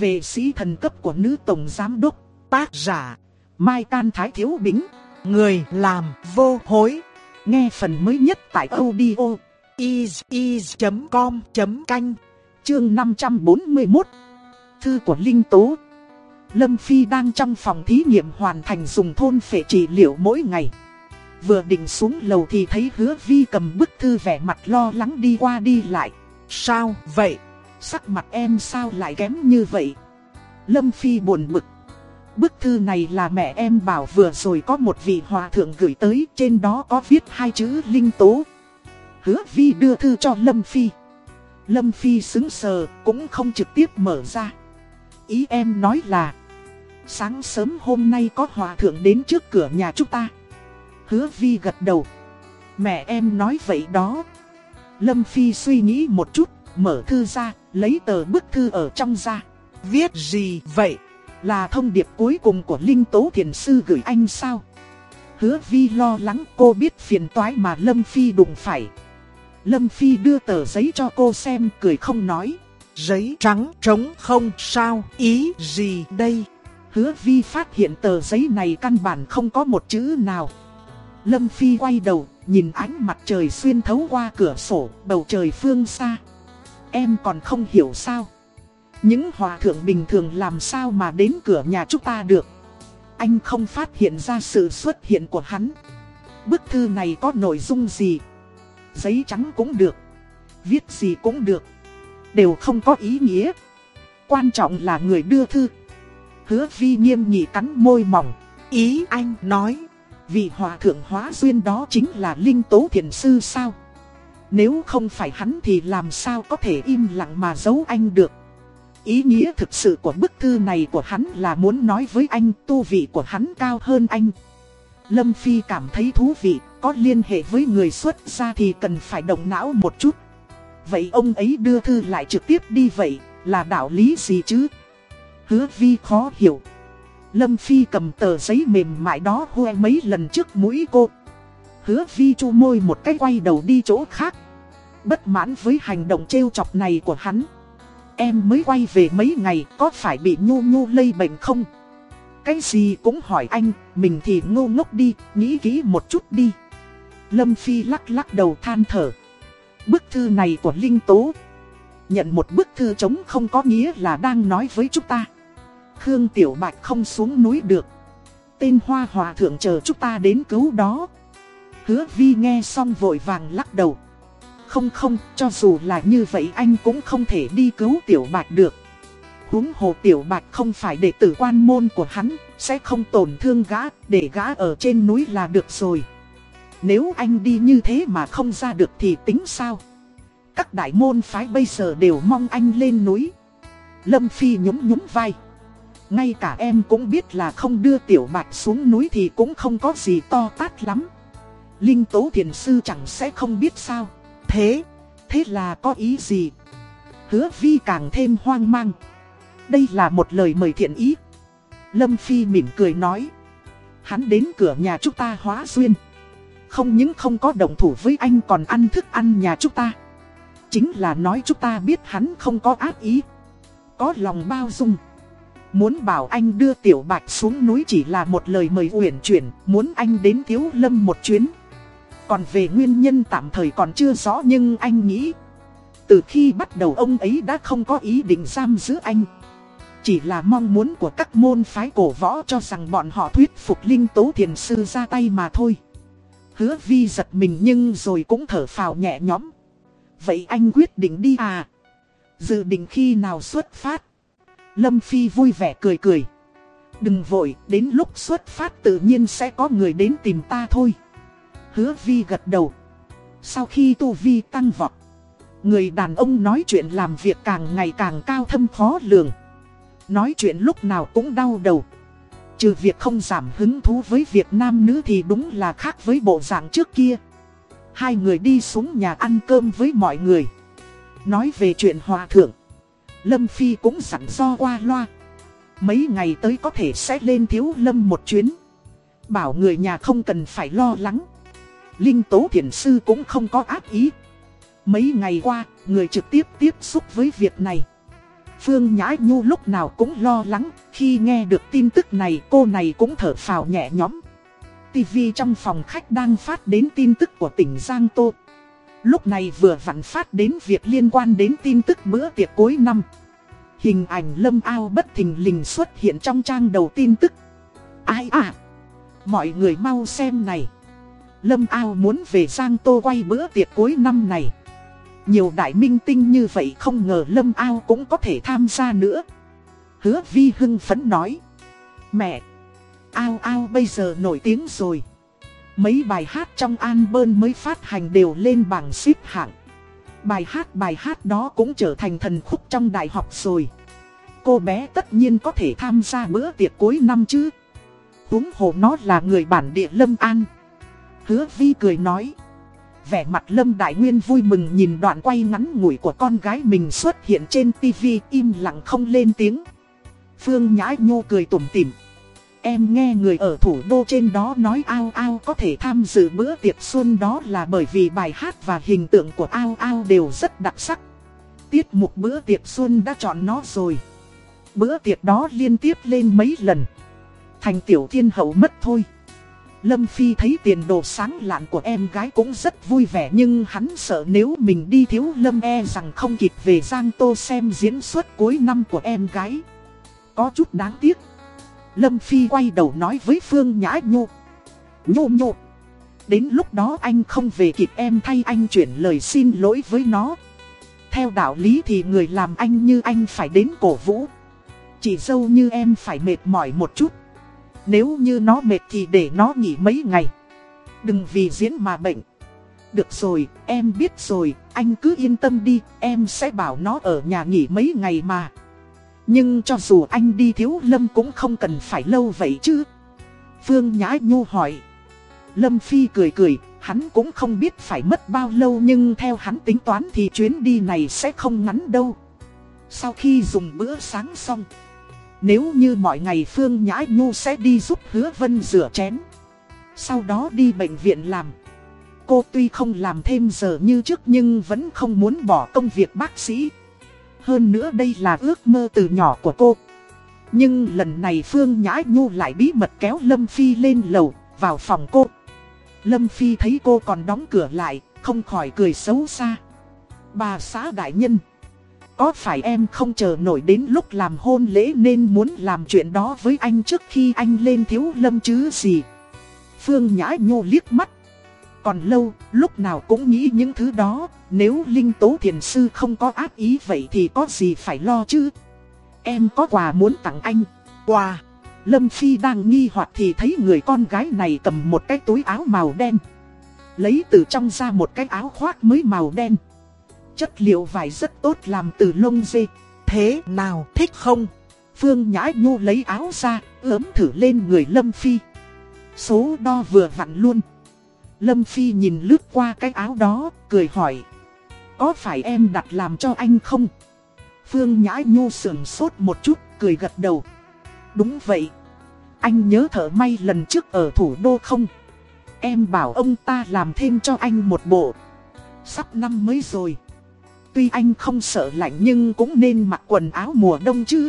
Về sĩ thần cấp của nữ tổng giám đốc, tác giả, Mai Can Thái Thiếu Bính, người làm vô hối. Nghe phần mới nhất tại audio is.com.canh, chương 541. Thư của Linh Tố Lâm Phi đang trong phòng thí nghiệm hoàn thành dùng thôn phệ trị liệu mỗi ngày. Vừa định xuống lầu thì thấy hứa vi cầm bức thư vẻ mặt lo lắng đi qua đi lại. Sao vậy? Sắc mặt em sao lại kém như vậy? Lâm Phi buồn bực. Bức thư này là mẹ em bảo vừa rồi có một vị hòa thượng gửi tới, trên đó có viết hai chữ linh tố. Hứa Vi đưa thư cho Lâm Phi. Lâm Phi xứng sờ, cũng không trực tiếp mở ra. Ý em nói là, Sáng sớm hôm nay có hòa thượng đến trước cửa nhà chúng ta Hứa Vi gật đầu Mẹ em nói vậy đó Lâm Phi suy nghĩ một chút, Mở thư ra Lấy tờ bức thư ở trong ra. Viết gì vậy? Là thông điệp cuối cùng của Linh Tố Thiền Sư gửi anh sao? Hứa Vi lo lắng, cô biết phiền toái mà Lâm Phi đụng phải. Lâm Phi đưa tờ giấy cho cô xem, cười không nói. Giấy trắng trống không, sao? Ý gì đây? Hứa Vi phát hiện tờ giấy này căn bản không có một chữ nào. Lâm Phi quay đầu, nhìn ánh mặt trời xuyên thấu qua cửa sổ, bầu trời phương xa. Em còn không hiểu sao? Những hòa thượng bình thường làm sao mà đến cửa nhà chúng ta được? Anh không phát hiện ra sự xuất hiện của hắn. Bức thư này có nội dung gì? Giấy trắng cũng được. Viết gì cũng được. Đều không có ý nghĩa. Quan trọng là người đưa thư. Hứa vi nghiêm nghị cắn môi mỏng. Ý anh nói Vị hòa thượng hóa duyên đó chính là Linh Tố Thiền Sư sao? Nếu không phải hắn thì làm sao có thể im lặng mà giấu anh được Ý nghĩa thực sự của bức thư này của hắn là muốn nói với anh tu vị của hắn cao hơn anh Lâm Phi cảm thấy thú vị, có liên hệ với người xuất gia thì cần phải động não một chút Vậy ông ấy đưa thư lại trực tiếp đi vậy, là đạo lý gì chứ? Hứa vi khó hiểu. Lâm Phi cầm tờ giấy mềm mại đó hoe mấy lần trước mũi cô. Hứa vi chu môi một cái quay đầu đi chỗ khác. Bất mãn với hành động trêu chọc này của hắn. Em mới quay về mấy ngày có phải bị nhu nhu lây bệnh không? Cái gì cũng hỏi anh, mình thì ngu ngốc đi, nghĩ kỹ một chút đi. Lâm Phi lắc lắc đầu than thở. Bức thư này của Linh Tố Nhận một bức thư chống không có nghĩa là đang nói với chúng ta Khương Tiểu Bạch không xuống núi được Tên Hoa Hòa Thượng chờ chúng ta đến cứu đó Hứa Vi nghe xong vội vàng lắc đầu. Không không, cho dù là như vậy anh cũng không thể đi cứu Tiểu Bạch được. Huống hồ Tiểu Bạch không phải đệ tử quan môn của hắn Sẽ không tổn thương gã, để gã ở trên núi là được rồi. Nếu anh đi như thế mà không ra được thì tính sao? Các đại môn phái bây giờ đều mong anh lên núi. Lâm Phi nhúng nhúng vai. Ngay cả em cũng biết là không đưa tiểu bạch xuống núi thì cũng không có gì to tát lắm. Linh tố thiền sư chẳng sẽ không biết sao. Thế, thế là có ý gì? Hứa vi càng thêm hoang mang. Đây là một lời mời thiện ý. Lâm Phi mỉm cười nói. Hắn đến cửa nhà chúng ta hóa duyên. Không những không có đồng thủ với anh còn ăn thức ăn nhà chúng ta. Chính là nói chúng ta biết hắn không có ác ý. Có lòng bao dung. Muốn bảo anh đưa Tiểu Bạch xuống núi chỉ là một lời mời uyển chuyển, muốn anh đến Thiếu Lâm một chuyến. Còn về nguyên nhân tạm thời còn chưa rõ nhưng anh nghĩ, từ khi bắt đầu ông ấy đã không có ý định giam giữ anh. Chỉ là mong muốn của các môn phái cổ võ cho rằng bọn họ thuyết phục Linh Tố Thiền Sư ra tay mà thôi. Hứa vi giật mình nhưng rồi cũng thở phào nhẹ nhõm. Vậy anh quyết định đi à? Dự định khi nào xuất phát? Lâm Phi vui vẻ cười cười. Đừng vội, đến lúc xuất phát tự nhiên sẽ có người đến tìm ta thôi. Hứa Vi gật đầu. Sau khi Tu Vi tăng vọt, người đàn ông nói chuyện làm việc càng ngày càng cao thâm khó lường. Nói chuyện lúc nào cũng đau đầu. Trừ việc không giảm hứng thú với việc nam nữ thì đúng là khác với bộ dạng trước kia. Hai người đi xuống nhà ăn cơm với mọi người. Nói về chuyện hòa thượng. Lâm Phi cũng sẵn do qua loa. Mấy ngày tới có thể sẽ lên thiếu lâm một chuyến. Bảo người nhà không cần phải lo lắng. Linh Tố Thiền Sư cũng không có ác ý. Mấy ngày qua, người trực tiếp tiếp xúc với việc này. Phương Nhã Nhu lúc nào cũng lo lắng, khi nghe được tin tức này cô này cũng thở phào nhẹ nhõm. TV trong phòng khách đang phát đến tin tức của tỉnh Giang Tô. Lúc này vừa vặn phát đến việc liên quan đến tin tức bữa tiệc cuối năm. Hình ảnh lâm ao bất thình lình xuất hiện trong trang đầu tin tức. Ai à? Mọi người mau xem này. Lâm ao muốn về Giang Tô quay bữa tiệc cuối năm này. Nhiều đại minh tinh như vậy không ngờ Lâm ao cũng có thể tham gia nữa. Hứa vi hưng phấn nói. Mẹ! Ao ao bây giờ nổi tiếng rồi. Mấy bài hát trong album mới phát hành đều lên bảng xếp hạng. Bài hát bài hát đó cũng trở thành thần khúc trong đại học rồi. Cô bé tất nhiên có thể tham gia bữa tiệc cuối năm chứ. Húng hồ nó là người bản địa Lâm An. Hứa Vi cười nói. Vẻ mặt Lâm Đại Nguyên vui mừng nhìn đoạn quay ngắn ngủi của con gái mình xuất hiện trên tivi im lặng không lên tiếng. Phương Nhã nhu cười tủm tỉm. Em nghe người ở thủ đô trên đó nói ao ao có thể tham dự bữa tiệc xuân đó là bởi vì bài hát và hình tượng của ao ao đều rất đặc sắc. Tiết mục bữa tiệc xuân đã chọn nó rồi. Bữa tiệc đó liên tiếp lên mấy lần. Thành tiểu thiên hậu mất thôi. Lâm Phi thấy tiền đồ sáng lạn của em gái cũng rất vui vẻ, nhưng hắn sợ nếu mình đi thiếu Lâm e rằng không kịp về Giang Tô xem diễn xuất cuối năm của em gái. Có chút đáng tiếc. Lâm Phi quay đầu nói với Phương Nhã Nhô. Nhô nhô. Đến lúc đó anh không về kịp em thay anh chuyển lời xin lỗi với nó. Theo đạo lý thì người làm anh như anh phải đến cổ vũ. Chỉ dâu như em phải mệt mỏi một chút. Nếu như nó mệt thì để nó nghỉ mấy ngày. Đừng vì diễn mà bệnh. Được rồi, em biết rồi, anh cứ yên tâm đi, em sẽ bảo nó ở nhà nghỉ mấy ngày mà. Nhưng cho dù anh đi thiếu Lâm cũng không cần phải lâu vậy chứ. Phương Nhã Nhu hỏi. Lâm Phi cười cười, hắn cũng không biết phải mất bao lâu nhưng theo hắn tính toán thì chuyến đi này sẽ không ngắn đâu. Sau khi dùng bữa sáng xong, nếu như mọi ngày Phương Nhã Nhu sẽ đi giúp hứa vân rửa chén. Sau đó đi bệnh viện làm. Cô tuy không làm thêm giờ như trước nhưng vẫn không muốn bỏ công việc bác sĩ. Hơn nữa đây là ước mơ từ nhỏ của cô. Nhưng lần này Phương Nhã Nhu lại bí mật kéo Lâm Phi lên lầu, vào phòng cô. Lâm Phi thấy cô còn đóng cửa lại, không khỏi cười xấu xa. Bà xã đại nhân. Có phải em không chờ nổi đến lúc làm hôn lễ nên muốn làm chuyện đó với anh trước khi anh lên thiếu lâm chứ gì? Phương Nhã Nhô liếc mắt. Còn lâu, lúc nào cũng nghĩ những thứ đó, nếu Linh Tố Thiền Sư không có ác ý vậy thì có gì phải lo chứ? Em có quà muốn tặng anh. Quà. Lâm Phi đang nghi hoặc thì thấy người con gái này cầm một cái túi áo màu đen. Lấy từ trong ra một cái áo khoác mới màu đen. Chất liệu vải rất tốt làm từ lông dê. Thế nào thích không? Phương Nhã Nhu lấy áo ra, ướm thử lên người Lâm Phi. Số đo vừa vặn luôn. Lâm Phi nhìn lướt qua cái áo đó, cười hỏi. Có phải em đặt làm cho anh không? Phương Nhã Nhu sườn sốt một chút, cười gật đầu. Đúng vậy. Anh nhớ thở may lần trước ở thủ đô không? Em bảo ông ta làm thêm cho anh một bộ. Sắp năm mới rồi. Tuy anh không sợ lạnh nhưng cũng nên mặc quần áo mùa đông chứ.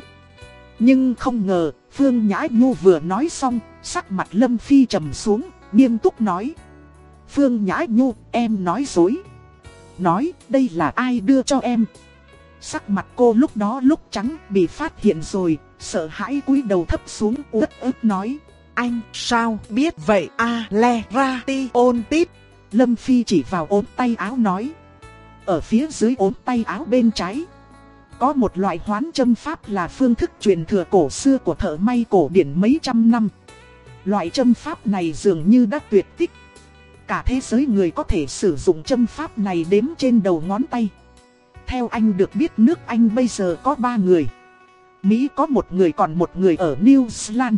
Nhưng không ngờ, Phương Nhã Nhu vừa nói xong, sắc mặt Lâm Phi trầm xuống, nghiêm túc nói. Phương Nhã Nhu, em nói dối. Nói, đây là ai đưa cho em? Sắc mặt cô lúc đó lúc trắng bị phát hiện rồi, sợ hãi cúi đầu thấp xuống uất ức nói. Anh sao biết vậy a le ra ti ôn tít. Lâm Phi chỉ vào ốm tay áo nói. Ở phía dưới ốm tay áo bên trái. Có một loại hoán châm pháp là phương thức truyền thừa cổ xưa của thợ may cổ điển mấy trăm năm. Loại châm pháp này dường như đã tuyệt tích. Cả thế giới người có thể sử dụng châm pháp này đếm trên đầu ngón tay. Theo anh được biết nước Anh bây giờ có 3 người. Mỹ có một người còn một người ở New Zealand.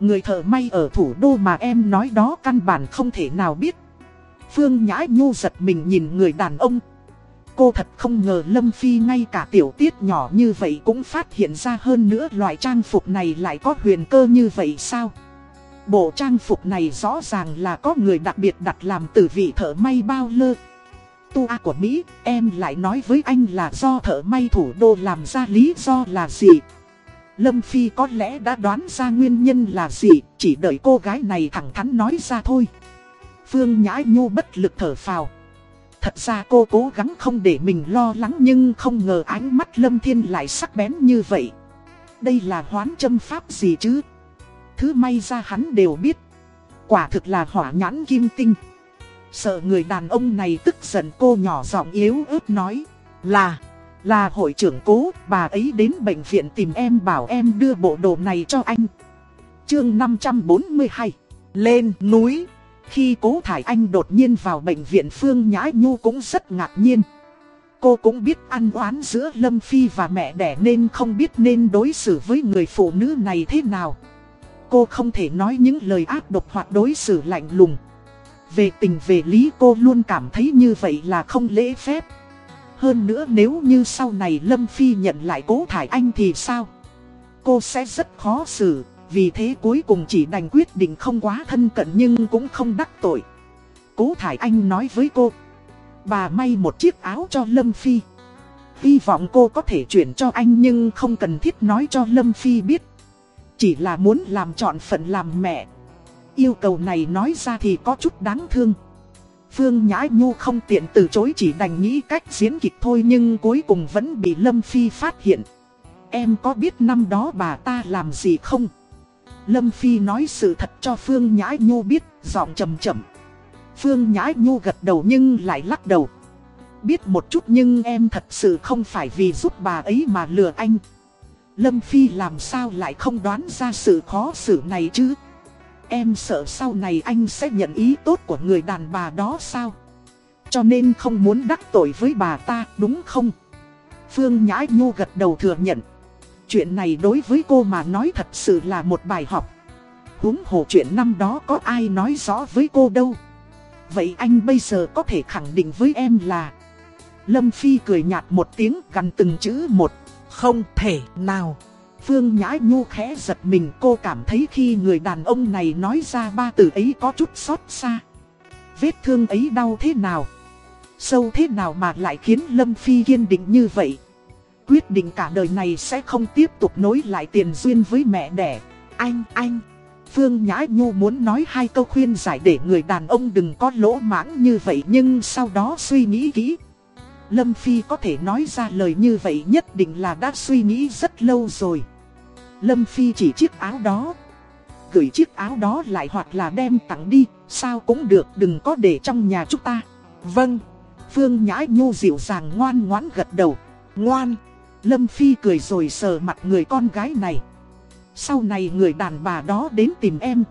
Người thợ may ở thủ đô mà em nói đó căn bản không thể nào biết. Phương Nhã Nhu giật mình nhìn người đàn ông. Cô thật không ngờ Lâm Phi ngay cả tiểu tiết nhỏ như vậy cũng phát hiện ra hơn nữa loại trang phục này lại có huyền cơ như vậy sao? Bộ trang phục này rõ ràng là có người đặc biệt đặt làm từ vị thợ may bao lơ. tu A của Mỹ, em lại nói với anh là do thợ may thủ đô làm ra lý do là gì. Lâm Phi có lẽ đã đoán ra nguyên nhân là gì, chỉ đợi cô gái này thẳng thắn nói ra thôi. Phương Nhã Nhu bất lực thở phào. Thật ra cô cố gắng không để mình lo lắng nhưng không ngờ ánh mắt Lâm Thiên lại sắc bén như vậy. Đây là hoán châm pháp gì chứ? Thứ may ra hắn đều biết. Quả thực là hỏa nhãn kim tinh. Sợ người đàn ông này tức giận cô nhỏ giọng yếu ớt nói. Là, là hội trưởng cố, bà ấy đến bệnh viện tìm em bảo em đưa bộ đồ này cho anh. Chương 542 Lên núi khi cố thải anh đột nhiên vào bệnh viện Phương Nhã Nhu cũng rất ngạc nhiên. Cô cũng biết ăn oán giữa Lâm Phi và mẹ đẻ nên không biết nên đối xử với người phụ nữ này thế nào. Cô không thể nói những lời ác độc hoặc đối xử lạnh lùng. Về tình về lý cô luôn cảm thấy như vậy là không lễ phép. Hơn nữa nếu như sau này Lâm Phi nhận lại cố thải anh thì sao? Cô sẽ rất khó xử, vì thế cuối cùng chỉ đành quyết định không quá thân cận nhưng cũng không đắc tội. Cố thải anh nói với cô. Bà may một chiếc áo cho Lâm Phi. Hy vọng cô có thể chuyển cho anh nhưng không cần thiết nói cho Lâm Phi biết. Chỉ là muốn làm chọn phận làm mẹ. Yêu cầu này nói ra thì có chút đáng thương. Phương Nhã Nhu không tiện từ chối chỉ đành nghĩ cách diễn kịch thôi nhưng cuối cùng vẫn bị Lâm Phi phát hiện. Em có biết năm đó bà ta làm gì không? Lâm Phi nói sự thật cho Phương Nhã Nhu biết, giọng trầm chậm. Phương Nhã Nhu gật đầu nhưng lại lắc đầu. Biết một chút nhưng em thật sự không phải vì giúp bà ấy mà lừa anh. Lâm Phi làm sao lại không đoán ra sự khó xử này chứ? Em sợ sau này anh sẽ nhận ý tốt của người đàn bà đó sao? Cho nên không muốn đắc tội với bà ta, đúng không? Phương Nhã Nhu gật đầu thừa nhận. Chuyện này đối với cô mà nói thật sự là một bài học. huống hồ chuyện năm đó có ai nói rõ với cô đâu. Vậy anh bây giờ có thể khẳng định với em là... Lâm Phi cười nhạt một tiếng gần từng chữ một. Không thể nào. Phương Nhã Nhu khẽ giật mình, cô cảm thấy khi người đàn ông này nói ra ba từ ấy có chút xót xa. Vết thương ấy đau thế nào? Sâu thế nào mà lại khiến Lâm Phi kiên định như vậy? Quyết định cả đời này sẽ không tiếp tục nối lại tiền duyên với mẹ đẻ. Anh, anh. Phương Nhã Nhu muốn nói hai câu khuyên giải để người đàn ông đừng có lỗ mãng như vậy nhưng sau đó suy nghĩ kỹ. Lâm Phi có thể nói ra lời như vậy nhất định là đã suy nghĩ rất lâu rồi. Lâm Phi chỉ chiếc áo đó. Gửi chiếc áo đó lại hoặc là đem tặng đi, sao cũng được đừng có để trong nhà chúng ta. Vâng, Phương Nhã Nhu dịu dàng ngoan ngoãn gật đầu. Ngoan, Lâm Phi cười rồi sờ mặt người con gái này. Sau này người đàn bà đó đến tìm em.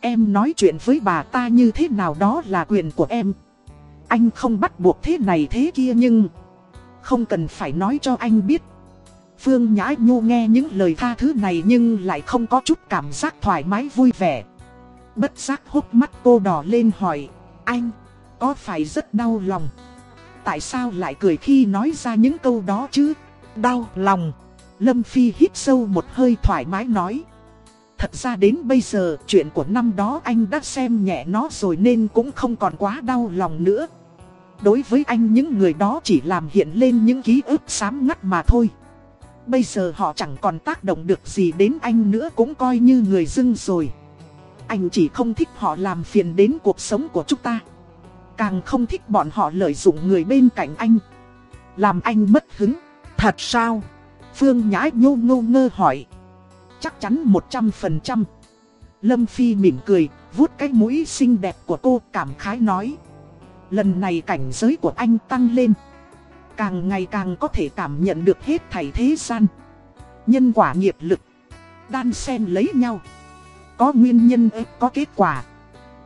Em nói chuyện với bà ta như thế nào đó là quyền của em. Anh không bắt buộc thế này thế kia nhưng... Không cần phải nói cho anh biết. Phương Nhã Nhu nghe những lời tha thứ này nhưng lại không có chút cảm giác thoải mái vui vẻ. Bất giác hốc mắt cô đỏ lên hỏi, anh, có phải rất đau lòng? Tại sao lại cười khi nói ra những câu đó chứ? Đau lòng. Lâm Phi hít sâu một hơi thoải mái nói. Thật ra đến bây giờ, chuyện của năm đó anh đã xem nhẹ nó rồi nên cũng không còn quá đau lòng nữa. Đối với anh, những người đó chỉ làm hiện lên những ký ức sám ngắt mà thôi. Bây giờ họ chẳng còn tác động được gì đến anh nữa, cũng coi như người dưng rồi. Anh chỉ không thích họ làm phiền đến cuộc sống của chúng ta. Càng không thích bọn họ lợi dụng người bên cạnh anh. Làm anh mất hứng. Thật sao? Phương Nhã nhô ngô ngơ hỏi. Chắc chắn 100%. Lâm Phi mỉm cười, vuốt cái mũi xinh đẹp của cô cảm khái nói. Lần này cảnh giới của anh tăng lên. Càng ngày càng có thể cảm nhận được hết thảy thế gian. Nhân quả nghiệp lực. Đan xen lấy nhau. Có nguyên nhân ếp có kết quả.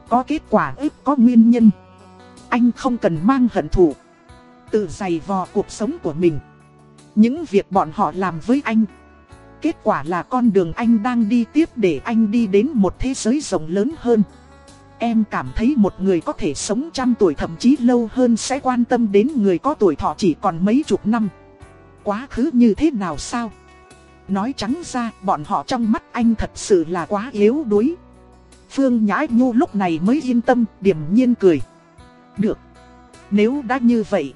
Có kết quả ếp có nguyên nhân. Anh không cần mang hận thù. Tự giày vò cuộc sống của mình. Những việc bọn họ làm với anh. Kết quả là con đường anh đang đi tiếp để anh đi đến một thế giới rộng lớn hơn. Em cảm thấy một người có thể sống trăm tuổi thậm chí lâu hơn sẽ quan tâm đến người có tuổi thọ chỉ còn mấy chục năm. Quá khứ như thế nào sao? Nói trắng ra, bọn họ trong mắt anh thật sự là quá yếu đuối. Phương Nhã Nhu lúc này mới yên tâm, điểm nhiên cười. Được. Nếu đã như vậy,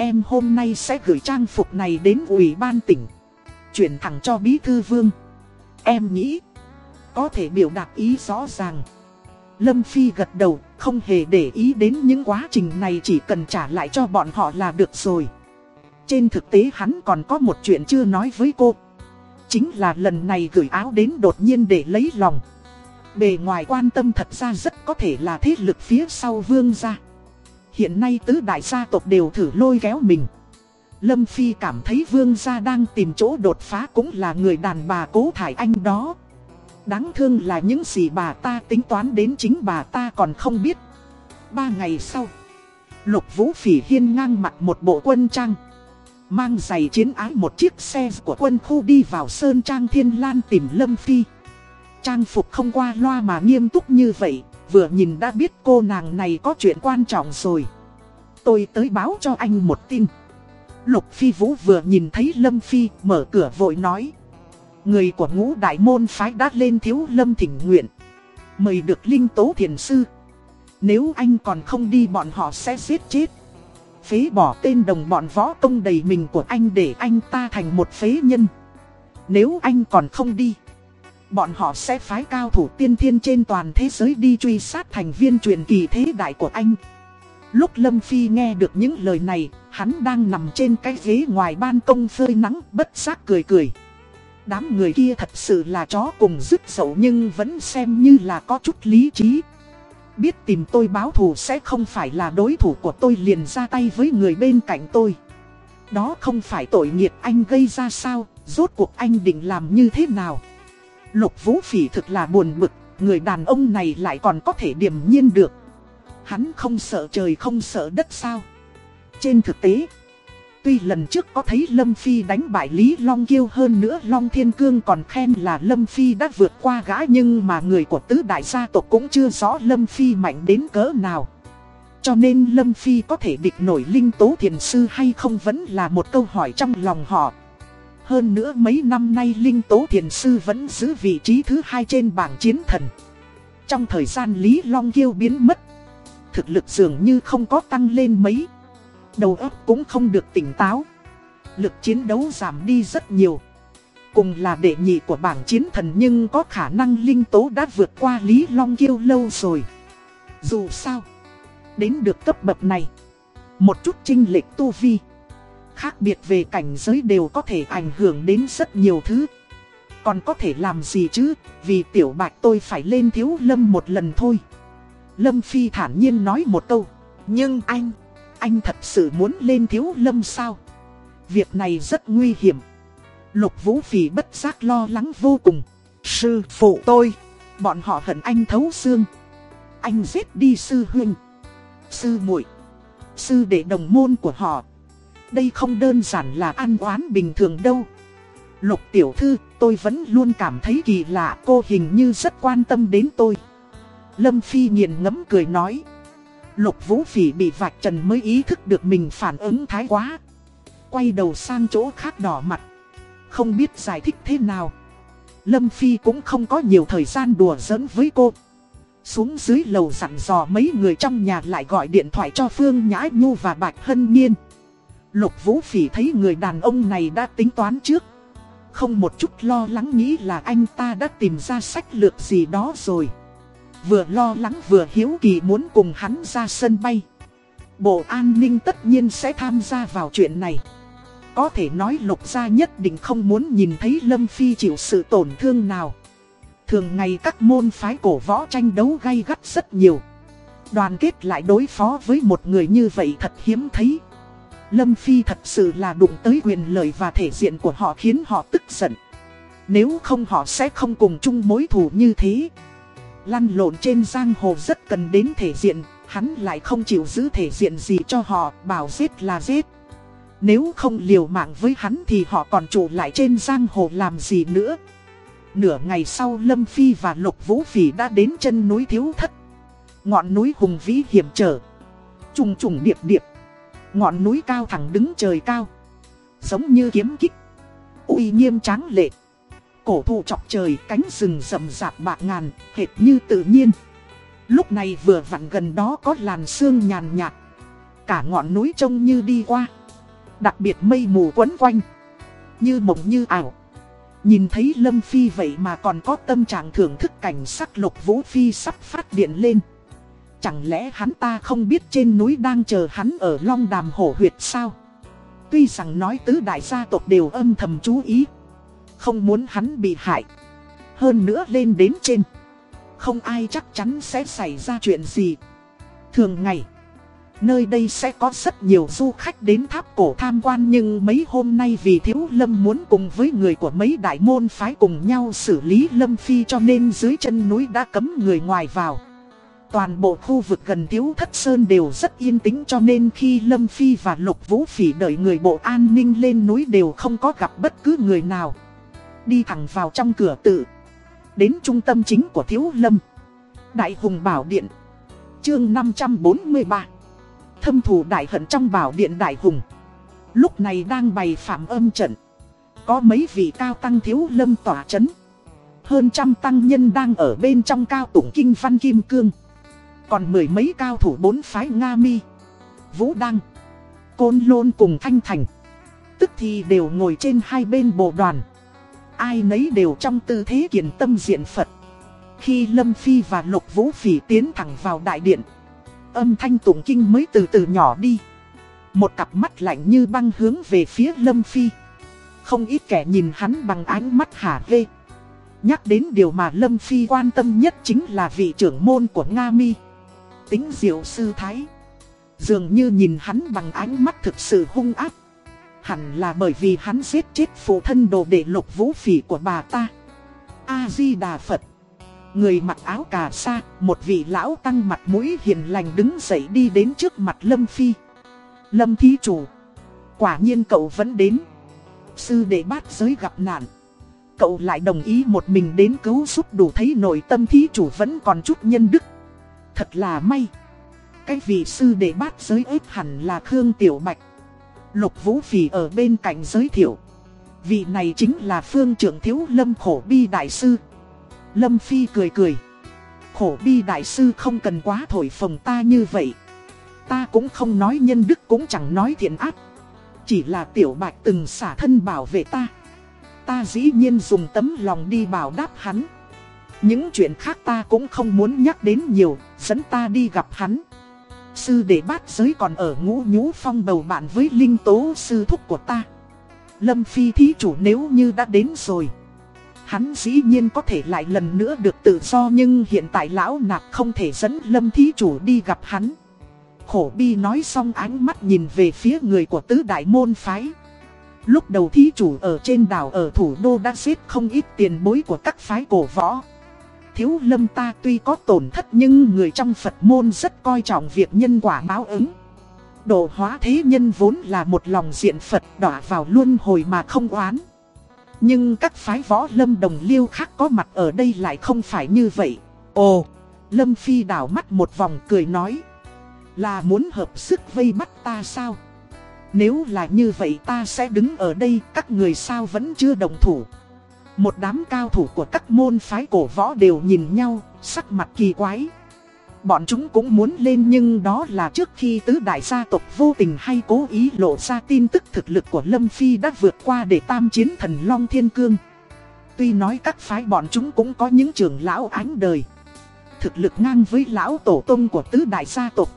em hôm nay sẽ gửi trang phục này đến ủy ban tỉnh. Chuyển thẳng cho Bí Thư Vương. Em nghĩ, có thể biểu đạt ý rõ ràng. Lâm Phi gật đầu, không hề để ý đến những quá trình này chỉ cần trả lại cho bọn họ là được rồi. Trên thực tế hắn còn có một chuyện chưa nói với cô. Chính là lần này gửi áo đến đột nhiên để lấy lòng. Bề ngoài quan tâm thật ra rất có thể là thế lực phía sau vương gia. Hiện nay tứ đại gia tộc đều thử lôi kéo mình. Lâm Phi cảm thấy vương gia đang tìm chỗ đột phá cũng là người đàn bà cố thải anh đó. Đáng thương là những gì bà ta tính toán đến chính bà ta còn không biết. Ba ngày sau, Lục Vũ Phỉ hiên ngang mặt một bộ quân trang. Mang giày chiến ái một chiếc xe của quân khu đi vào Sơn Trang Thiên Lan tìm Lâm Phi. Trang phục không qua loa mà nghiêm túc như vậy, vừa nhìn đã biết cô nàng này có chuyện quan trọng rồi. Tôi tới báo cho anh một tin. Lục Phi Vũ vừa nhìn thấy Lâm Phi, mở cửa vội nói. Người của ngũ đại môn phái đã lên thiếu Lâm thỉnh nguyện. Mời được Linh Tố Thiền Sư. Nếu anh còn không đi bọn họ sẽ giết chết. Phế bỏ tên đồng bọn võ công đầy mình của anh để anh ta thành một phế nhân. Nếu anh còn không đi. Bọn họ sẽ phái cao thủ tiên thiên trên toàn thế giới đi truy sát thành viên truyền kỳ thế đại của anh. Lúc Lâm Phi nghe được những lời này, hắn đang nằm trên cái ghế ngoài ban công phơi nắng, bất giác cười cười. Đám người kia thật sự là chó cùng dứt dậu nhưng vẫn xem như là có chút lý trí. Biết tìm tôi báo thù sẽ không phải là đối thủ của tôi liền ra tay với người bên cạnh tôi. Đó không phải tội nghiệp anh gây ra sao, rốt cuộc anh định làm như thế nào. Lục Vũ Phỉ thực là buồn bực, người đàn ông này lại còn có thể điềm nhiên được. Hắn không sợ trời không sợ đất sao. Trên thực tế, tuy lần trước có thấy Lâm Phi đánh bại Lý Long Kiêu hơn nữa Long Thiên Cương còn khen là Lâm Phi đã vượt qua gã nhưng mà người của tứ đại gia tộc cũng chưa rõ Lâm Phi mạnh đến cỡ nào. Cho nên Lâm Phi có thể địch nổi Linh Tố Thiền Sư hay không vẫn là một câu hỏi trong lòng họ. Hơn nữa mấy năm nay Linh Tố Thiền Sư vẫn giữ vị trí thứ hai trên bảng chiến thần. Trong thời gian Lý Long Kiêu biến mất, thực lực dường như không có tăng lên mấy. Đầu óc cũng không được tỉnh táo. Lực chiến đấu giảm đi rất nhiều. Cùng là đệ nhị của bảng chiến thần nhưng có khả năng Linh Tố đã vượt qua Lý Long Kiêu lâu rồi. Dù sao, đến được cấp bậc này, một chút trinh lệch tu vi khác biệt về cảnh giới đều có thể ảnh hưởng đến rất nhiều thứ. Còn có thể làm gì chứ, vì tiểu bạch tôi phải lên thiếu lâm một lần thôi. Lâm Phi thản nhiên nói một câu, nhưng anh, anh thật sự muốn lên thiếu lâm sao? Việc này rất nguy hiểm. Lục Vũ Phỉ bất giác lo lắng vô cùng. Sư phụ tôi, bọn họ hận anh thấu xương. Anh giết đi sư huynh, sư muội, sư đệ đồng môn của họ. Đây không đơn giản là ăn oán bình thường đâu. Lục tiểu thư, tôi vẫn luôn cảm thấy kỳ lạ cô hình như rất quan tâm đến tôi. Lâm Phi nghiền ngẫm cười nói. Lục Vũ Phỉ bị vạch trần mới ý thức được mình phản ứng thái quá. Quay đầu sang chỗ khác đỏ mặt. Không biết giải thích thế nào. Lâm Phi cũng không có nhiều thời gian đùa giỡn với cô. Xuống dưới lầu dặn dò mấy người trong nhà lại gọi điện thoại cho Phương Nhã Nhu và Bạch Hân Nhiên. Lục Vũ Phỉ thấy người đàn ông này đã tính toán trước. Không một chút lo lắng nghĩ là anh ta đã tìm ra sách lược gì đó rồi. Vừa lo lắng vừa hiếu kỳ muốn cùng hắn ra sân bay. Bộ an ninh tất nhiên sẽ tham gia vào chuyện này. Có thể nói lục gia nhất định không muốn nhìn thấy Lâm Phi chịu sự tổn thương nào. Thường ngày các môn phái cổ võ tranh đấu gay gắt rất nhiều. Đoàn kết lại đối phó với một người như vậy thật hiếm thấy. Lâm Phi thật sự là đụng tới quyền lợi và thể diện của họ khiến họ tức giận. Nếu không họ sẽ không cùng chung mối thù như thế. Lăn lộn trên giang hồ rất cần đến thể diện, hắn lại không chịu giữ thể diện gì cho họ, bảo giết là giết. Nếu không liều mạng với hắn thì họ còn trụ lại trên giang hồ làm gì nữa. Nửa ngày sau Lâm Phi và Lục Vũ Phỉ đã đến chân núi Thiếu Thất. Ngọn núi hùng vĩ hiểm trở. Trùng trùng điệp điệp. Ngọn núi cao thẳng đứng trời cao, Giống như kiếm kích, uy nghiêm tráng lệ, Cổ thụ chọc trời, cánh rừng rậm rạp bạc ngàn, Hệt như tự nhiên Lúc này vừa vặn gần đó có làn sương nhàn nhạt, cả ngọn núi trông như đi qua. Đặc biệt mây mù quấn quanh. Như mộng như ảo. Nhìn thấy Lâm Phi vậy mà còn có tâm trạng thưởng thức cảnh sắc lục vũ phi sắp phát điện lên. Chẳng lẽ hắn ta không biết trên núi đang chờ hắn ở long đàm hổ huyệt sao? Tuy rằng nói tứ đại gia tộc đều âm thầm chú ý. Không muốn hắn bị hại. Hơn nữa lên đến trên. Không ai chắc chắn sẽ xảy ra chuyện gì. Thường ngày. Nơi đây sẽ có rất nhiều du khách đến tháp cổ tham quan nhưng mấy hôm nay vì Thiếu Lâm muốn cùng với người của mấy đại môn phái cùng nhau xử lý Lâm Phi cho nên dưới chân núi đã cấm người ngoài vào. Toàn bộ khu vực gần Thiếu Thất Sơn đều rất yên tĩnh cho nên khi Lâm Phi và Lục Vũ Phỉ đợi người bộ an ninh lên núi đều không có gặp bất cứ người nào. Đi thẳng vào trong cửa tự. Đến trung tâm chính của Thiếu Lâm. Đại Hùng Bảo Điện. Chương 543 Thâm thủ đại hận trong bảo điện đại hùng Lúc này đang bày phạm âm trận Có mấy vị cao tăng thiếu lâm tỏa chấn Hơn trăm tăng nhân đang ở bên trong cao tụng kinh văn kim cương còn mười mấy cao thủ bốn phái Nga mi, Vũ Đăng, Côn Lôn cùng Thanh Thành. Tức thì đều ngồi trên hai bên bộ đoàn. Ai nấy đều trong tư thế kiền tâm diện Phật. Khi Lâm Phi và Lục Vũ Phỉ tiến thẳng vào đại điện, Âm thanh tụng kinh mới từ từ nhỏ đi. Một cặp mắt lạnh như băng hướng về phía Lâm Phi. Không ít kẻ nhìn hắn bằng ánh mắt hả hê. Nhắc đến điều mà Lâm Phi quan tâm nhất chính là vị trưởng môn của Nga Mi. Tính diệu sư thái Dường như nhìn hắn bằng ánh mắt thực sự hung ác Hẳn là bởi vì hắn giết chết phụ thân đồ đệ lục vũ phỉ của bà ta A-di-đà Phật Người mặc áo cà sa, một vị lão tăng mặt mũi hiền lành đứng dậy đi đến trước mặt Lâm Phi. Lâm thí chủ. Quả nhiên cậu vẫn đến. Sư đệ bát giới gặp nạn. Cậu lại đồng ý một mình đến cứu giúp đủ thấy nội tâm thí chủ vẫn còn chút nhân đức. Thật là may. Cái vị sư đệ bát giới ếp hẳn là Khương Tiểu Bạch. Lục Vũ Phỉ ở bên cạnh giới thiệu. Vị này chính là phương trưởng thiếu lâm khổ bi đại sư. Lâm Phi cười cười. Khổ bi đại sư không cần quá thổi phồng ta như vậy. Ta cũng không nói nhân đức cũng chẳng nói thiện ác. Chỉ là tiểu bạch từng xả thân bảo vệ ta. Ta dĩ nhiên dùng tấm lòng đi bảo đáp hắn. Những chuyện khác ta cũng không muốn nhắc đến nhiều, dẫn ta đi gặp hắn. Sư đệ bát giới còn ở ngũ nhũ phong bầu bạn với linh tố sư thúc của ta. Lâm Phi thí chủ nếu như đã đến rồi. Hắn dĩ nhiên có thể lại lần nữa được tự do nhưng hiện tại lão nạp không thể dẫn lâm thí chủ đi gặp hắn. Khổ bi nói xong ánh mắt nhìn về phía người của tứ đại môn phái. Lúc đầu thí chủ ở trên đảo ở thủ đô đã xếp không ít tiền bối của các phái cổ võ. Thiếu lâm ta tuy có tổn thất nhưng người trong Phật môn rất coi trọng việc nhân quả báo ứng. Độ hóa thế nhân vốn là một lòng diện Phật đọa vào luân hồi mà không oán. Nhưng các phái võ lâm đồng liêu khác có mặt ở đây lại không phải như vậy. Ồ, Lâm Phi đảo mắt một vòng cười nói. Là muốn hợp sức vây bắt ta sao? Nếu là như vậy ta sẽ đứng ở đây các người sao vẫn chưa đồng thủ. Một đám cao thủ của các môn phái cổ võ đều nhìn nhau, sắc mặt kỳ quái. Bọn chúng cũng muốn lên nhưng đó là trước khi tứ đại gia tộc vô tình hay cố ý lộ ra tin tức thực lực của Lâm Phi đã vượt qua để tam chiến thần Long Thiên Cương. Tuy nói các phái bọn chúng cũng có những trưởng lão ánh đời. Thực lực ngang với lão tổ tông của tứ đại gia tộc.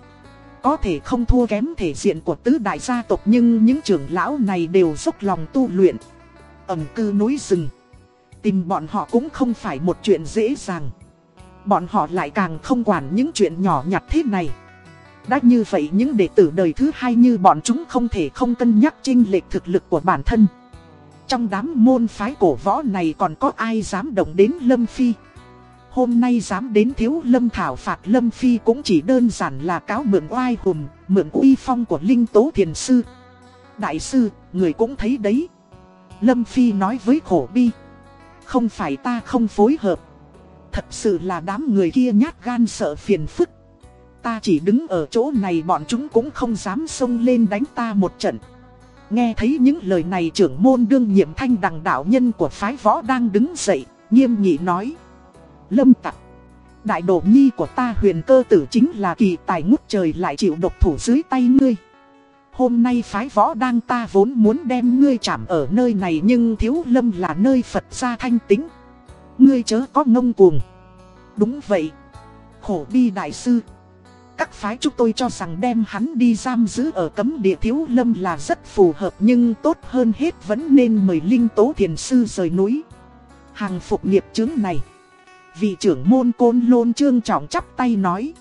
Có thể không thua kém thể diện của tứ đại gia tộc nhưng những trưởng lão này đều dốc lòng tu luyện. Ẩm cư núi rừng. Tìm bọn họ cũng không phải một chuyện dễ dàng. Bọn họ lại càng không quản những chuyện nhỏ nhặt thế này. Đã như vậy những đệ tử đời thứ hai như bọn chúng không thể không cân nhắc chênh lệch thực lực của bản thân. Trong đám môn phái cổ võ này còn có ai dám động đến Lâm Phi? Hôm nay dám đến thiếu Lâm thảo phạt Lâm Phi cũng chỉ đơn giản là cáo mượn oai hùm Mượn uy phong của Linh Tố Thiền Sư. Đại sư, người cũng thấy đấy. Lâm Phi nói với khổ bi. Không phải ta không phối hợp Thật sự là đám người kia nhát gan sợ phiền phức. Ta chỉ đứng ở chỗ này bọn chúng cũng không dám xông lên đánh ta một trận. Nghe thấy những lời này trưởng môn đương nhiệm thanh đằng đạo nhân của phái võ đang đứng dậy, nghiêm nghị nói. Lâm tặc, Đại độ nhi của ta huyền cơ tử chính là kỳ tài ngút trời lại chịu độc thủ dưới tay ngươi. Hôm nay phái võ đang ta vốn muốn đem ngươi chạm ở nơi này nhưng thiếu lâm là nơi Phật gia thanh tính. Ngươi chớ có ngông cuồng. Đúng vậy. Khổ bi đại sư. Các phái chúng tôi cho rằng đem hắn đi giam giữ ở cấm địa thiếu lâm là rất phù hợp nhưng tốt hơn hết vẫn nên mời linh tố thiền sư rời núi. Hàng phục nghiệp chứng này. Vị trưởng môn côn lôn trương trọng chắp tay nói.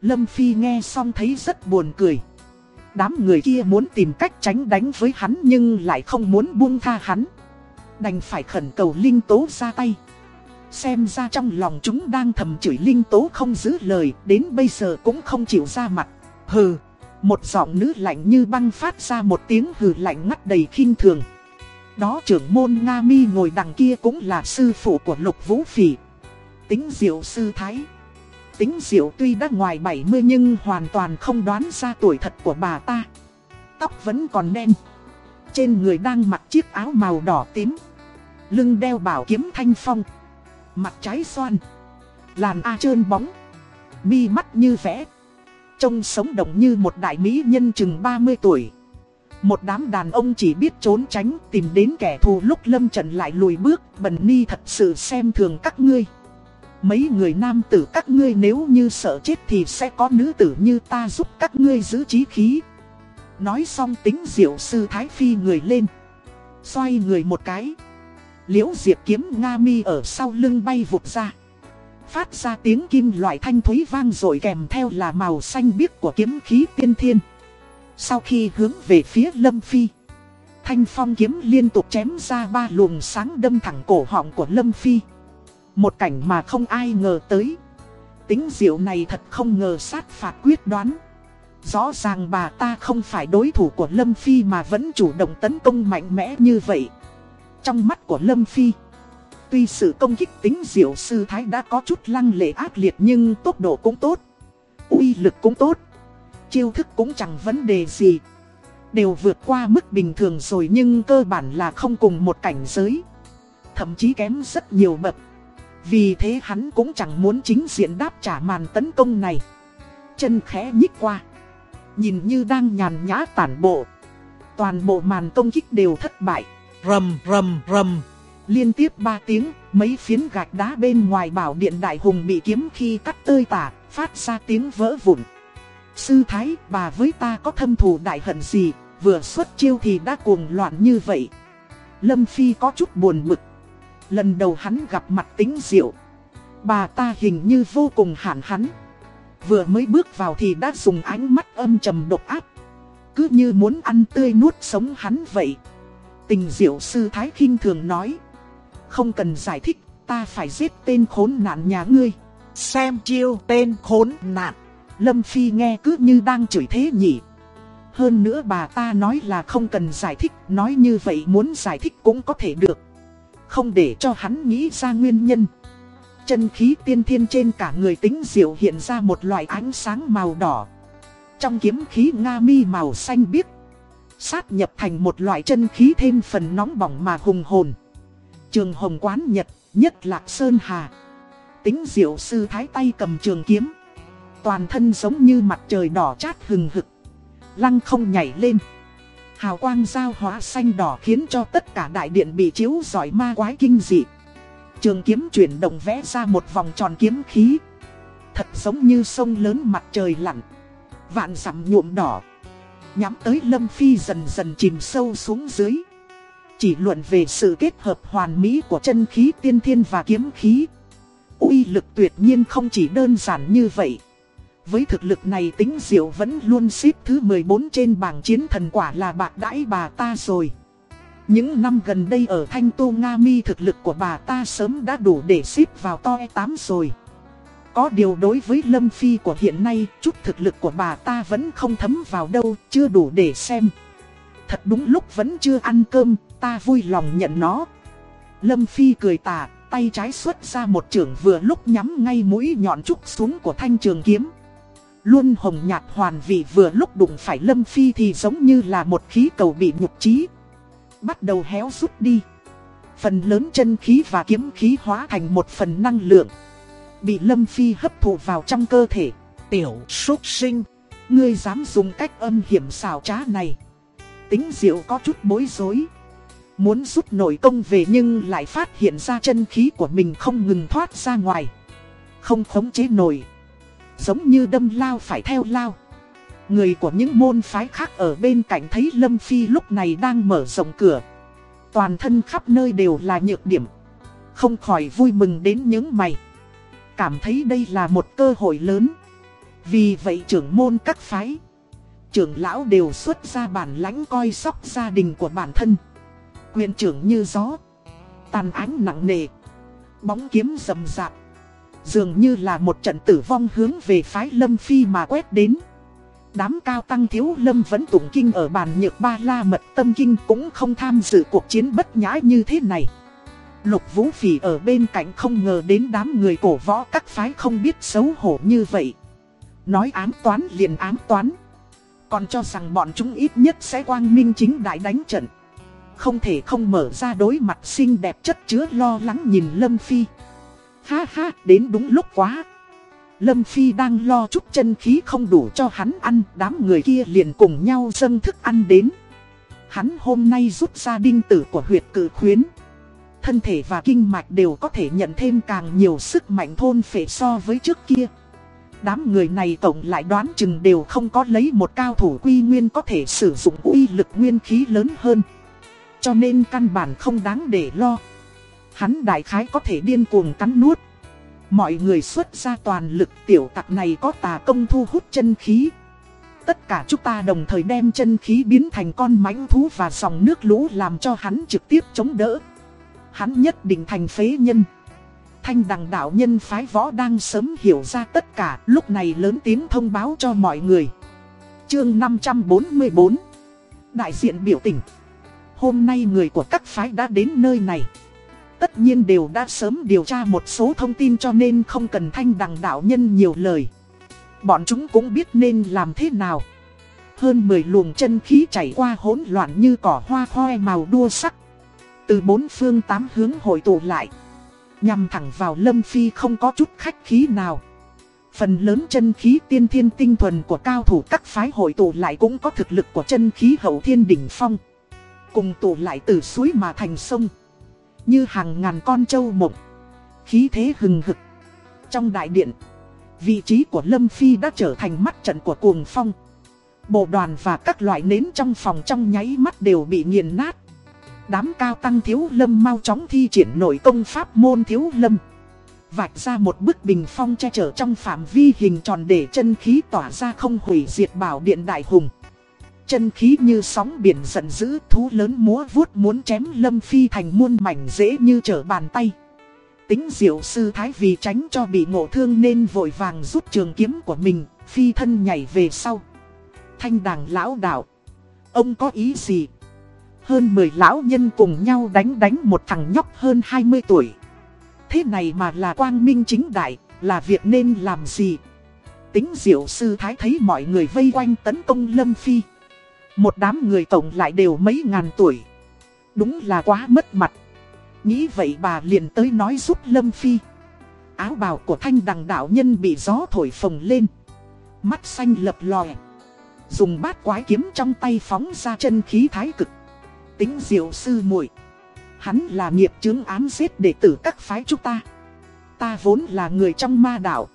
Lâm Phi nghe xong thấy rất buồn cười. Đám người kia muốn tìm cách tránh đánh với hắn nhưng lại không muốn buông tha hắn. Đành phải khẩn cầu Linh Tố ra tay. Xem ra trong lòng chúng đang thầm chửi Linh Tố không giữ lời, đến bây giờ cũng không chịu ra mặt. Hừ, một giọng nữ lạnh như băng phát ra một tiếng hừ lạnh ngắt đầy khinh thường. Đó trưởng môn Nga Mi ngồi đằng kia cũng là sư phụ của Lục Vũ Phỉ. Tính diệu sư thái. Tính diệu tuy đã ngoài 70 nhưng hoàn toàn không đoán ra tuổi thật của bà ta. Tóc vẫn còn đen. Trên người đang mặc chiếc áo màu đỏ tím. Lưng đeo bảo kiếm thanh phong. Mặt trái xoan. Làn A trơn bóng. Mi mắt như vẽ. Trông sống động như một đại mỹ nhân chừng 30 tuổi. Một đám đàn ông chỉ biết trốn tránh tìm đến kẻ thù lúc lâm trận lại lùi bước. Bần ni thật sự xem thường các ngươi. Mấy người nam tử các ngươi nếu như sợ chết thì sẽ có nữ tử như ta giúp các ngươi giữ trí khí. Nói xong tính diệu sư Thái Phi người lên. Xoay người một cái. Liễu diệp kiếm Nga mi ở sau lưng bay vụt ra. Phát ra tiếng kim loại thanh thúy vang rồi kèm theo là màu xanh biếc của kiếm khí tiên thiên. Sau khi hướng về phía Lâm Phi. Thanh phong kiếm liên tục chém ra ba luồng sáng đâm thẳng cổ họng của Lâm Phi. Một cảnh mà không ai ngờ tới. Tính diệu này thật không ngờ sát phạt quyết đoán. Rõ ràng bà ta không phải đối thủ của Lâm Phi mà vẫn chủ động tấn công mạnh mẽ như vậy. Trong mắt của Lâm Phi, tuy sự công kích tính diệu sư thái đã có chút lăng lệ ác liệt nhưng tốc độ cũng tốt. uy lực cũng tốt. Chiêu thức cũng chẳng vấn đề gì. Đều vượt qua mức bình thường rồi nhưng cơ bản là không cùng một cảnh giới. Thậm chí kém rất nhiều bậc. Vì thế hắn cũng chẳng muốn chính diện đáp trả màn tấn công này. Chân khẽ nhích qua. Nhìn như đang nhàn nhã tản bộ. Toàn bộ màn công kích đều thất bại. Rầm rầm rầm. Liên tiếp ba tiếng, mấy phiến gạch đá bên ngoài bảo điện đại hùng bị kiếm khi cắt tơi tả, phát ra tiếng vỡ vụn. Sư Thái, bà với ta có thâm thù đại hận gì, vừa xuất chiêu thì đã cuồng loạn như vậy. Lâm Phi có chút buồn bực. Lần đầu hắn gặp mặt tính diệu. Bà ta hình như vô cùng hẳn hắn. Vừa mới bước vào thì đã dùng ánh mắt âm trầm độc áp. Cứ như muốn ăn tươi nuốt sống hắn vậy. Tình diệu sư Thái khinh thường nói. Không cần giải thích, ta phải giết tên khốn nạn nhà ngươi. Xem chiêu tên khốn nạn. Lâm Phi nghe cứ như đang chửi thế nhỉ. Hơn nữa bà ta nói là không cần giải thích, nói như vậy muốn giải thích cũng có thể được. Không để cho hắn nghĩ ra nguyên nhân. Chân khí tiên thiên trên cả người tính diệu hiện ra một loại ánh sáng màu đỏ. Trong kiếm khí Nga mi màu xanh biếc Sát nhập thành một loại chân khí thêm phần nóng bỏng mà hùng hồn. Trường Hồng Quán Nhật, nhất Lạc Sơn Hà. Tính diệu sư thái tay cầm trường kiếm. Toàn thân giống như mặt trời đỏ chát hừng hực. Lăng không nhảy lên. Hào quang giao hóa xanh đỏ khiến cho tất cả đại điện bị chiếu giỏi ma quái kinh dị. Trường kiếm chuyển động vẽ ra một vòng tròn kiếm khí. Thật giống như sông lớn mặt trời lặn. Vạn dặm nhuộm đỏ. Nhắm tới Lâm Phi dần dần chìm sâu xuống dưới. Chỉ luận về sự kết hợp hoàn mỹ của chân khí, tiên thiên và kiếm khí. uy lực tuyệt nhiên không chỉ đơn giản như vậy. Với thực lực này tính diệu vẫn luôn xếp thứ 14 trên bảng chiến thần quả là bạc đãi bà ta rồi. Những năm gần đây ở Thanh Tô Nga Mi thực lực của bà ta sớm đã đủ để xếp vào to 8 rồi. Có điều đối với Lâm Phi của hiện nay, chút thực lực của bà ta vẫn không thấm vào đâu, chưa đủ để xem. Thật đúng lúc vẫn chưa ăn cơm, ta vui lòng nhận nó. Lâm Phi cười tà, tay trái xuất ra một trường vừa lúc nhắm ngay mũi nhọn trúc xuống của thanh trường kiếm. Luôn hồng nhạt hoàn vị vừa lúc đụng phải Lâm Phi thì giống như là một khí cầu bị nhục trí. Bắt đầu héo rút đi. Phần lớn chân khí và kiếm khí hóa thành một phần năng lượng. Bị Lâm Phi hấp thụ vào trong cơ thể. Tiểu súc sinh. Ngươi dám dùng cách âm hiểm xảo trá này. Tính diệu có chút bối rối. Muốn rút nổi công về nhưng lại phát hiện ra chân khí của mình không ngừng thoát ra ngoài. Không khống chế nổi. Giống như đâm lao phải theo lao. Người của những môn phái khác ở bên cạnh thấy Lâm Phi lúc này đang mở rộng cửa. Toàn thân khắp nơi đều là nhược điểm. Không khỏi vui mừng đến những mày. Cảm thấy đây là một cơ hội lớn. Vì vậy trưởng môn các phái, trưởng lão đều xuất ra bản lãnh coi sóc gia đình của bản thân. Quyền trưởng như gió, tàn ánh nặng nề, bóng kiếm rầm rạp. Dường như là một trận tử vong hướng về phái lâm phi mà quét đến. Đám cao tăng thiếu lâm vẫn tụng kinh ở bàn nhược ba la mật tâm kinh cũng không tham dự cuộc chiến bất nhã như thế này. Lục Vũ Phỉ ở bên cạnh không ngờ đến đám người cổ võ các phái không biết xấu hổ như vậy. Nói ám toán liền ám toán. Còn cho rằng bọn chúng ít nhất sẽ quang minh chính đại đánh trận. Không thể không mở ra đối mặt xinh đẹp chất chứa lo lắng nhìn Lâm Phi. Ha ha, đến đúng lúc quá. Lâm Phi đang lo chút chân khí không đủ cho hắn ăn, đám người kia liền cùng nhau dâng thức ăn đến. Hắn hôm nay rút ra đinh tử của huyệt cử khuyến. Thân thể và kinh mạch đều có thể nhận thêm càng nhiều sức mạnh thôn phệ so với trước kia. Đám người này tổng lại đoán chừng đều không có lấy một cao thủ quy nguyên có thể sử dụng uy lực nguyên khí lớn hơn. Cho nên căn bản không đáng để lo. Hắn đại khái có thể điên cuồng cắn nuốt. Mọi người xuất ra toàn lực tiểu tặc này có tà công thu hút chân khí. Tất cả chúng ta đồng thời đem chân khí biến thành con mãnh thú và dòng nước lũ làm cho hắn trực tiếp chống đỡ. Hắn nhất định thành phế nhân. Thanh đằng đạo nhân phái võ đang sớm hiểu ra tất cả, lúc này lớn tiếng thông báo cho mọi người. Chương 544 Đại diện biểu tình Hôm nay người của các phái đã đến nơi này. Tất nhiên đều đã sớm điều tra một số thông tin cho nên không cần thanh đằng đạo nhân nhiều lời. Bọn chúng cũng biết nên làm thế nào. Hơn 10 luồng chân khí chảy qua hỗn loạn như cỏ hoa khoe màu đua sắc. Từ bốn phương tám hướng hội tụ lại. Nhằm thẳng vào Lâm Phi không có chút khách khí nào. Phần lớn chân khí tiên thiên tinh thuần của cao thủ các phái hội tụ lại cũng có thực lực của chân khí hậu thiên đỉnh phong. Cùng tụ lại từ suối mà thành sông. Như hàng ngàn con trâu mộng. Khí thế hừng hực. Trong đại điện, vị trí của Lâm Phi đã trở thành mắt trận của cuồng phong. Bộ đoàn và các loại nến trong phòng trong nháy mắt đều bị nghiền nát. Đám cao tăng thiếu lâm mau chóng thi triển nội công pháp môn thiếu lâm. Vạch ra một bức bình phong che chở trong phạm vi hình tròn để chân khí tỏa ra không hủy diệt bảo điện đại hùng. Chân khí như sóng biển giận dữ thú lớn múa vuốt muốn chém lâm phi thành muôn mảnh dễ như trở bàn tay. Tính diệu sư thái vì tránh cho bị ngộ thương nên vội vàng rút trường kiếm của mình, phi thân nhảy về sau. Thanh đàng lão đạo. Ông có ý gì? Hơn 10 lão nhân cùng nhau đánh đánh một thằng nhóc hơn 20 tuổi. Thế này mà là quang minh chính đại, là việc nên làm gì? Tính diệu sư thái thấy mọi người vây quanh tấn công Lâm Phi. Một đám người tổng lại đều mấy ngàn tuổi. Đúng là quá mất mặt. Nghĩ vậy bà liền tới nói giúp Lâm Phi. Áo bào của thanh đằng đạo nhân bị gió thổi phồng lên. Mắt xanh lập lòe. Dùng bát quái kiếm trong tay phóng ra chân khí thái cực tính diệu sư muội Hắn là nghiệp chứng ám giết đệ tử các phái chúng ta Ta vốn là người trong ma đạo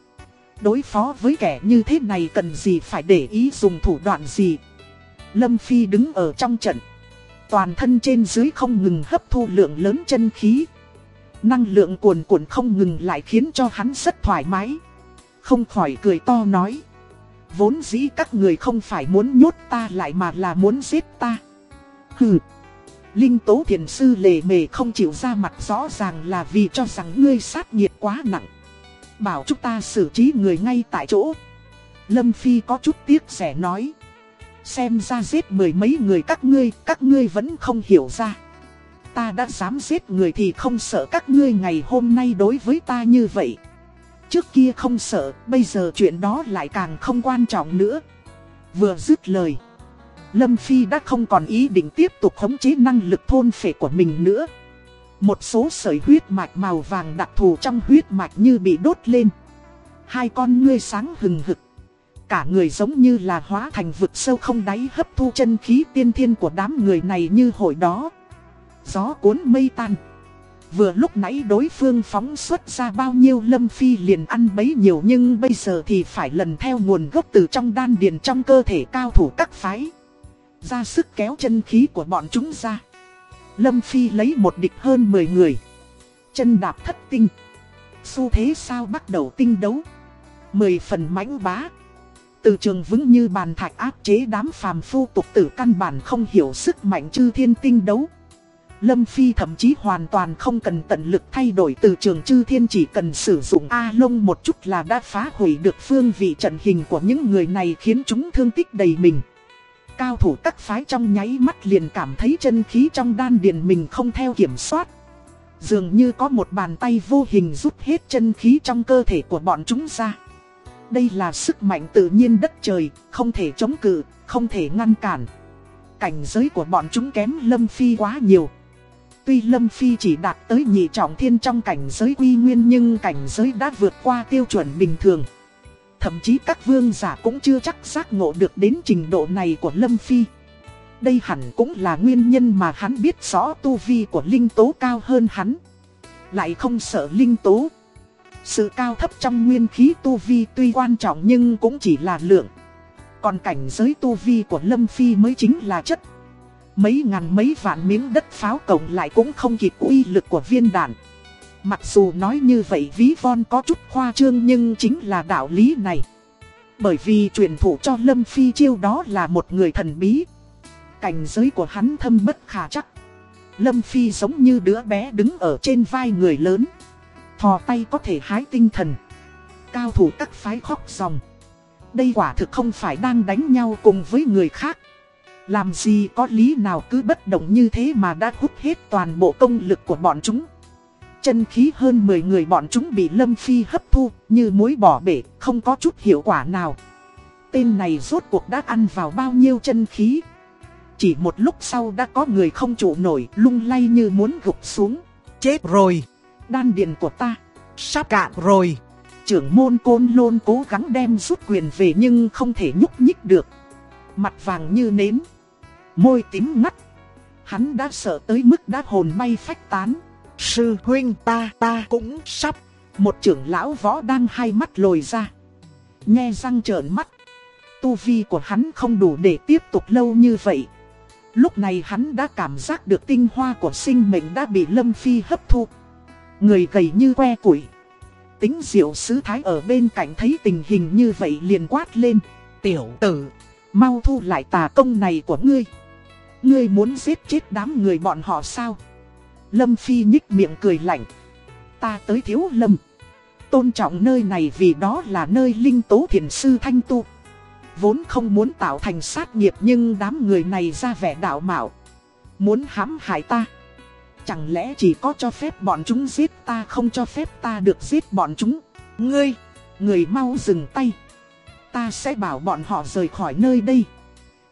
Đối phó với kẻ như thế này cần gì phải để ý dùng thủ đoạn gì Lâm Phi đứng ở trong trận Toàn thân trên dưới không ngừng hấp thu lượng lớn chân khí Năng lượng cuồn cuộn không ngừng lại khiến cho hắn rất thoải mái Không khỏi cười to nói Vốn dĩ các người không phải muốn nhốt ta lại mà là muốn giết ta Hừ Linh tố thiền sư lề mề không chịu ra mặt rõ ràng là vì cho rằng ngươi sát nhiệt quá nặng. Bảo chúng ta xử trí người ngay tại chỗ. Lâm Phi có chút tiếc rẻ nói. Xem ra giết mười mấy người các ngươi, các ngươi vẫn không hiểu ra. Ta đã dám giết người thì không sợ các ngươi ngày hôm nay đối với ta như vậy. Trước kia không sợ, bây giờ chuyện đó lại càng không quan trọng nữa. Vừa dứt lời. Lâm Phi đã không còn ý định tiếp tục khống chế năng lực thôn phệ của mình nữa. Một số sợi huyết mạch màu vàng đặc thù trong huyết mạch như bị đốt lên. Hai con ngươi sáng hừng hực. Cả người giống như là hóa thành vực sâu không đáy hấp thu chân khí tiên thiên của đám người này như hồi đó. Gió cuốn mây tan. Vừa lúc nãy đối phương phóng xuất ra bao nhiêu lâm phi liền ăn bấy nhiều nhưng bây giờ thì phải lần theo nguồn gốc từ trong đan điền trong cơ thể cao thủ các phái. Ra sức kéo chân khí của bọn chúng ra. Lâm Phi lấy một địch hơn 10 người. Chân đạp thất tinh. Xu thế sao bắt đầu tinh đấu. 10 phần mãnh bá. Từ trường vững như bàn thạch áp chế đám phàm phu tục tử căn bản không hiểu sức mạnh chư thiên tinh đấu. Lâm Phi thậm chí hoàn toàn không cần tận lực thay đổi từ trường chư thiên chỉ cần sử dụng A lông một chút là đã phá hủy được phương vị trận hình của những người này khiến chúng thương tích đầy mình. Cao thủ các phái trong nháy mắt liền cảm thấy chân khí trong đan điền mình không theo kiểm soát. Dường như có một bàn tay vô hình rút hết chân khí trong cơ thể của bọn chúng ra. Đây là sức mạnh tự nhiên đất trời, không thể chống cự, không thể ngăn cản. Cảnh giới của bọn chúng kém Lâm Phi quá nhiều. Tuy Lâm Phi chỉ đạt tới nhị trọng thiên trong cảnh giới quy nguyên nhưng cảnh giới đã vượt qua tiêu chuẩn bình thường. Thậm chí các vương giả cũng chưa chắc giác ngộ được đến trình độ này của Lâm Phi. Đây hẳn cũng là nguyên nhân mà hắn biết rõ tu vi của Linh Tố cao hơn hắn. Lại không sợ Linh Tố. Sự cao thấp trong nguyên khí tu vi tuy quan trọng nhưng cũng chỉ là lượng. Còn cảnh giới tu vi của Lâm Phi mới chính là chất. Mấy ngàn mấy vạn miếng đất pháo cộng lại cũng không kịp uy lực của viên đạn. Mặc dù nói như vậy ví von có chút khoa trương nhưng chính là đạo lý này. Bởi vì truyền thủ cho Lâm Phi chiêu đó là một người thần bí. Cảnh giới của hắn thâm bất khả chắc. Lâm Phi giống như đứa bé đứng ở trên vai người lớn. Thò tay có thể hái tinh thần. Cao thủ các phái khóc ròng. Đây quả thực không phải đang đánh nhau cùng với người khác. Làm gì có lý nào cứ bất động như thế mà đã hút hết toàn bộ công lực của bọn chúng. Chân khí hơn 10 người bọn chúng bị Lâm Phi hấp thu như muối bỏ bể, không có chút hiệu quả nào. Tên này rốt cuộc đã ăn vào bao nhiêu chân khí. Chỉ một lúc sau đã có người không trụ nổi, lung lay như muốn gục xuống. Chết rồi. Đan điện của ta. Sắp cạn rồi. Trưởng môn côn lôn cố gắng đem rút quyền về nhưng không thể nhúc nhích được. Mặt vàng như nến. Môi tím ngắt. Hắn đã sợ tới mức đã hồn bay phách tán. Sư huynh ta ta cũng sắp. Một trưởng lão võ đang hai mắt lồi ra. Nghe răng trợn mắt. Tu vi của hắn không đủ để tiếp tục lâu như vậy. Lúc này hắn đã cảm giác được tinh hoa của sinh mệnh đã bị Lâm Phi hấp thu. Người gầy như que củi. Tính diệu sứ thái ở bên cạnh thấy tình hình như vậy liền quát lên. Tiểu tử, mau thu lại tà công này của ngươi. Ngươi muốn giết chết đám người bọn họ sao? Lâm Phi nhích miệng cười lạnh. Ta tới thiếu lâm. Tôn trọng nơi này vì đó là nơi linh tố thiền sư thanh tu. Vốn không muốn tạo thành sát nghiệp nhưng đám người này ra vẻ đạo mạo. Muốn hãm hại ta. Chẳng lẽ chỉ có cho phép bọn chúng giết ta không cho phép ta được giết bọn chúng. Ngươi, người mau dừng tay. Ta sẽ bảo bọn họ rời khỏi nơi đây.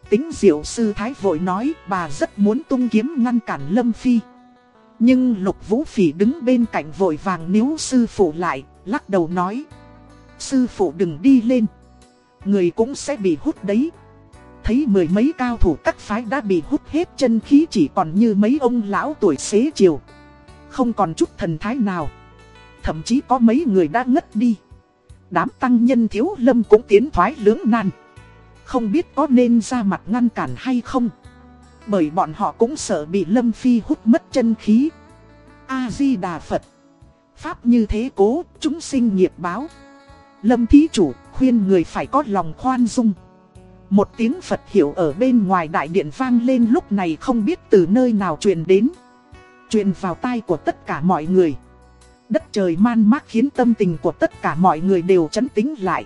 Tính diệu sư thái vội nói bà rất muốn tung kiếm ngăn cản Lâm Phi. Nhưng Lục Vũ Phỉ đứng bên cạnh vội vàng níu sư phụ lại, lắc đầu nói. Sư phụ đừng đi lên. Người cũng sẽ bị hút đấy. Thấy mười mấy cao thủ các phái đã bị hút hết chân khí chỉ còn như mấy ông lão tuổi xế chiều. Không còn chút thần thái nào. Thậm chí có mấy người đã ngất đi. Đám tăng nhân thiếu lâm cũng tiến thoái lưỡng nan. Không biết có nên ra mặt ngăn cản hay không. Bởi bọn họ cũng sợ bị Lâm Phi hút mất chân khí. A-di-đà Phật. Pháp như thế cố, chúng sinh nghiệp báo. Lâm thí chủ khuyên người phải có lòng khoan dung. Một tiếng Phật hiệu ở bên ngoài đại điện vang lên lúc này không biết từ nơi nào truyền đến. Truyền vào tai của tất cả mọi người. Đất trời man mác khiến tâm tình của tất cả mọi người đều chấn tĩnh lại.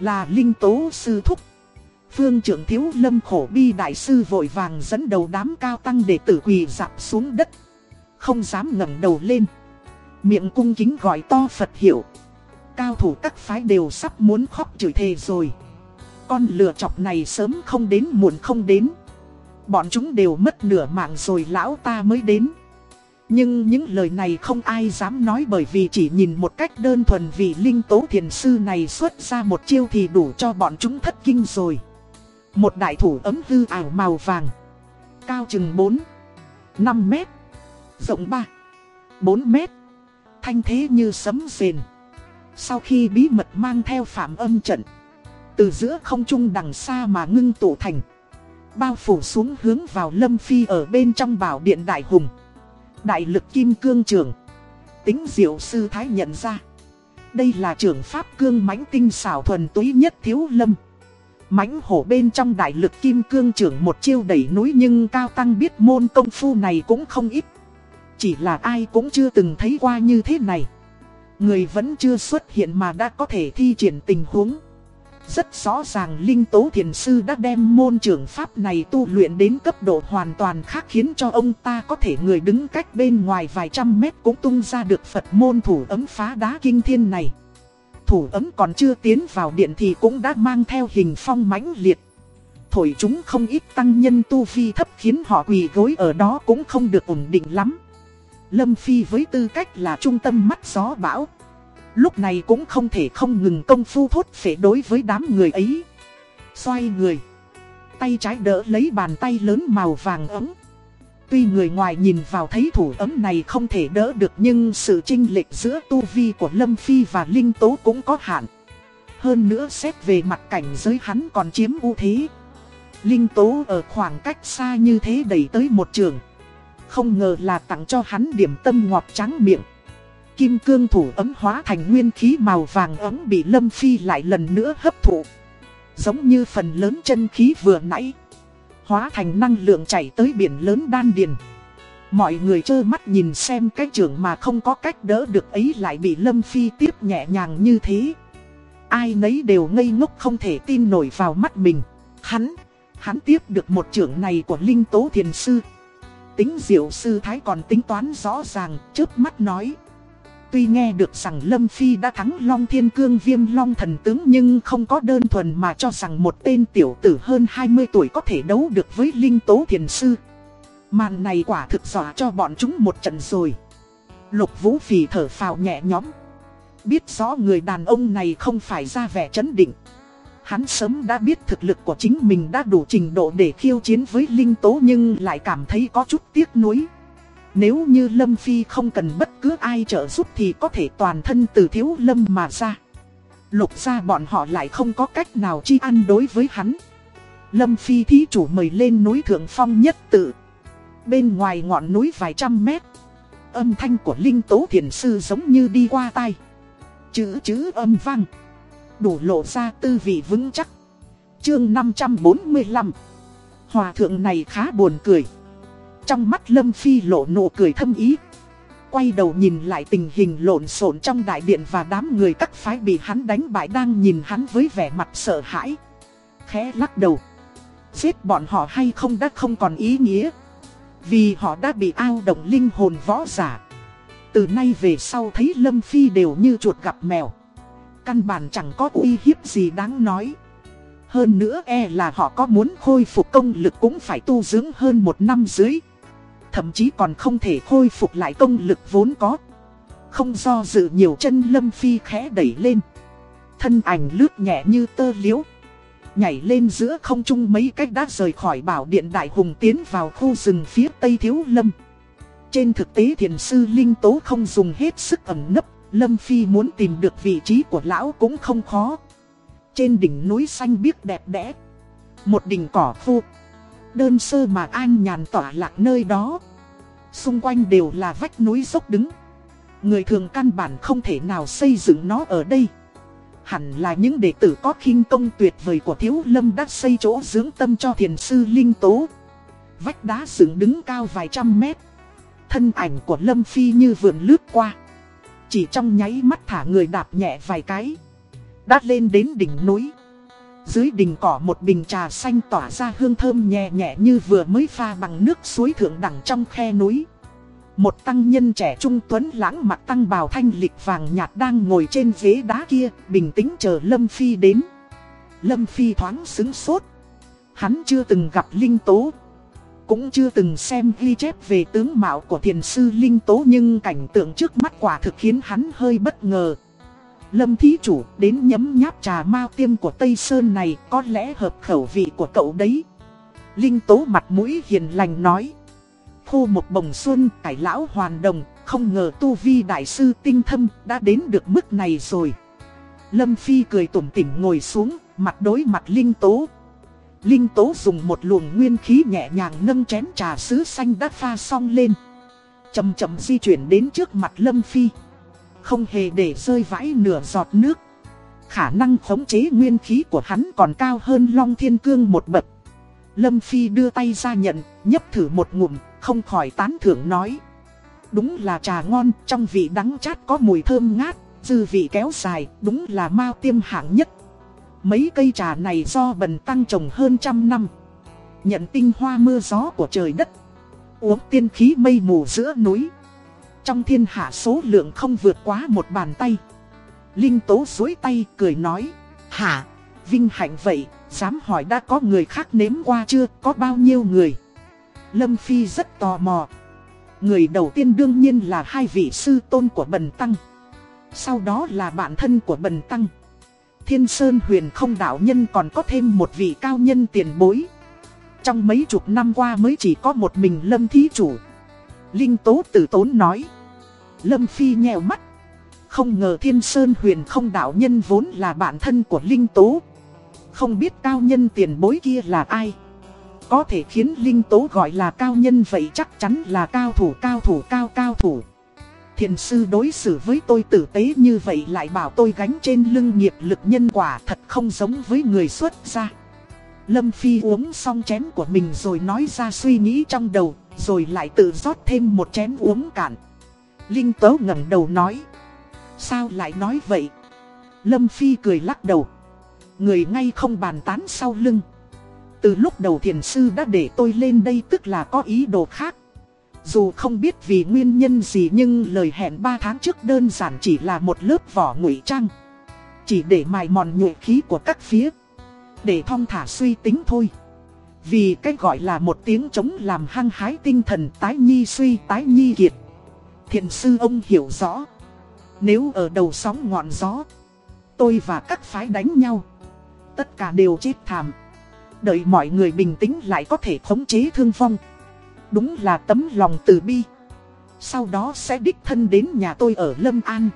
Là Linh Tố Sư Thúc. Phương trưởng thiếu lâm khổ bi đại sư vội vàng dẫn đầu đám cao tăng để tử quỳ dạp xuống đất. Không dám ngẩng đầu lên. Miệng cung kính gọi to Phật hiệu Cao thủ các phái đều sắp muốn khóc chửi thề rồi. Con lừa chọc này sớm không đến muộn không đến. Bọn chúng đều mất nửa mạng rồi lão ta mới đến. Nhưng những lời này không ai dám nói bởi vì chỉ nhìn một cách đơn thuần vì linh tố thiền sư này xuất ra một chiêu thì đủ cho bọn chúng thất kinh rồi. Một đại thủ ấm hư ảo màu vàng. Cao chừng 4, 5 mét, rộng 3, 4 mét. Thanh thế như sấm rền. Sau khi bí mật mang theo phạm âm trận, từ giữa không trung đằng xa mà ngưng tụ thành. Bao phủ xuống hướng vào Lâm Phi ở bên trong bảo điện Đại Hùng. Đại lực kim cương trưởng. Tính diệu sư thái nhận ra. Đây là trường pháp cương mãnh tinh xảo thuần túy nhất thiếu lâm. mãnh hổ bên trong đại lực kim cương trưởng một chiêu đẩy núi nhưng cao tăng biết môn công phu này cũng không ít. Chỉ là ai cũng chưa từng thấy qua như thế này. Người vẫn chưa xuất hiện mà đã có thể thi triển tình huống. Rất rõ ràng Linh Tố Thiền Sư đã đem môn trưởng pháp này tu luyện đến cấp độ hoàn toàn khác khiến cho ông ta có thể người đứng cách bên ngoài vài trăm mét cũng tung ra được Phật môn thủ ấm phá đá kinh thiên này. Thủ ấm còn chưa tiến vào điện thì cũng đã mang theo hình phong mãnh liệt. Thổi chúng không ít tăng nhân tu vi thấp khiến họ quỳ gối ở đó cũng không được ổn định lắm. Lâm Phi với tư cách là trung tâm mắt gió bão Lúc này cũng không thể không ngừng công phu thốt phể đối với đám người ấy. Xoay người. Tay trái đỡ lấy bàn tay lớn màu vàng ấm. Tuy người ngoài nhìn vào thấy thủ ấm này không thể đỡ được nhưng sự chênh lệch giữa tu vi của Lâm Phi và Linh Tố cũng có hạn. Hơn nữa xét về mặt cảnh giới hắn còn chiếm ưu thế. Linh Tố ở khoảng cách xa như thế đẩy tới một trường. Không ngờ là tặng cho hắn điểm tâm ngọt trắng miệng. Kim cương thủ ấm hóa thành nguyên khí màu vàng ấm bị Lâm Phi lại lần nữa hấp thụ. Giống như phần lớn chân khí vừa nãy. Hóa thành năng lượng chảy tới biển lớn đan điền. Mọi người trơ mắt nhìn xem cái trưởng mà không có cách đỡ được ấy lại bị Lâm Phi tiếp nhẹ nhàng như thế. Ai nấy đều ngây ngốc không thể tin nổi vào mắt mình. Hắn, hắn tiếp được một trưởng này của Linh Tố Thiền Sư. Tính diệu sư thái còn tính toán rõ ràng, trước mắt nói. Tuy nghe được rằng Lâm Phi đã thắng Long Thiên Cương viêm Long thần tướng nhưng không có đơn thuần mà cho rằng một tên tiểu tử hơn 20 tuổi có thể đấu được với Linh Tố Thiền Sư. Màn này quả thực dọa cho bọn chúng một trận rồi. Lục Vũ Phì thở phào nhẹ nhõm. Biết rõ người đàn ông này không phải ra vẻ chấn định. Hắn sớm đã biết thực lực của chính mình đã đủ trình độ để khiêu chiến với Linh Tố nhưng lại cảm thấy có chút tiếc nuối. Nếu như Lâm Phi không cần bất cứ ai trợ giúp thì có thể toàn thân từ thiếu Lâm mà ra. Lục ra bọn họ lại không có cách nào chi ăn đối với hắn. Lâm Phi thí chủ mời lên núi Thượng Phong nhất tự. Bên ngoài ngọn núi vài trăm mét. Âm thanh của Linh Tố Thiền Sư giống như đi qua tay. Chữ chữ âm vang. Đủ lộ ra tư vị vững chắc. Chương 545 Hòa thượng này khá buồn cười. Trong mắt Lâm Phi lộ nụ cười thâm ý. Quay đầu nhìn lại tình hình lộn xộn trong đại điện và đám người các phái bị hắn đánh bại đang nhìn hắn với vẻ mặt sợ hãi. Khẽ lắc đầu. Giết bọn họ hay không đã không còn ý nghĩa. Vì họ đã bị ao động linh hồn võ giả. Từ nay về sau thấy Lâm Phi đều như chuột gặp mèo. Căn bản chẳng có uy hiếp gì đáng nói. Hơn nữa e là họ có muốn khôi phục công lực cũng phải tu dưỡng hơn một năm dưới. Thậm chí còn không thể khôi phục lại công lực vốn có. Không do dự nhiều chân Lâm Phi khẽ đẩy lên. Thân ảnh lướt nhẹ như tơ liễu. Nhảy lên giữa không trung mấy cách đã rời khỏi bảo điện đại hùng tiến vào khu rừng phía tây thiếu lâm. Trên thực tế thiền sư Linh Tố không dùng hết sức ẩn nấp, Lâm Phi muốn tìm được vị trí của lão cũng không khó. Trên đỉnh núi xanh biếc đẹp đẽ. Một đỉnh cỏ khô. Đơn sơ mà an nhàn tỏa lạc nơi đó. Xung quanh đều là vách núi dốc đứng. Người thường căn bản không thể nào xây dựng nó ở đây. Hẳn là những đệ tử có khinh công tuyệt vời của Thiếu Lâm đã xây chỗ dưỡng tâm cho thiền sư Linh Tố. Vách đá dựng đứng cao vài trăm mét. Thân ảnh của Lâm Phi như vườn lướt qua. Chỉ trong nháy mắt thả người đạp nhẹ vài cái. Đã lên đến đỉnh núi dưới đỉnh cỏ một bình trà xanh tỏa ra hương thơm nhẹ nhẹ như vừa mới pha bằng nước suối thượng đẳng trong khe núi. Một tăng nhân trẻ trung tuấn lãng mặt tăng bào thanh lịch vàng nhạt đang ngồi trên ghế đá kia, bình tĩnh chờ Lâm Phi đến. Lâm Phi thoáng xứng sốt. Hắn chưa từng gặp Linh Tố. cũng chưa từng xem ghi chép về tướng mạo của thiền sư Linh Tố nhưng cảnh tượng trước mắt quả thực khiến hắn hơi bất ngờ. Lâm thí chủ đến nhấm nháp trà mao tiêm của Tây Sơn này có lẽ hợp khẩu vị của cậu đấy. Linh Tố mặt mũi hiền lành nói. Khô một bồng xuân cải lão hoàn đồng, không ngờ tu vi đại sư tinh thâm đã đến được mức này rồi. Lâm Phi cười tủm tỉm ngồi xuống, mặt đối mặt Linh Tố. Linh Tố dùng một luồng nguyên khí nhẹ nhàng nâng chén trà sứ xanh đã pha xong lên. Chầm chậm di chuyển đến trước mặt Lâm Phi. Không hề để rơi vãi nửa giọt nước. Khả năng khống chế nguyên khí của hắn còn cao hơn Long Thiên Cương một bậc. Lâm Phi đưa tay ra nhận, nhấp thử một ngụm, không khỏi tán thưởng nói. Đúng là trà ngon, trong vị đắng chát có mùi thơm ngát, dư vị kéo dài, đúng là mao tiêm hạng nhất. Mấy cây trà này do bần tăng trồng hơn trăm năm. Nhận tinh hoa mưa gió của trời đất. Uống tiên khí mây mù giữa núi. Trong thiên hạ số lượng không vượt quá một bàn tay. Linh tố dối tay cười nói. Hả, vinh hạnh vậy, dám hỏi đã có người khác nếm qua chưa, có bao nhiêu người? Lâm Phi rất tò mò. Người đầu tiên đương nhiên là hai vị sư tôn của Bần Tăng. Sau đó là bạn thân của Bần Tăng. Thiên Sơn huyền không đạo nhân còn có thêm một vị cao nhân tiền bối. Trong mấy chục năm qua mới chỉ có một mình Lâm Thí Chủ. Linh Tố tử tốn nói. Lâm Phi nhèo mắt. Không ngờ Thiên Sơn huyền không đạo nhân vốn là bạn thân của Linh Tố. Không biết cao nhân tiền bối kia là ai. Có thể khiến Linh Tố gọi là cao nhân vậy chắc chắn là cao thủ cao thủ cao cao thủ. Thiền sư đối xử với tôi tử tế như vậy lại bảo tôi gánh trên lưng nghiệp lực nhân quả thật không giống với người xuất gia. Lâm Phi uống xong chén của mình rồi nói ra suy nghĩ trong đầu, rồi lại tự rót thêm một chén uống cạn. Linh Tố ngẩng đầu nói. Sao lại nói vậy? Lâm Phi cười lắc đầu. Người ngay không bàn tán sau lưng. Từ lúc đầu thiền sư đã để tôi lên đây tức là có ý đồ khác. Dù không biết vì nguyên nhân gì nhưng lời hẹn 3 tháng trước đơn giản chỉ là một lớp vỏ ngụy trang. Chỉ để mài mòn nhuệ khí của các phía. Để thong thả suy tính thôi. Vì cách gọi là một tiếng chống làm hăng hái tinh thần tái nhi suy tái nhi kiệt. Thiền sư ông hiểu rõ. Nếu ở đầu sóng ngọn gió, tôi và các phái đánh nhau. Tất cả đều chết thảm. Đợi mọi người bình tĩnh lại có thể khống chế thương vong đúng là tấm lòng từ bi. Sau đó sẽ đích thân đến nhà tôi ở Lâm An.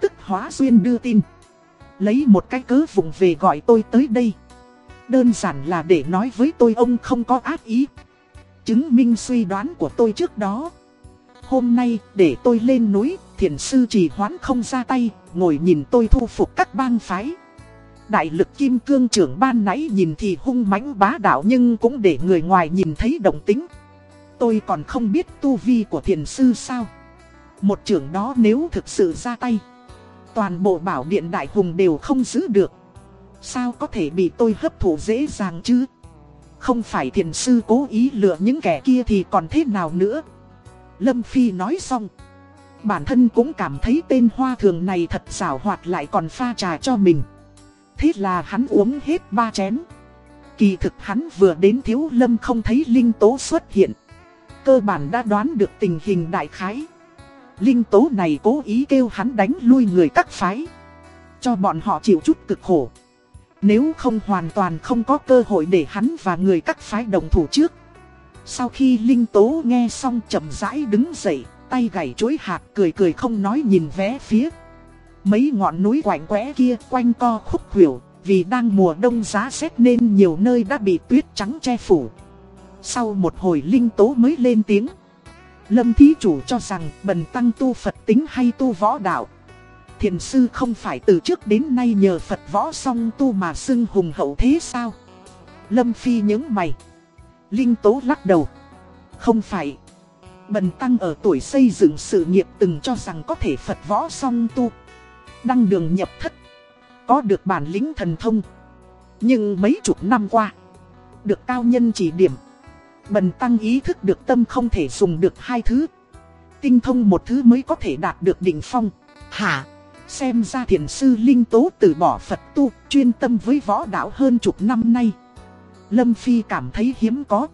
Tức hóa duyên đưa tin. Lấy một cái cớ vùng về gọi tôi tới đây. Đơn giản là để nói với tôi ông không có ác ý. Chứng minh suy đoán của tôi trước đó. Hôm nay để tôi lên núi, thiền sư trì hoãn không ra tay, ngồi nhìn tôi thu phục các bang phái. Đại lực kim cương trưởng ban nãy nhìn thì hung mãnh bá đạo nhưng cũng để người ngoài nhìn thấy động tính. Tôi còn không biết tu vi của thiền sư sao Một trưởng đó nếu thực sự ra tay Toàn bộ bảo điện đại hùng đều không giữ được Sao có thể bị tôi hấp thụ dễ dàng chứ Không phải thiền sư cố ý lựa những kẻ kia thì còn thế nào nữa Lâm Phi nói xong Bản thân cũng cảm thấy tên hoa thường này thật xảo hoạt lại còn pha trà cho mình Thế là hắn uống hết ba chén Kỳ thực hắn vừa đến thiếu lâm không thấy linh tố xuất hiện cơ bản đã đoán được tình hình đại khái. Linh tố này cố ý kêu hắn đánh lui người các phái. Cho bọn họ chịu chút cực khổ. Nếu không hoàn toàn không có cơ hội để hắn và người các phái đồng thủ trước. Sau khi Linh Tố nghe xong chậm rãi đứng dậy, tay gảy chuối hạt cười cười không nói nhìn vé phía. Mấy ngọn núi quạnh quẽ kia quanh co khúc khuỷu, vì đang mùa đông giá rét nên nhiều nơi đã bị tuyết trắng che phủ. Sau một hồi linh tố mới lên tiếng Lâm thí chủ cho rằng bần tăng tu Phật tính hay tu võ đạo Thiền sư không phải từ trước đến nay nhờ Phật võ song tu mà xưng hùng hậu thế sao? Lâm phi nhớ mày. Linh tố lắc đầu. Không phải. Bần tăng ở tuổi xây dựng sự nghiệp từng cho rằng có thể Phật võ song tu. Đăng đường nhập thất. Có được bản lĩnh thần thông. Nhưng mấy chục năm qua, Được cao nhân chỉ điểm, Bần tăng ý thức được tâm không thể dùng được hai thứ. Tinh thông một thứ mới có thể đạt được đỉnh phong. Hả? Xem ra thiền sư Linh Tố từ bỏ Phật tu, chuyên tâm với võ đạo hơn chục năm nay. Lâm Phi cảm thấy hiếm có.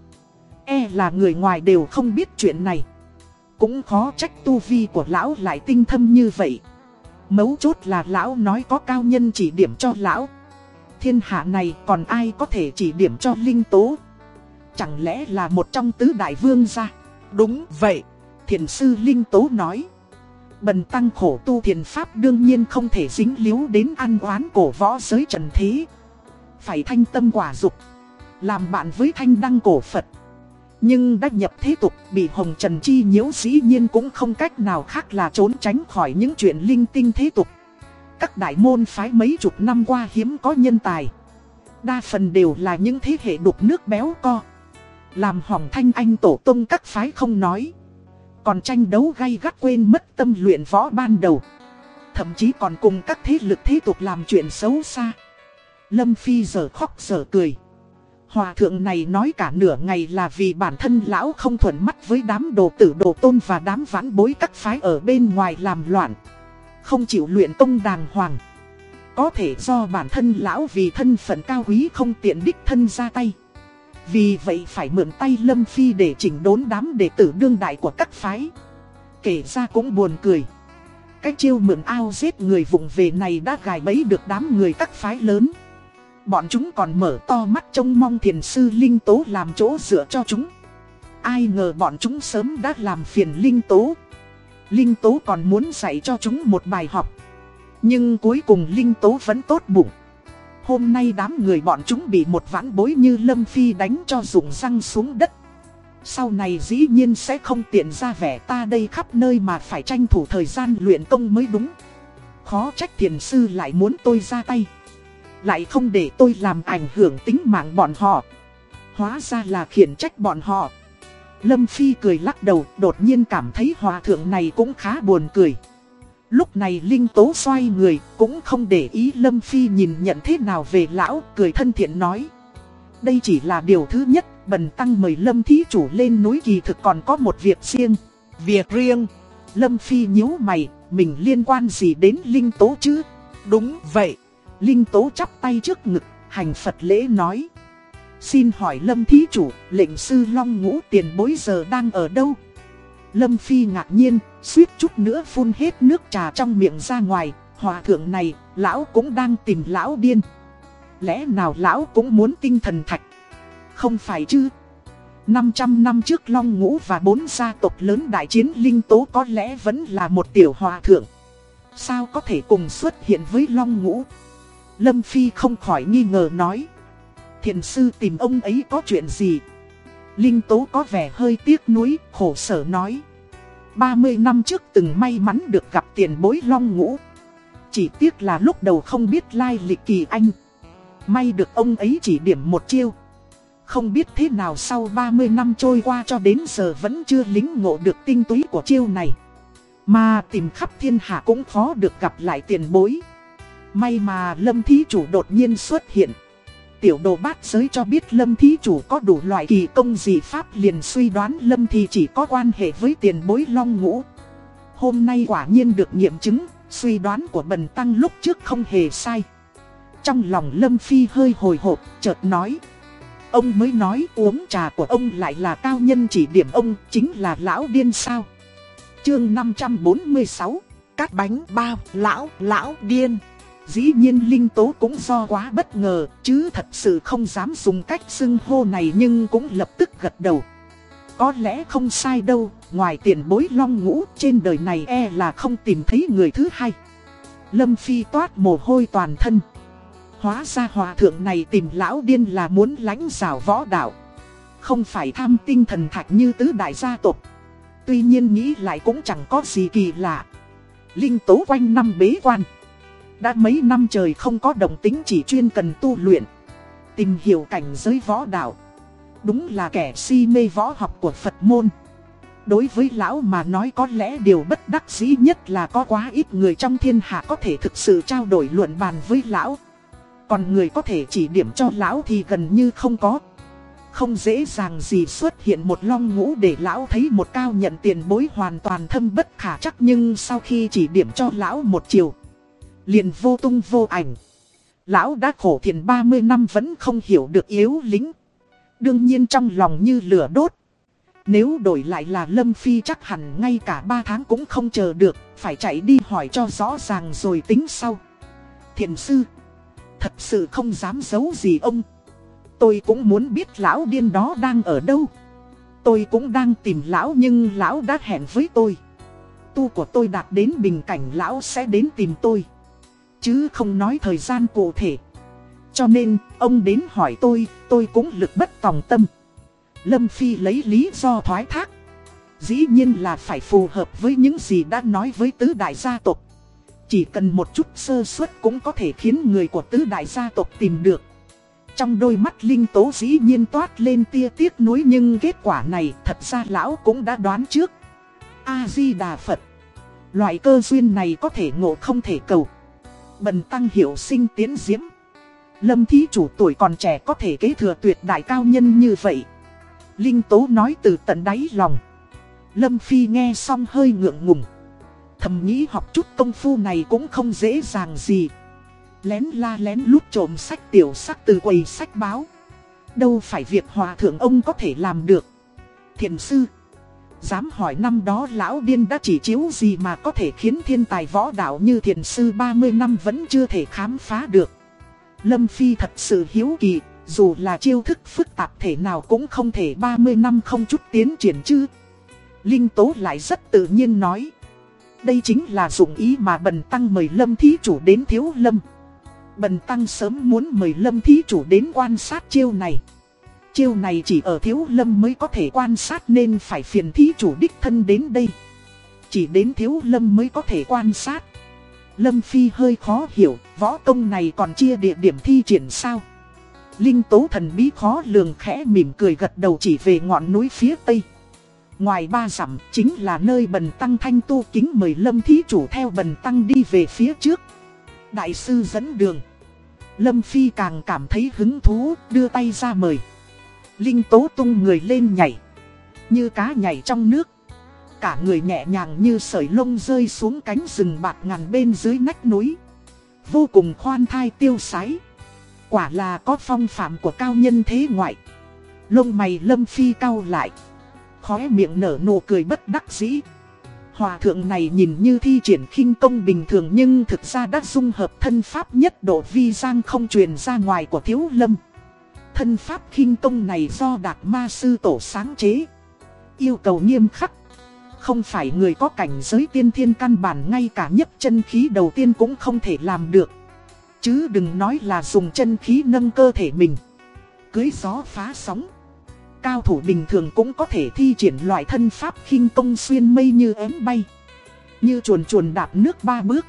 E là người ngoài đều không biết chuyện này Cũng khó trách tu vi của lão lại tinh thâm như vậy Mấu chốt là lão nói có cao nhân chỉ điểm cho lão Thiên hạ này còn ai có thể chỉ điểm cho Linh Tố Chẳng lẽ là một trong tứ đại vương gia Đúng vậy. Thiền sư Linh Tố nói Bần tăng khổ tu thiền pháp đương nhiên không thể dính líu đến an oán cổ võ giới trần thế. Phải thanh tâm quả dục, Làm bạn với thanh đăng cổ Phật. Nhưng đã nhập thế tục, bị hồng trần chi nhiễu dĩ nhiên cũng không cách nào khác là trốn tránh khỏi những chuyện linh tinh thế tục. Các đại môn phái mấy chục năm qua hiếm có nhân tài. Đa phần đều là những thế hệ đục nước béo co. Làm hỏng thanh anh tổ tông các phái không nói còn tranh đấu gay gắt quên mất tâm luyện võ ban đầu. Thậm chí còn cùng các thế lực thế tục làm chuyện xấu xa. Lâm Phi giờ khóc giờ cười. Hòa thượng này nói cả nửa ngày là vì bản thân lão không thuận mắt với đám đồ tử đồ tôn và đám vãn bối các phái ở bên ngoài làm loạn. Không chịu luyện công đàng hoàng. Có thể do bản thân lão vì thân phận cao quý không tiện đích thân ra tay vì vậy phải mượn tay Lâm Phi để chỉnh đốn đám đệ tử đương đại của các phái. Kể ra cũng buồn cười. Cái chiêu mượn ao giết người vùng về này đã gài bẫy được đám người các phái lớn. Bọn chúng còn mở to mắt trông mong thiền sư Linh Tố làm chỗ dựa cho chúng. Ai ngờ bọn chúng sớm đã làm phiền Linh Tố. Linh Tố còn muốn dạy cho chúng một bài học. Nhưng cuối cùng Linh Tố vẫn tốt bụng. Hôm nay đám người bọn chúng bị một vãn bối như Lâm Phi đánh cho rụng răng xuống đất. Sau này dĩ nhiên sẽ không tiện ra vẻ ta đây khắp nơi mà phải tranh thủ thời gian luyện công mới đúng. Khó trách thiền sư lại muốn tôi ra tay. Lại không để tôi làm ảnh hưởng tính mạng bọn họ. Hóa ra là khiển trách bọn họ. Lâm Phi cười lắc đầu, đột nhiên cảm thấy hòa thượng này cũng khá buồn cười. Lúc này Linh Tố xoay người, cũng không để ý Lâm Phi nhìn nhận thế nào về lão, cười thân thiện nói. Đây chỉ là điều thứ nhất, bần tăng mời Lâm Thí Chủ lên núi kỳ thực còn có một việc riêng. Việc riêng. Lâm Phi nhíu mày, mình liên quan gì đến Linh Tố chứ? Đúng vậy. Linh Tố chắp tay trước ngực, hành Phật lễ nói. Xin hỏi Lâm Thí Chủ, lệnh sư Long Ngũ tiền bối giờ đang ở đâu? Lâm Phi ngạc nhiên, suýt chút nữa phun hết nước trà trong miệng ra ngoài, hòa thượng này, lão cũng đang tìm lão điên. Lẽ nào lão cũng muốn tinh thần thạch? Không phải chứ? 500 năm trước Long Ngũ và bốn gia tộc lớn đại chiến Linh Tố có lẽ vẫn là một tiểu hòa thượng. Sao có thể cùng xuất hiện với Long Ngũ? Lâm Phi không khỏi nghi ngờ nói. Thiền sư tìm ông ấy có chuyện gì? Linh Tố có vẻ hơi tiếc nuối, khổ sở nói. 30 năm trước từng may mắn được gặp tiền bối long ngũ. Chỉ tiếc là lúc đầu không biết lai lịch kỳ anh. May được ông ấy chỉ điểm một chiêu. Không biết thế nào sau 30 năm trôi qua cho đến giờ vẫn chưa lính ngộ được tinh túy của chiêu này. Mà tìm khắp thiên hạ cũng khó được gặp lại tiền bối. May mà lâm thí chủ đột nhiên xuất hiện. Tiểu đồ bát giới cho biết Lâm Thí Chủ có đủ loại kỳ công gì Pháp liền suy đoán Lâm thì chỉ có quan hệ với tiền bối long ngũ. Hôm nay quả nhiên được nghiệm chứng, suy đoán của Bần Tăng lúc trước không hề sai. Trong lòng Lâm Phi hơi hồi hộp, chợt nói. Ông mới nói uống trà của ông lại là cao nhân chỉ điểm ông, chính là lão điên sao. Chương 546, cắt bánh bao, lão, lão điên. Dĩ nhiên Linh Tố cũng do quá bất ngờ, chứ thật sự không dám dùng cách xưng hô này nhưng cũng lập tức gật đầu. Có lẽ không sai đâu, ngoài tiền bối long ngũ trên đời này e là không tìm thấy người thứ hai. Lâm Phi toát mồ hôi toàn thân. Hóa ra hòa thượng này tìm lão điên là muốn lãnh rào võ đạo. Không phải tham tinh thần thạch như tứ đại gia tộc. Tuy nhiên nghĩ lại cũng chẳng có gì kỳ lạ. Linh tố quanh năm bế quan. Đã mấy năm trời không có động tính chỉ chuyên cần tu luyện. Tìm hiểu cảnh giới võ đạo. Đúng là kẻ si mê võ học của Phật môn. Đối với lão mà nói có lẽ điều bất đắc dĩ nhất là có quá ít người trong thiên hạ có thể thực sự trao đổi luận bàn với lão. Còn người có thể chỉ điểm cho lão thì gần như không có. Không dễ dàng gì xuất hiện một long ngũ để lão thấy một cao nhận tiền bối hoàn toàn thâm bất khả chắc Nhưng sau khi chỉ điểm cho lão một chiều liền vô tung vô ảnh. Lão đã khổ thiền 30 năm vẫn không hiểu được yếu lính. Đương nhiên trong lòng như lửa đốt. Nếu đổi lại là Lâm Phi chắc hẳn ngay cả 3 tháng cũng không chờ được, phải chạy đi hỏi cho rõ ràng rồi tính sau. Thiền sư, thật sự không dám giấu gì ông. Tôi cũng muốn biết lão điên đó đang ở đâu. Tôi cũng đang tìm lão nhưng lão đã hẹn với tôi. Tu của tôi đạt đến bình cảnh lão sẽ đến tìm tôi. Chứ không nói thời gian cụ thể. Cho nên, ông đến hỏi tôi, tôi cũng lực bất tòng tâm. Lâm Phi lấy lý do thoái thác. Dĩ nhiên là phải phù hợp với những gì đã nói với tứ đại gia tộc. Chỉ cần một chút sơ suất cũng có thể khiến người của tứ đại gia tộc tìm được. Trong đôi mắt Linh Tố dĩ nhiên toát lên tia tiếc nuối nhưng kết quả này thật ra lão cũng đã đoán trước. A-di-đà Phật Loại cơ duyên này có thể ngộ không thể cầu. Bần tăng hiểu sinh tiến diễm. Lâm thí chủ tuổi còn trẻ có thể kế thừa tuyệt đại cao nhân như vậy. Linh Tố nói từ tận đáy lòng. Lâm Phi nghe xong hơi ngượng ngùng. Thầm nghĩ học chút công phu này cũng không dễ dàng gì. Lén la lén lút trộm sách tiểu sắc từ quầy sách báo. Đâu phải việc hòa thượng ông có thể làm được. Thiền sư. Dám hỏi năm đó lão điên đã chỉ chiếu gì mà có thể khiến thiên tài võ đạo như thiền sư 30 năm vẫn chưa thể khám phá được. Lâm Phi thật sự hiếu kỳ, dù là chiêu thức phức tạp thể nào cũng không thể 30 năm không chút tiến triển chứ. Linh Tố lại rất tự nhiên nói. Đây chính là dụng ý mà Bần Tăng mời Lâm Thí Chủ đến Thiếu Lâm. Bần Tăng sớm muốn mời Lâm Thí Chủ đến quan sát chiêu này. Chiêu này chỉ ở Thiếu Lâm mới có thể quan sát nên phải phiền Thí Chủ đích thân đến đây. Chỉ đến Thiếu Lâm mới có thể quan sát. Lâm Phi hơi khó hiểu, võ công này còn chia địa điểm thi triển sao? Linh tố thần bí khó lường khẽ mỉm cười gật đầu chỉ về ngọn núi phía tây. Ngoài ba dặm chính là nơi bần tăng thanh tu kính mời lâm thí chủ theo bần tăng đi về phía trước. Đại sư dẫn đường. Lâm Phi càng cảm thấy hứng thú, đưa tay ra mời. Linh tố tung người lên nhảy. Như cá nhảy trong nước. Cả người nhẹ nhàng như sợi lông rơi xuống cánh rừng bạc ngàn bên dưới nách núi. Vô cùng khoan thai tiêu sái. Quả là có phong phạm của cao nhân thế ngoại. Lông mày lâm phi cao lại. Khóe miệng nở nụ cười bất đắc dĩ. Hòa thượng này nhìn như thi triển khinh công bình thường nhưng thực ra đã dung hợp thân pháp nhất độ vi giang không truyền ra ngoài của thiếu lâm. Thân pháp khinh công này do đạt ma sư tổ sáng chế. Yêu cầu nghiêm khắc. Không phải người có cảnh giới tiên thiên căn bản ngay cả nhấp chân khí đầu tiên cũng không thể làm được. Chứ đừng nói là dùng chân khí nâng cơ thể mình. Cưới gió phá sóng. Cao thủ bình thường cũng có thể thi triển loại thân pháp khinh công xuyên mây như ém bay. Như chuồn chuồn đạp nước ba bước.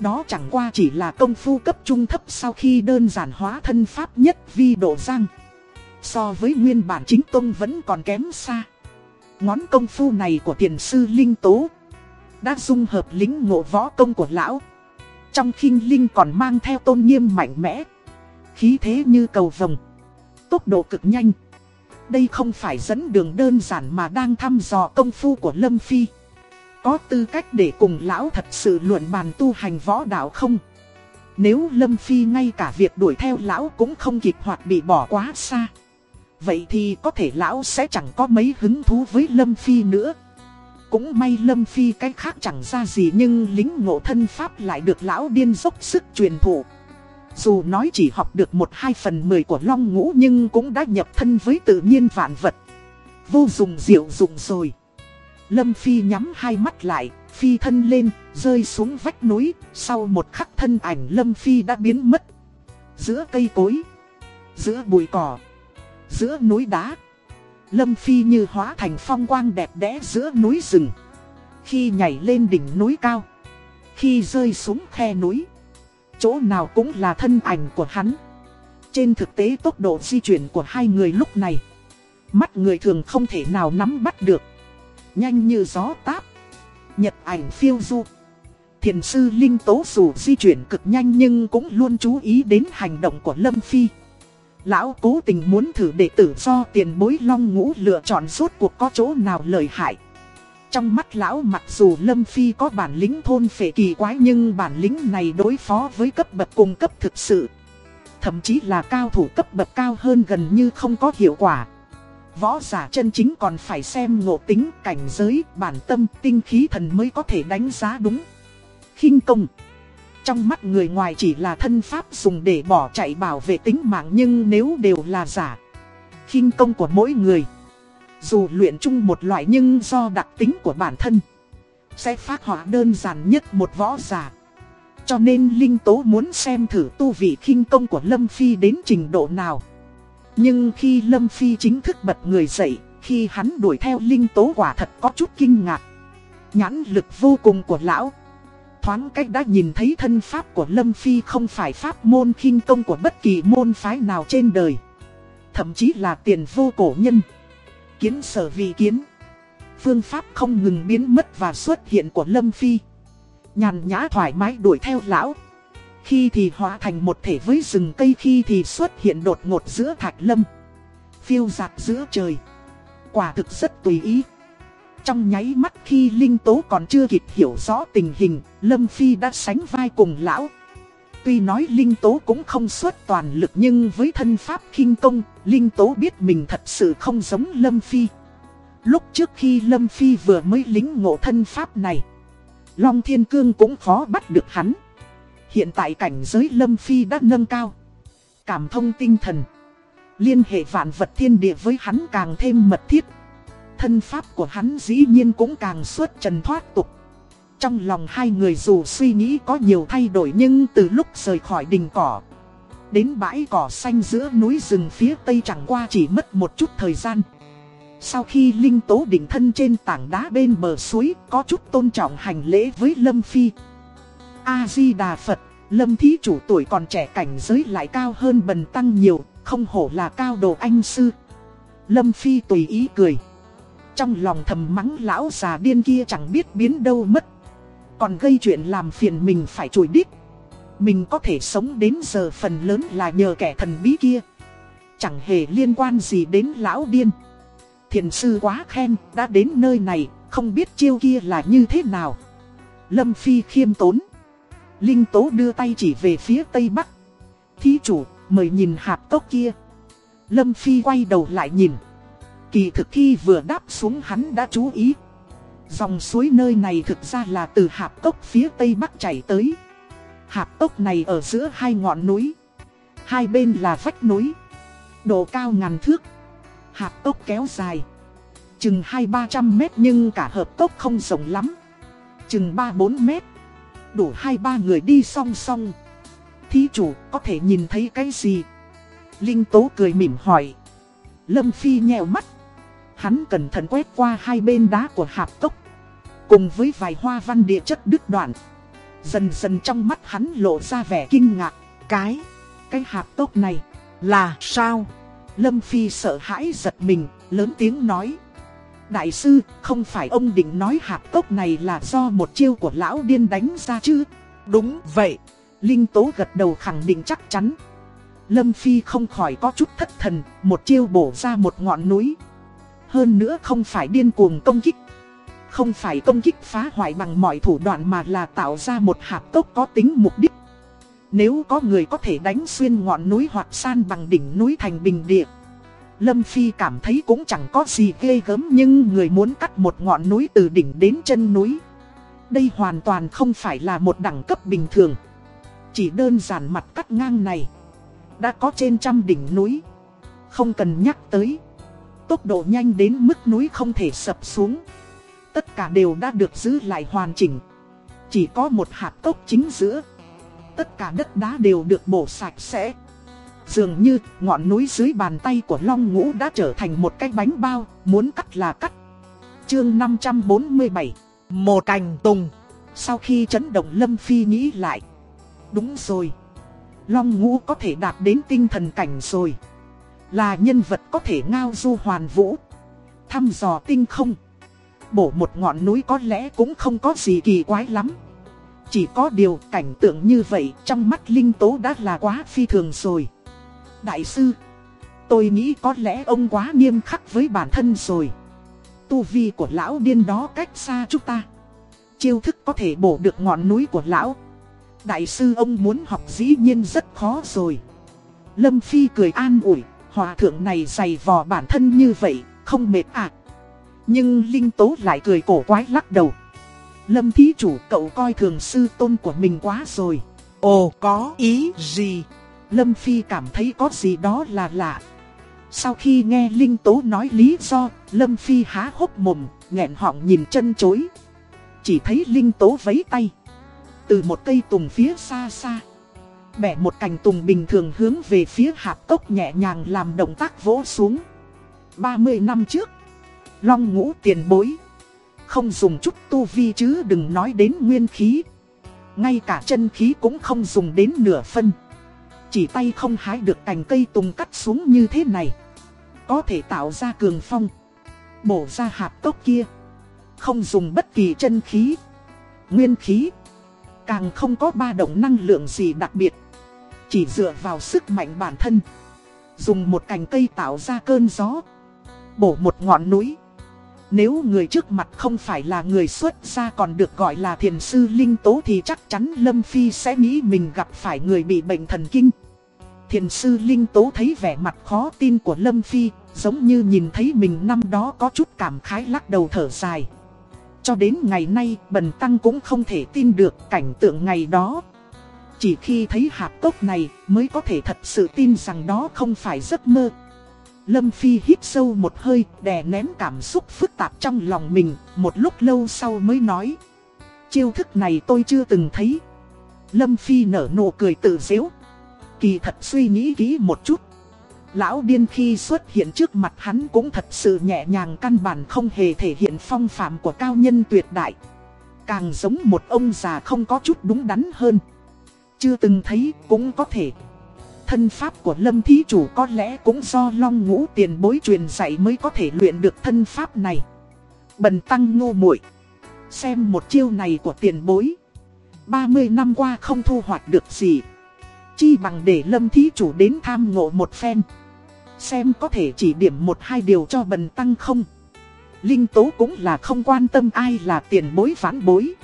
Đó chẳng qua chỉ là công phu cấp trung thấp sau khi đơn giản hóa thân pháp nhất vi độ giang. So với nguyên bản chính tông vẫn còn kém xa. Ngón công phu này của tiền sư Linh Tố đã dung hợp lính ngộ võ công của lão. Trong khinh linh còn mang theo tôn nghiêm mạnh mẽ. Khí thế như cầu vồng. Tốc độ cực nhanh. Đây không phải dẫn đường đơn giản mà đang thăm dò công phu của Lâm Phi. Có tư cách để cùng lão thật sự luận bàn tu hành võ đạo không? Nếu Lâm Phi ngay cả việc đuổi theo lão cũng không kịp hoặc bị bỏ quá xa. Vậy thì có thể lão sẽ chẳng có mấy hứng thú với Lâm Phi nữa. Cũng may Lâm Phi cái khác chẳng ra gì nhưng lính ngộ thân pháp lại được lão điên dốc sức truyền thụ. Dù nói chỉ học được một hai phần mười của long ngũ nhưng cũng đã nhập thân với tự nhiên vạn vật. Vô dùng diệu dụng rồi. Lâm Phi nhắm hai mắt lại, phi thân lên, rơi xuống vách núi, sau một khắc thân ảnh Lâm Phi đã biến mất. Giữa cây cối, giữa bụi cỏ, giữa núi đá. Lâm Phi như hóa thành phong quang đẹp đẽ giữa núi rừng. Khi nhảy lên đỉnh núi cao, khi rơi xuống khe núi, chỗ nào cũng là thân ảnh của hắn. Trên thực tế tốc độ di chuyển của hai người lúc này, mắt người thường không thể nào nắm bắt được. Nhanh như gió táp, nhật ảnh phiêu du. Thiền sư Linh Tố dù di chuyển cực nhanh nhưng cũng luôn chú ý đến hành động của Lâm Phi. Lão cố tình muốn thử đệ tử do tiền bối long ngũ lựa chọn suốt cuộc có chỗ nào lợi hại. Trong mắt lão mặc dù Lâm Phi có bản lĩnh thôn phệ kỳ quái nhưng bản lĩnh này đối phó với cấp bậc cung cấp thực sự. thậm chí là cao thủ cấp bậc cao hơn gần như không có hiệu quả. Võ giả chân chính còn phải xem ngộ tính, cảnh giới, bản tâm, tinh khí thần mới có thể đánh giá đúng. khinh công Trong mắt người ngoài chỉ là thân pháp dùng để bỏ chạy bảo vệ tính mạng nhưng nếu đều là giả. khinh công của mỗi người dù luyện chung một loại nhưng do đặc tính của bản thân Sẽ phát họa đơn giản nhất một võ giả Cho nên Linh Tố muốn xem thử tu vị khinh công của Lâm Phi đến trình độ nào nhưng khi Lâm Phi chính thức bật người dậy, Khi hắn đuổi theo Linh Tố quả thật có chút kinh ngạc Nhãn lực vô cùng của lão Thoáng cách đã nhìn thấy thân pháp của Lâm Phi không phải pháp môn khinh công của bất kỳ môn phái nào trên đời Thậm chí là tiền vô cổ nhân kiến sở vì kiến. Phương pháp không ngừng biến mất và xuất hiện của Lâm Phi. Nhàn nhã thoải mái đuổi theo lão. Khi thì hóa thành một thể với rừng cây khi thì xuất hiện đột ngột giữa thạch lâm. Phiêu giạt giữa trời. Quả thực rất tùy ý. Trong nháy mắt khi Linh Tố còn chưa kịp hiểu rõ tình hình, Lâm Phi đã sánh vai cùng lão. Tuy nói Linh Tố cũng không xuất toàn lực nhưng với thân pháp khinh công, Linh Tố biết mình thật sự không giống Lâm Phi. Lúc trước khi Lâm Phi vừa mới lính ngộ thân pháp này, Long Thiên Cương cũng khó bắt được hắn. Hiện tại cảnh giới Lâm Phi đã nâng cao. Cảm thông tinh thần. Liên hệ vạn vật thiên địa với hắn càng thêm mật thiết. Thân pháp của hắn dĩ nhiên cũng càng suốt trần thoát tục. Trong lòng hai người dù suy nghĩ có nhiều thay đổi nhưng từ lúc rời khỏi đình cỏ, Đến bãi cỏ xanh giữa núi rừng phía tây chẳng qua chỉ mất một chút thời gian Sau khi Linh Tố định thân trên tảng đá bên bờ suối, Có chút tôn trọng hành lễ với Lâm Phi A-di-đà Phật Lâm thí chủ tuổi còn trẻ cảnh giới lại cao hơn bần tăng nhiều Không hổ là cao đồ anh sư. Lâm Phi tùy ý cười. Trong lòng thầm mắng lão già điên kia chẳng biết biến đâu mất. Còn gây chuyện làm phiền mình phải chùi đít. Mình có thể sống đến giờ phần lớn là nhờ kẻ thần bí kia. Chẳng hề liên quan gì đến lão điên. Thiền sư quá khen, đã đến nơi này, không biết chiêu kia là như thế nào. Lâm Phi khiêm tốn. Linh Tố đưa tay chỉ về phía tây bắc Thí chủ, mời nhìn hạp tốc kia Lâm Phi quay đầu lại nhìn Kỳ thực khi vừa đáp xuống hắn đã chú ý Dòng suối nơi này thực ra là từ hạp cốc phía tây bắc chảy tới. Hạp cốc này ở giữa hai ngọn núi. Hai bên là vách núi. Độ cao ngàn thước. Hạp cốc kéo dài. Chừng hai ba trăm mét nhưng cả hợp cốc không rộng lắm. Chừng ba bốn mét. Đủ hai ba người đi song song. Thí chủ có thể nhìn thấy cái gì? Linh Tố cười mỉm hỏi. Lâm Phi nhèo mắt. Hắn cẩn thận quét qua hai bên đá của hạp cốc Cùng với vài hoa văn địa chất đứt đoạn Dần dần trong mắt hắn lộ ra vẻ kinh ngạc Cái, cái hạp cốc này là sao? Lâm Phi sợ hãi giật mình, lớn tiếng nói Đại sư, không phải ông định nói hạt cốc này là do một chiêu của lão điên đánh ra chứ? Đúng vậy, Linh Tố gật đầu khẳng định chắc chắn. Lâm Phi không khỏi có chút thất thần, một chiêu bổ ra một ngọn núi. Hơn nữa không phải điên cuồng công kích. Không phải công kích phá hoại bằng mọi thủ đoạn mà là tạo ra một hạt tốc có tính mục đích. Nếu có người có thể đánh xuyên ngọn núi hoặc san bằng đỉnh núi thành bình địa Lâm Phi cảm thấy cũng chẳng có gì ghê gớm nhưng người muốn cắt một ngọn núi từ đỉnh đến chân núi. Đây hoàn toàn không phải là một đẳng cấp bình thường. Chỉ đơn giản mặt cắt ngang này. Đã có trên trăm đỉnh núi. Không cần nhắc tới. Tốc độ nhanh đến mức núi không thể sập xuống. Tất cả đều đã được giữ lại hoàn chỉnh. Chỉ có một hạt tốc chính giữa. Tất cả đất đá đều được bổ sạch sẽ. Dường như, ngọn núi dưới bàn tay của Long Ngũ đã trở thành một cái bánh bao, Muốn cắt là cắt. Chương 547 Một cành tùng. Sau khi chấn động Lâm Phi nghĩ lại, Đúng rồi. Long Ngũ có thể đạt đến tinh thần cảnh rồi. Là nhân vật có thể ngao du hoàn vũ, Thăm dò tinh không. Bổ một ngọn núi có lẽ cũng không có gì kỳ quái lắm. Chỉ có điều cảnh tượng như vậy trong mắt Linh Tố đã là quá phi thường rồi. Đại sư Tôi nghĩ có lẽ ông quá nghiêm khắc với bản thân rồi Tu vi của lão điên đó cách xa chúng ta Chiêu thức có thể bổ được ngọn núi của lão Đại sư ông muốn học dĩ nhiên rất khó rồi Lâm Phi cười an ủi, hòa thượng này dày vò bản thân như vậy, không mệt à. Nhưng Linh Tố lại cười cổ quái lắc đầu. Lâm thí chủ cậu coi thường sư tôn của mình quá rồi. Ồ có ý gì? Lâm Phi cảm thấy có gì đó là lạ. Sau khi nghe Linh Tố nói lý do, Lâm Phi há hốc mồm, nghẹn họng nhìn chân chối. Chỉ thấy Linh Tố vấy tay. Từ một cây tùng phía xa xa. Bẻ một cành tùng bình thường hướng về phía hạp cốc nhẹ nhàng làm động tác vỗ xuống. 30 năm trước, Long ngũ tiền bối. Không dùng chút tu vi chứ đừng nói đến nguyên khí. Ngay cả chân khí cũng không dùng đến nửa phân. Chỉ tay không hái được cành cây tùng cắt xuống như thế này. Có thể tạo ra cường phong. Bổ ra hạt tốc kia. Không dùng bất kỳ chân khí. Nguyên khí. Càng không có ba động năng lượng gì đặc biệt. Chỉ dựa vào sức mạnh bản thân. Dùng một cành cây tạo ra cơn gió. Bổ một ngọn núi. Nếu người trước mặt không phải là người xuất gia còn được gọi là thiền sư linh tố thì chắc chắn Lâm Phi sẽ nghĩ mình gặp phải người bị bệnh thần kinh. Thiền sư linh tố thấy vẻ mặt khó tin của Lâm Phi, giống như nhìn thấy mình năm đó có chút cảm khái lắc đầu thở dài. Cho đến ngày nay, Bần Tăng cũng không thể tin được cảnh tượng ngày đó. Chỉ khi thấy hạp cốc này mới có thể thật sự tin rằng đó không phải giấc mơ. Lâm Phi hít sâu một hơi, đè nén cảm xúc phức tạp trong lòng mình, một lúc lâu sau mới nói. Chiêu thức này tôi chưa từng thấy. Lâm Phi nở nụ cười tự dễu. Kỳ thật suy nghĩ kỹ một chút. Lão điên khi xuất hiện trước mặt hắn cũng thật sự nhẹ nhàng căn bản không hề thể hiện phong phạm của cao nhân tuyệt đại. Càng giống một ông già không có chút đúng đắn hơn. Chưa từng thấy cũng có thể. Thân pháp của Lâm Thí Chủ có lẽ cũng do long ngũ tiền bối truyền dạy mới có thể luyện được thân pháp này. Bần tăng ngô muội, Xem một chiêu này của tiền bối. 30 năm qua không thu hoạch được gì. Chi bằng để Lâm Thí Chủ đến tham ngộ một phen. Xem có thể chỉ điểm một hai điều cho bần tăng không. Linh Tố cũng là không quan tâm ai là tiền bối phản bối.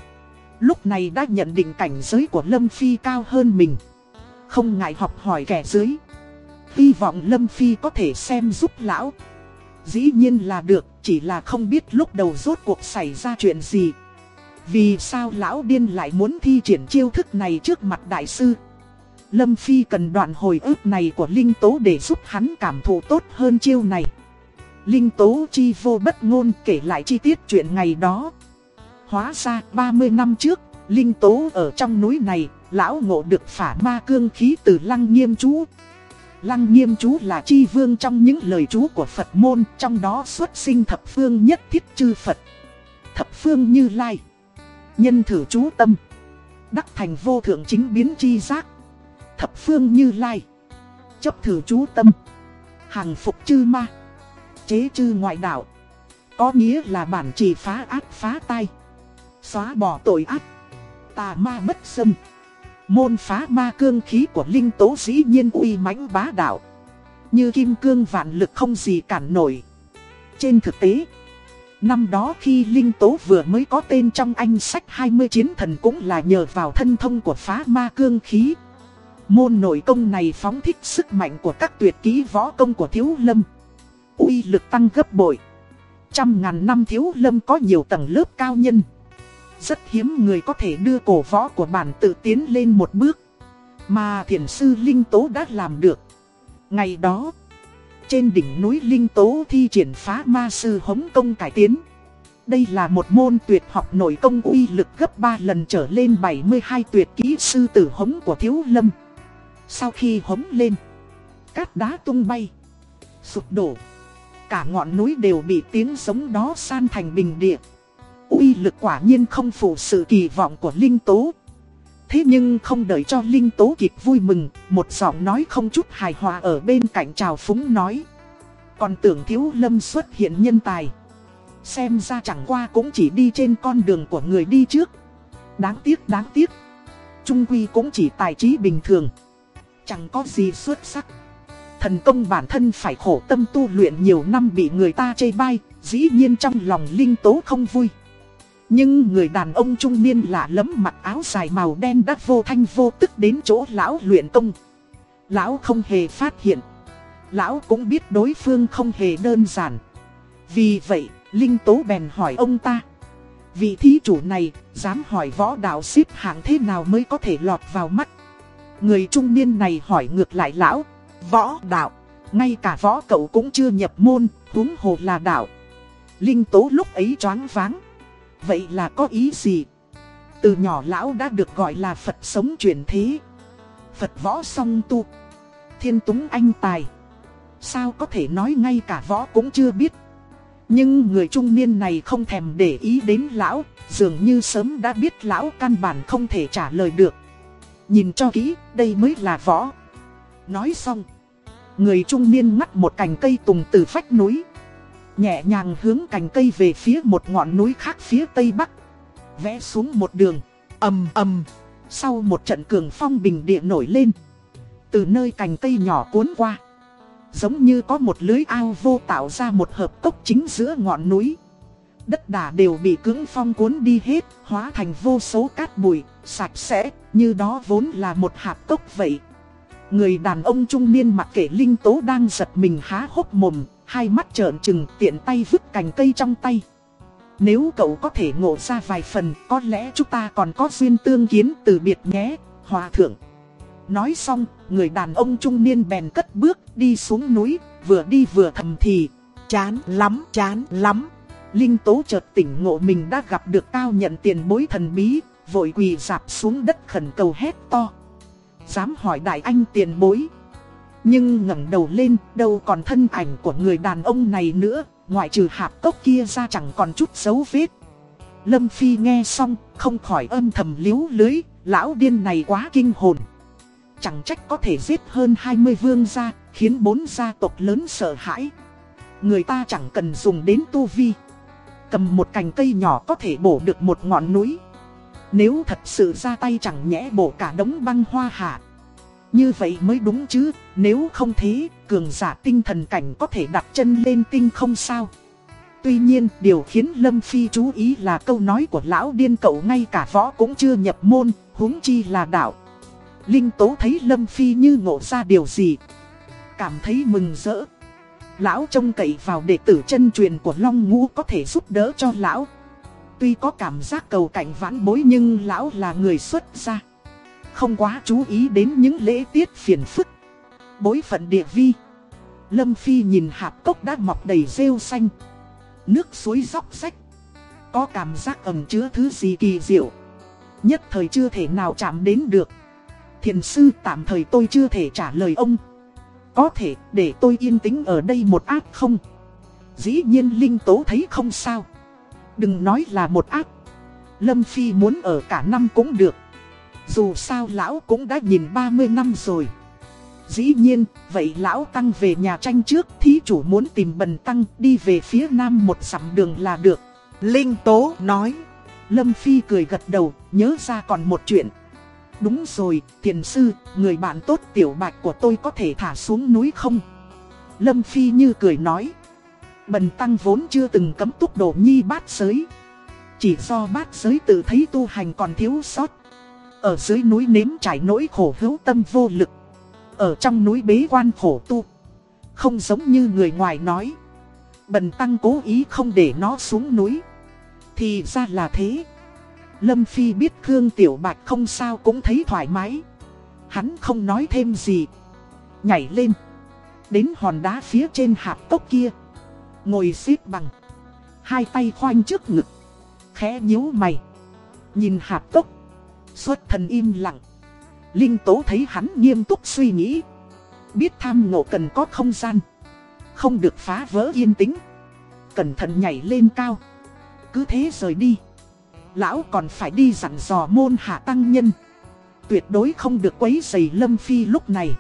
Lúc này đã nhận định cảnh giới của Lâm Phi cao hơn mình không ngại học hỏi kẻ dưới. Hy vọng Lâm Phi có thể xem giúp lão. Dĩ nhiên là được, chỉ là không biết lúc đầu rốt cuộc xảy ra chuyện gì. Vì sao lão điên lại muốn thi triển chiêu thức này trước mặt đại sư? Lâm Phi cần đoạn hồi ức này của Linh Tố để giúp hắn cảm thụ tốt hơn chiêu này. Linh Tố chi vô bất ngôn kể lại chi tiết chuyện ngày đó. Hóa ra 30 năm trước, Linh Tố ở trong núi này lão ngộ được phả ma cương khí từ lăng nghiêm chú. Lăng nghiêm chú là chi vương trong những lời chú của Phật môn, trong đó xuất sinh thập phương nhất thiết chư Phật. Thập phương như lai. Nhân thử chú tâm. Đắc thành vô thượng chính biến chi giác. Thập phương như lai. Chấp thử chú tâm. Hàng phục chư ma. Chế chư ngoại đạo. Có nghĩa là bản chỉ phá ác phá tai. Xóa bỏ tội ác. Tà ma bất xâm. Môn phá ma cương khí của linh tố dĩ nhiên uy mãnh bá đạo. Như kim cương vạn lực không gì cản nổi. Trên thực tế, năm đó khi linh tố vừa mới có tên trong anh sách 20 chiến thần cũng là nhờ vào thân thông của phá ma cương khí. Môn nội công này phóng thích sức mạnh của các tuyệt kỹ võ công của thiếu lâm. uy lực tăng gấp bội. Trăm ngàn năm thiếu lâm có nhiều tầng lớp cao nhân. Rất hiếm người có thể đưa cổ võ của bản tự tiến lên một bước. Mà thiền sư Linh Tố đã làm được. Ngày đó, trên đỉnh núi Linh Tố thi triển phá ma sư hống công cải tiến. Đây là một môn tuyệt học nội công uy lực gấp 3 lần trở lên 72 tuyệt kỹ sư tử hống của Thiếu Lâm. Sau khi hống lên, cát đá tung bay, sụp đổ. Cả ngọn núi đều bị tiếng giống đó san thành bình địa uy lực quả nhiên không phụ sự kỳ vọng của Linh Tố. Thế nhưng không đợi cho Linh Tố kịp vui mừng, một giọng nói không chút hài hòa ở bên cạnh trào phúng nói. Còn tưởng thiếu lâm xuất hiện nhân tài. Xem ra chẳng qua cũng chỉ đi trên con đường của người đi trước. Đáng tiếc đáng tiếc. Trung Quy cũng chỉ tài trí bình thường. Chẳng có gì xuất sắc. Thần công bản thân phải khổ tâm tu luyện nhiều năm bị người ta chê bai, dĩ nhiên trong lòng Linh Tố không vui. Nhưng người đàn ông trung niên lạ lẫm mặc áo dài màu đen đã vô thanh vô tức đến chỗ lão luyện công. Lão không hề phát hiện. Lão cũng biết đối phương không hề đơn giản. Vì vậy, Linh Tố bèn hỏi ông ta. Vị thí chủ này, dám hỏi võ đạo xếp hạng thế nào mới có thể lọt vào mắt. Người trung niên này hỏi ngược lại lão, võ đạo, ngay cả võ cậu cũng chưa nhập môn, huống hồ là đạo. Linh Tố lúc ấy choáng váng. Vậy là có ý gì? Từ nhỏ lão đã được gọi là Phật sống chuyển thế. Phật võ song tu. Thiên túng anh tài. Sao có thể nói ngay cả võ cũng chưa biết. Nhưng người trung niên này không thèm để ý đến lão, dường như sớm đã biết lão căn bản không thể trả lời được. Nhìn cho kỹ, đây mới là võ. Nói xong, người trung niên ngắt một cành cây tùng từ vách núi. Nhẹ nhàng hướng cành cây về phía một ngọn núi khác phía tây bắc. Vẽ xuống một đường, ầm ầm. Sau một trận cường phong bình địa nổi lên. Từ nơi cành cây nhỏ cuốn qua. Giống như có một lưới ao vô tạo ra một hợp cốc chính giữa ngọn núi. Đất đà đều bị cưỡng phong cuốn đi hết, hóa thành vô số cát bụi, sạch sẽ, như đó vốn là một hạt cốc vậy. Người đàn ông trung niên mặc kệ Linh Tố đang giật mình há hốc mồm, hai mắt trợn trừng tiện tay vứt cành cây trong tay. Nếu cậu có thể ngộ ra vài phần, có lẽ chúng ta còn có duyên tương kiến từ biệt nhé, hòa thượng. Nói xong, người đàn ông trung niên bèn cất bước đi xuống núi, vừa đi vừa thầm thì. Chán lắm, chán lắm. Linh Tố chợt tỉnh ngộ mình đã gặp được cao nhận tiền bối thần bí, vội quỳ dạp xuống đất khẩn cầu hét to. Dám hỏi đại anh tiền bối. Nhưng ngẩng đầu lên, đâu còn thân ảnh của người đàn ông này nữa, ngoại trừ hạp cốc kia ra chẳng còn chút dấu vết. Lâm Phi nghe xong, không khỏi âm thầm liếu lưới, lão điên này quá kinh hồn. Chẳng trách có thể giết hơn 20 vương gia, khiến bốn gia tộc lớn sợ hãi. Người ta chẳng cần dùng đến tu vi. Cầm một cành cây nhỏ có thể bổ được một ngọn núi. Nếu thật sự ra tay chẳng nhẽ bổ cả đống băng hoa hạ. Như vậy mới đúng chứ, nếu không thế, cường giả tinh thần cảnh có thể đặt chân lên tinh không sao. Tuy nhiên, điều khiến Lâm Phi chú ý là câu nói của lão điên cậu ngay cả võ cũng chưa nhập môn, huống chi là đạo. Linh Tố thấy Lâm Phi như ngộ ra điều gì. Cảm thấy mừng rỡ. Lão trông cậy vào đệ tử chân truyền của Long Ngũ có thể giúp đỡ cho lão. Tuy có cảm giác cầu cảnh vãn bối nhưng lão là người xuất gia. Không quá chú ý đến những lễ tiết phiền phức. Bối phận địa vi. Lâm Phi nhìn hạp cốc đã mọc đầy rêu xanh. Nước suối róc rách. Có cảm giác ẩm chứa thứ gì kỳ diệu. Nhất thời chưa thể nào chạm đến được. Thiền sư tạm thời tôi chưa thể trả lời ông. Có thể để tôi yên tĩnh ở đây một áp không? Dĩ nhiên Linh Tố thấy không sao. Đừng nói là một áp. Lâm Phi muốn ở cả năm cũng được. Dù sao lão cũng đã nhìn 30 năm rồi. Dĩ nhiên, vậy lão tăng về nhà tranh trước, thí chủ muốn tìm bần tăng đi về phía nam một dặm đường là được. Linh Tố nói. Lâm Phi cười gật đầu, nhớ ra còn một chuyện. Đúng rồi, thiền sư, người bạn tốt tiểu bạch của tôi có thể thả xuống núi không? Lâm Phi như cười nói. Bần tăng vốn chưa từng cấm túc đồ nhi bát giới. Chỉ do bát giới tự thấy tu hành còn thiếu sót. Ở dưới núi nếm trải nỗi khổ hữu tâm vô lực. Ở trong núi bế quan khổ tu. Không giống như người ngoài nói. Bần tăng cố ý không để nó xuống núi. Thì ra là thế. Lâm Phi biết Khương Tiểu Bạch không sao cũng thấy thoải mái. Hắn không nói thêm gì. Nhảy lên. Đến hòn đá phía trên hạp tốc kia. Ngồi xếp bằng. Hai tay khoanh trước ngực. Khẽ nhíu mày. Nhìn hạp tốc. Xuất thần im lặng. Linh Tố thấy hắn nghiêm túc suy nghĩ. Biết tham ngộ cần có không gian. Không được phá vỡ yên tĩnh. Cẩn thận nhảy lên cao. Cứ thế rời đi. Lão còn phải đi dặn dò môn hạ tăng nhân Tuyệt đối không được quấy giày Lâm Phi lúc này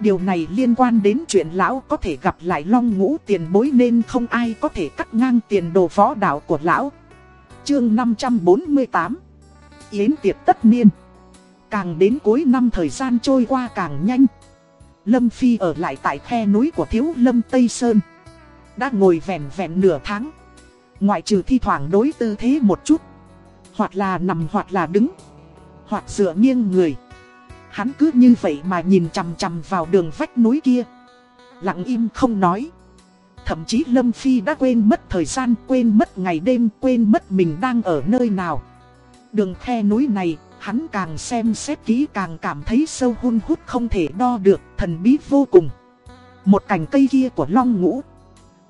Điều này liên quan đến chuyện lão có thể gặp lại long ngũ tiền bối nên không ai có thể cắt ngang tiền đồ võ đạo của lão Chương 548 Yến tiệc tất niên. Càng đến cuối năm thời gian trôi qua càng nhanh. Lâm Phi ở lại tại khe núi của thiếu Lâm Tây Sơn. Đã ngồi vẹn vẹn nửa tháng. Ngoại trừ thi thoảng đối tư thế một chút. Hoặc là nằm hoặc là đứng. Hoặc dựa nghiêng người. Hắn cứ như vậy mà nhìn chằm chằm vào đường vách núi kia. Lặng im không nói. Thậm chí Lâm Phi đã quên mất thời gian, quên mất ngày đêm, quên mất mình đang ở nơi nào. Đường khe núi này, hắn càng xem xét kỹ càng cảm thấy sâu hun hút không thể đo được, thần bí vô cùng Một cành cây kia của long ngũ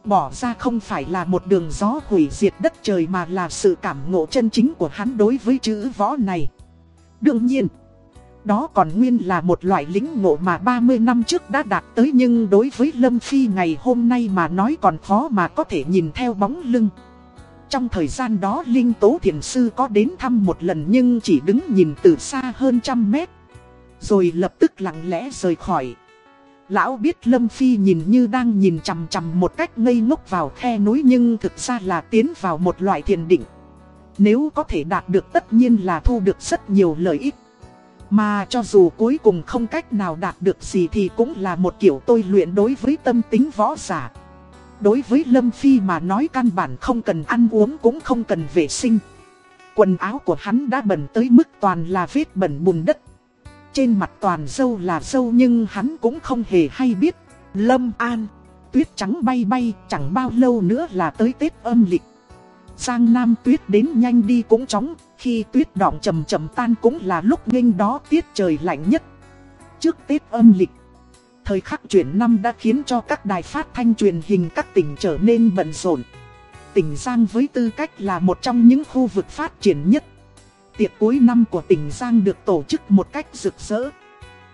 Bỏ ra không phải là một đường gió hủy diệt đất trời mà là sự cảm ngộ chân chính của hắn đối với chữ võ này Đương nhiên đó còn nguyên là một loại lính ngộ mà 30 năm trước đã đạt tới nhưng đối với Lâm Phi ngày hôm nay mà nói còn khó mà có thể nhìn theo bóng lưng. Trong thời gian đó Linh Tố Thiền Sư có đến thăm một lần nhưng chỉ đứng nhìn từ xa hơn trăm mét. Rồi lập tức lặng lẽ rời khỏi. Lão biết Lâm Phi nhìn như đang nhìn chằm chằm một cách ngây ngốc vào khe núi nhưng thực ra là tiến vào một loại thiền định. Nếu có thể đạt được tất nhiên là thu được rất nhiều lợi ích. Mà cho dù cuối cùng không cách nào đạt được gì thì cũng là một kiểu tôi luyện đối với tâm tính võ giả. Đối với Lâm Phi mà nói căn bản không cần ăn uống cũng không cần vệ sinh. Quần áo của hắn đã bẩn tới mức toàn là vết bẩn bùn đất. Trên mặt toàn dâu là dâu nhưng hắn cũng không hề hay biết. Lâm An, tuyết trắng bay bay chẳng bao lâu nữa là tới Tết âm lịch. Giang Nam tuyết đến nhanh đi cũng chóng, khi tuyết đọng chầm chầm tan cũng là lúc nghênh đó tiết trời lạnh nhất. Trước Tết âm lịch, thời khắc chuyển năm đã khiến cho các đài phát thanh truyền hình các tỉnh trở nên bận rộn. Tỉnh Giang với tư cách là một trong những khu vực phát triển nhất. Tiệc cuối năm của tỉnh Giang được tổ chức một cách rực rỡ,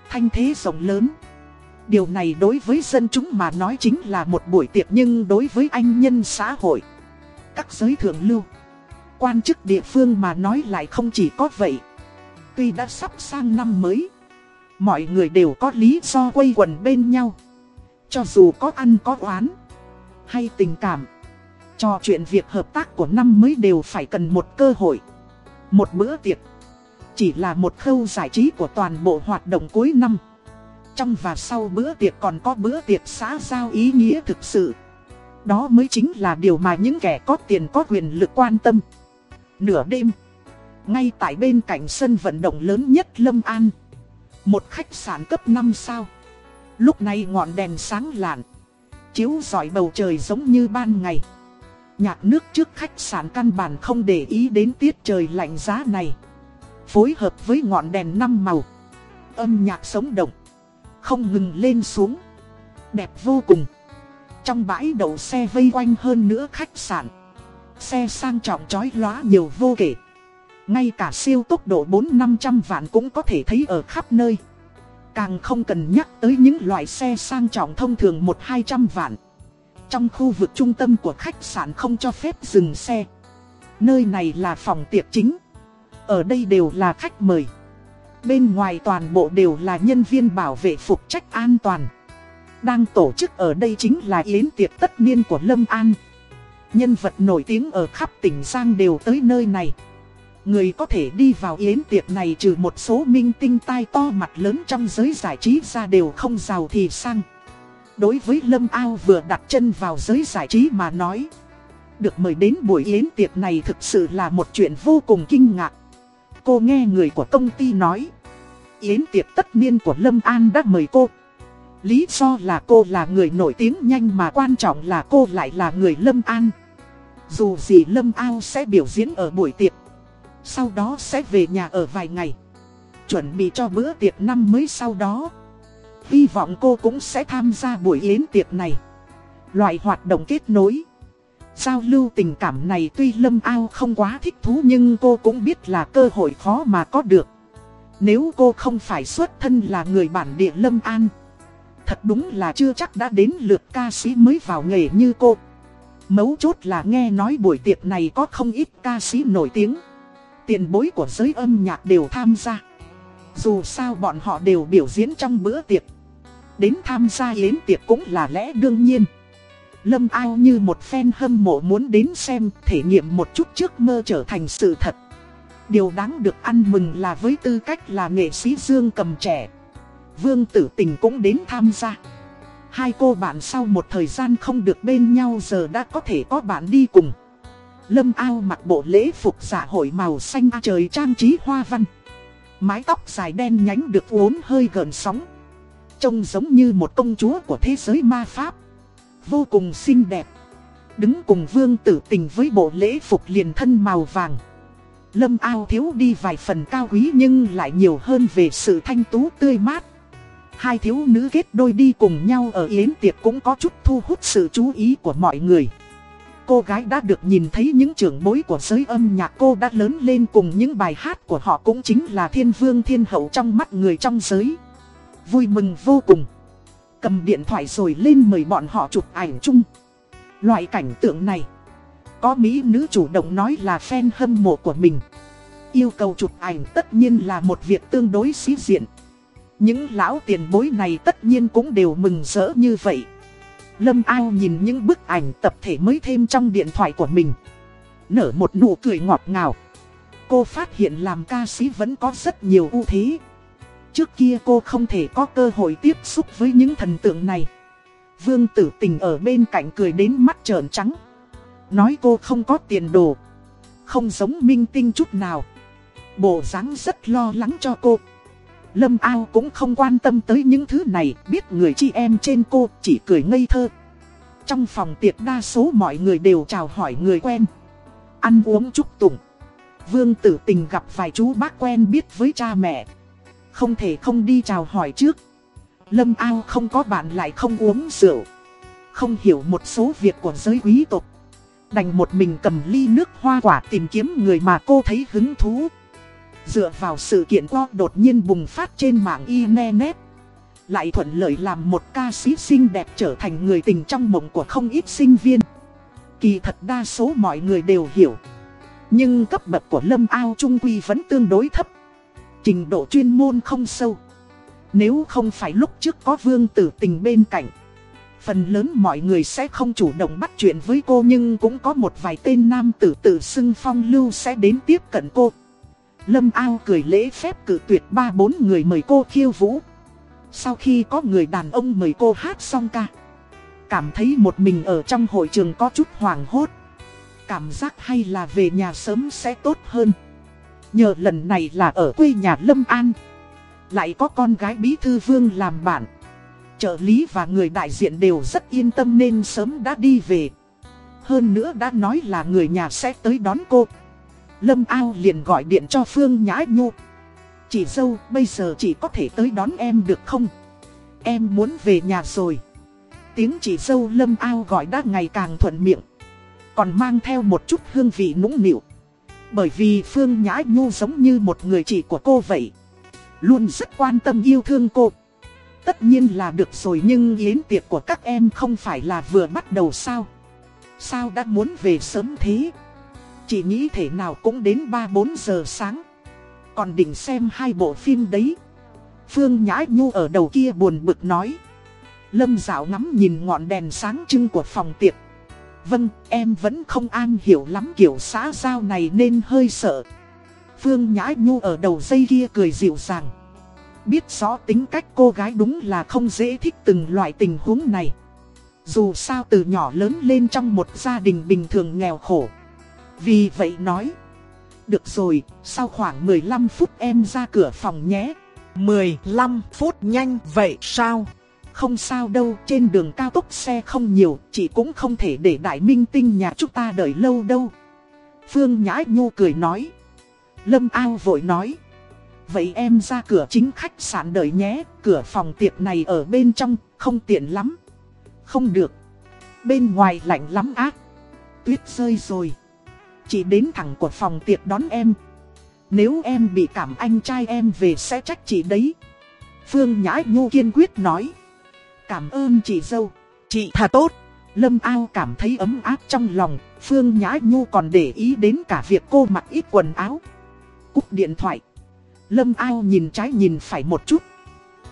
thanh thế rộng lớn. Điều này đối với dân chúng mà nói chính là một buổi tiệc nhưng đối với anh nhân xã hội các giới thượng lưu. Quan chức địa phương mà nói lại không chỉ có vậy. Tuy đã sắp sang năm mới, mọi người đều có lý do quây quần bên nhau. Cho dù có ăn có oán, hay tình cảm, cho chuyện việc hợp tác của năm mới đều phải cần một cơ hội. Một bữa tiệc, chỉ là một khâu giải trí của toàn bộ hoạt động cuối năm. Trong và sau bữa tiệc còn có bữa tiệc xã giao ý nghĩa thực sự. Đó mới chính là điều mà những kẻ có tiền có quyền lực quan tâm. Nửa đêm, ngay tại bên cạnh sân vận động lớn nhất Lâm An, một khách sạn cấp 5 sao. Lúc này ngọn đèn sáng lạn, chiếu rọi bầu trời giống như ban ngày. Nhạc nước trước khách sạn căn bản không để ý đến tiết trời lạnh giá này. Phối hợp với ngọn đèn năm màu, âm nhạc sống động, không ngừng lên xuống. Đẹp vô cùng. Trong bãi đậu xe vây quanh hơn nữa khách sạn Xe sang trọng chói lóa nhiều vô kể ngay cả siêu tốc độ 4-500 vạn cũng có thể thấy ở khắp nơi. Càng không cần nhắc tới những loại xe sang trọng thông thường 1-200 vạn. Trong khu vực trung tâm của khách sạn không cho phép dừng xe. Nơi này là phòng tiệc chính. Ở đây đều là khách mời. Bên ngoài toàn bộ đều là nhân viên bảo vệ phục trách an toàn. Đang tổ chức ở đây chính là yến tiệc tất niên của Lâm An. Nhân vật nổi tiếng ở khắp tỉnh Giang đều tới nơi này. Người có thể đi vào yến tiệc này trừ một số minh tinh tai to mặt lớn trong giới giải trí ra đều không giàu thì sang. Đối với Lâm Ao vừa đặt chân vào giới giải trí mà nói. Được mời đến buổi yến tiệc này thực sự là một chuyện vô cùng kinh ngạc. Cô nghe người của công ty nói. Yến tiệc tất niên của Lâm An đã mời cô. Lý do là cô là người nổi tiếng nhanh mà quan trọng là cô lại là người Lâm An. Dù gì Lâm Ao sẽ biểu diễn ở buổi tiệc. Sau đó sẽ về nhà ở vài ngày. Chuẩn bị cho bữa tiệc năm mới sau đó. Hy vọng cô cũng sẽ tham gia buổi yến tiệc này. Loại hoạt động kết nối. Giao lưu tình cảm này tuy Lâm Ao không quá thích thú nhưng cô cũng biết là cơ hội khó mà có được. Nếu cô không phải xuất thân là người bản địa Lâm An, Thật đúng là chưa chắc đã đến lượt ca sĩ mới vào nghề như cô Mấu chốt là nghe nói buổi tiệc này có không ít ca sĩ nổi tiếng Tiền bối của giới âm nhạc đều tham gia Dù sao bọn họ đều biểu diễn trong bữa tiệc Đến tham gia yến tiệc cũng là lẽ đương nhiên Lâm ao như một fan hâm mộ muốn đến xem, thể nghiệm một chút trước mơ trở thành sự thật Điều đáng được ăn mừng là với tư cách là nghệ sĩ dương cầm trẻ, Vương tử tình cũng đến tham gia. Hai cô bạn sau một thời gian không được bên nhau giờ đã có thể có bạn đi cùng. Lâm ao mặc bộ lễ phục dạ hội màu xanh trời trang trí hoa văn. Mái tóc dài đen nhánh được uốn hơi gần sóng. Trông giống như một công chúa của thế giới ma pháp. Vô cùng xinh đẹp. Đứng cùng vương tử tình với bộ lễ phục liền thân màu vàng. Lâm ao thiếu đi vài phần cao quý nhưng lại nhiều hơn về sự thanh tú tươi mát. Hai thiếu nữ kết đôi đi cùng nhau ở yến tiệc cũng có chút thu hút sự chú ý của mọi người. Cô gái đã được nhìn thấy những trưởng bối của giới âm nhạc, cô đã lớn lên cùng những bài hát của họ cũng chính là thiên vương thiên hậu trong mắt người trong giới. Vui mừng vô cùng. Cầm điện thoại rồi lên mời bọn họ chụp ảnh chung. Loại cảnh tượng này, Có mỹ nữ chủ động nói là fan hâm mộ của mình. Yêu cầu chụp ảnh tất nhiên là một việc tương đối xí diện. Những lão tiền bối này tất nhiên cũng đều mừng rỡ như vậy. Lâm ao nhìn những bức ảnh tập thể mới thêm trong điện thoại của mình. Nở một nụ cười ngọt ngào. Cô phát hiện làm ca sĩ vẫn có rất nhiều ưu thế. Trước kia cô không thể có cơ hội tiếp xúc với những thần tượng này. Vương tử tình ở bên cạnh cười đến mắt trợn trắng. Nói cô không có tiền đồ. Không giống minh tinh chút nào. Bộ dáng rất lo lắng cho cô. Lâm ao cũng không quan tâm tới những thứ này, Biết người chị em trên cô chỉ cười ngây thơ. Trong phòng tiệc đa số mọi người đều chào hỏi người quen. Ăn uống chúc tụng. Vương tử tình gặp vài chú bác quen biết với cha mẹ. Không thể không đi chào hỏi trước. Lâm ao không có bạn lại không uống rượu. Không hiểu một số việc của giới quý tộc. Đành một mình cầm ly nước hoa quả tìm kiếm người mà cô thấy hứng thú. Dựa vào sự kiện co đột nhiên bùng phát trên mạng Internet, Lại thuận lợi làm một ca sĩ xinh đẹp trở thành người tình trong mộng của không ít sinh viên. Kỳ thật đa số mọi người đều hiểu, Nhưng cấp bậc của Lâm Ao Trung Quy vẫn tương đối thấp. Trình độ chuyên môn không sâu. Nếu không phải lúc trước có vương tử tình bên cạnh, Phần lớn mọi người sẽ không chủ động bắt chuyện với cô, Nhưng cũng có một vài tên nam tử tử xưng phong lưu sẽ đến tiếp cận cô. Lâm ao cười lễ phép cử tuyệt ba bốn người mời cô khiêu vũ. Sau khi có người đàn ông mời cô hát xong ca, Cảm thấy một mình ở trong hội trường có chút hoảng hốt. Cảm giác hay là về nhà sớm sẽ tốt hơn. Nhờ lần này là ở quê nhà Lâm An. Lại có con gái bí thư vương làm bạn. Trợ lý và người đại diện đều rất yên tâm nên sớm đã đi về. Hơn nữa đã nói là người nhà sẽ tới đón cô. Lâm Ao liền gọi điện cho Phương Nhã Nhu. Chị dâu, bây giờ chị có thể tới đón em được không? Em muốn về nhà rồi. Tiếng chị dâu Lâm Ao gọi đã ngày càng thuận miệng. Còn mang theo một chút hương vị nũng nịu. Bởi vì Phương Nhã Nhu giống như một người chị của cô vậy. Luôn rất quan tâm yêu thương cô. Tất nhiên là được rồi nhưng yến tiệc của các em không phải là vừa bắt đầu sao? Sao đã muốn về sớm thế? Chị nghĩ thể nào cũng đến 3-4 giờ sáng. Còn định xem hai bộ phim đấy. Phương Nhã Nhu ở đầu kia buồn bực nói. Lâm dạo ngắm nhìn ngọn đèn sáng trưng của phòng tiệc. Vâng, em vẫn không an hiểu lắm kiểu xã giao này nên hơi sợ. Phương Nhã Nhu ở đầu dây kia cười dịu dàng. Biết rõ tính cách cô gái đúng là không dễ thích từng loại tình huống này. Dù sao từ nhỏ lớn lên trong một gia đình bình thường nghèo khổ vì vậy nói. Được rồi, sau khoảng 15 phút em ra cửa phòng nhé. 15 phút nhanh vậy sao? Không sao đâu, trên đường cao tốc xe không nhiều Chị cũng không thể để đại minh tinh nhà chúng ta đợi lâu đâu. Phương Nhã Nhu cười nói. Lâm Ao vội nói. Vậy em ra cửa chính khách sạn đợi nhé Cửa phòng tiệc này ở bên trong, không tiện lắm. Không được. Bên ngoài lạnh lắm ác. Tuyết rơi rồi. Chị đến thẳng của phòng tiệc đón em. Nếu em bị cảm anh trai em về sẽ trách chị đấy. Phương Nhã Nhu kiên quyết nói. Cảm ơn chị dâu. Chị thà tốt. Lâm Ao cảm thấy ấm áp trong lòng. Phương Nhã Nhu còn để ý đến cả việc cô mặc ít quần áo. Cúp điện thoại. Lâm Ao nhìn trái nhìn phải một chút.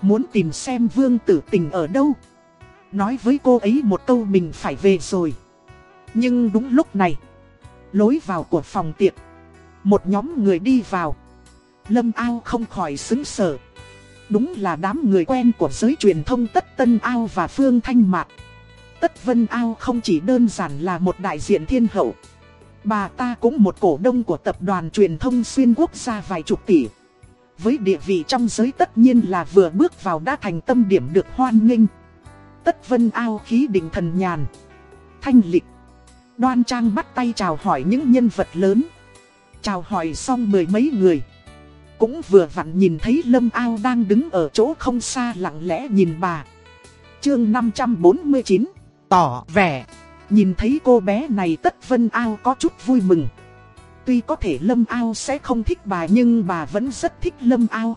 Muốn tìm xem Vương tử tình ở đâu. Nói với cô ấy một câu mình phải về rồi. Nhưng đúng lúc này Lối vào của phòng tiệc Một nhóm người đi vào Lâm Ao không khỏi xứng sở Đúng là đám người quen của giới truyền thông Tất Tân Ao và Phương Thanh Mạc Tất Vân Ao không chỉ đơn giản là một đại diện thiên hậu Bà ta cũng một cổ đông của tập đoàn truyền thông xuyên quốc gia vài chục tỷ Với địa vị trong giới tất nhiên là vừa bước vào đã thành tâm điểm được hoan nghênh. Tất vân ao khí định thần nhàn. Thanh lịch. Đoan trang bắt tay chào hỏi những nhân vật lớn. Chào hỏi xong mười mấy người. Cũng vừa vặn nhìn thấy Lâm Ao đang đứng ở chỗ không xa lặng lẽ nhìn bà. Chương 549 Tỏ vẻ Nhìn thấy cô bé này tất Vân Ao có chút vui mừng. Tuy có thể Lâm Ao sẽ không thích bà nhưng bà vẫn rất thích Lâm Ao.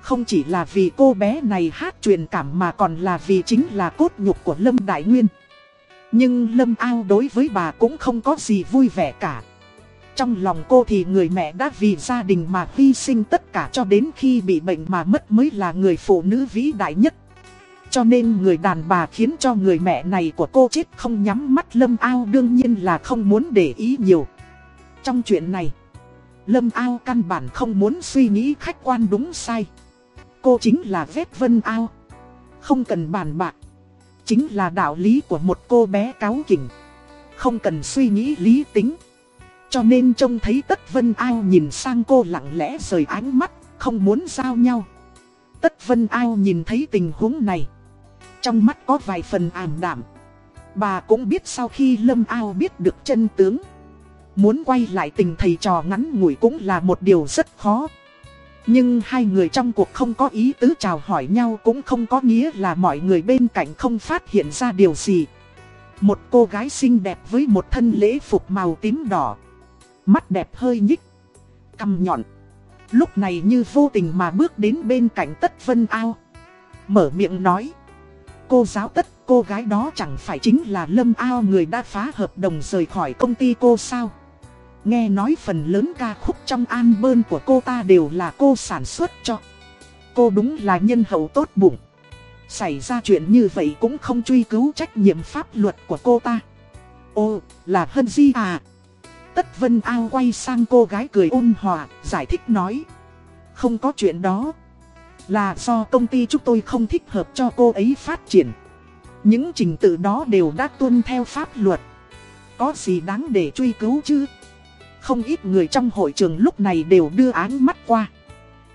Không chỉ là vì cô bé này hát truyền cảm mà còn là vì chính là cốt nhục của Lâm Đại Nguyên. Nhưng Lâm Ao đối với bà cũng không có gì vui vẻ cả. Trong lòng cô thì người mẹ đã vì gia đình mà hy sinh tất cả cho đến khi bị bệnh mà mất mới là người phụ nữ vĩ đại nhất. Cho nên người đàn bà khiến cho người mẹ này của cô chết không nhắm mắt Lâm Ao đương nhiên là không muốn để ý nhiều. Trong chuyện này, Lâm Ao căn bản không muốn suy nghĩ khách quan đúng sai. Cô chính là Vết Vân Ao. Không cần bàn bạc. Chính là đạo lý của một cô bé cáo kỉnh. Không cần suy nghĩ lý tính. Cho nên trông thấy Tất Vân Ao nhìn sang cô lặng lẽ rời ánh mắt, không muốn giao nhau. Tất Vân Ao nhìn thấy tình huống này. Trong mắt có vài phần ảm đảm. Bà cũng biết sau khi Lâm Ao biết được chân tướng. Muốn quay lại tình thầy trò ngắn ngủi cũng là một điều rất khó. Nhưng hai người trong cuộc không có ý tứ chào hỏi nhau cũng không có nghĩa là mọi người bên cạnh không phát hiện ra điều gì. Một cô gái xinh đẹp với một thân lễ phục màu tím đỏ. Mắt đẹp hơi nhích. cầm nhọn. Lúc này như vô tình mà bước đến bên cạnh Tất Vân Ao. Mở miệng nói. Cô giáo Tất, cô gái đó chẳng phải chính là Lâm Ao người đã phá hợp đồng rời khỏi công ty cô sao? Nghe nói phần lớn ca khúc trong album của cô ta đều là cô sản xuất cho. Cô đúng là nhân hậu tốt bụng. Xảy ra chuyện như vậy cũng không truy cứu trách nhiệm pháp luật của cô ta. Ô, là Hân Di à? Tất Vân Ao quay sang cô gái cười ôn hòa, giải thích nói. Không có chuyện đó. Là do công ty chúng tôi không thích hợp cho cô ấy phát triển. Những trình tự đó đều đã tuân theo pháp luật. Có gì đáng để truy cứu chứ? Không ít người trong hội trường lúc này đều đưa ánh mắt qua.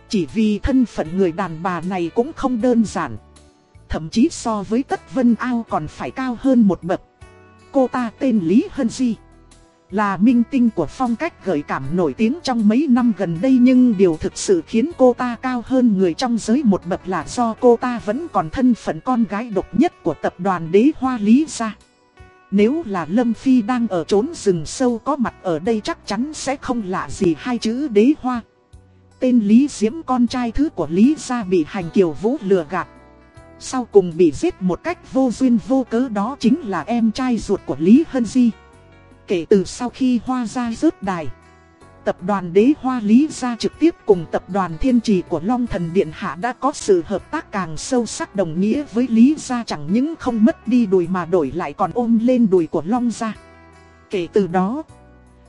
Chỉ vì thân phận người đàn bà này cũng không đơn giản. Thậm chí so với Tất Vân Ao còn phải cao hơn một bậc. Cô ta tên Lý Hân Di. Là minh tinh của phong cách gợi cảm nổi tiếng trong mấy năm gần đây nhưng điều thực sự khiến cô ta cao hơn người trong giới một bậc là do cô ta vẫn còn thân phận con gái độc nhất của tập đoàn đế hoa Lý gia. Nếu là Lâm Phi đang ở trốn rừng sâu có mặt ở đây chắc chắn sẽ không lạ gì hai chữ đế hoa. Tên Lý Diễm con trai thứ của Lý gia bị hành kiều vũ lừa gạt. Sau cùng bị giết một cách vô duyên vô cớ đó chính là em trai ruột của Lý Hân Di. Kể từ sau khi Hoa gia rớt đài, tập đoàn đế Hoa Lý gia trực tiếp cùng tập đoàn Thiên Trì của Long Thần Điện Hạ đã có sự hợp tác càng sâu sắc đồng nghĩa với Lý gia chẳng những không mất đi đùi mà đổi lại còn ôm lên đùi của Long gia. Kể từ đó,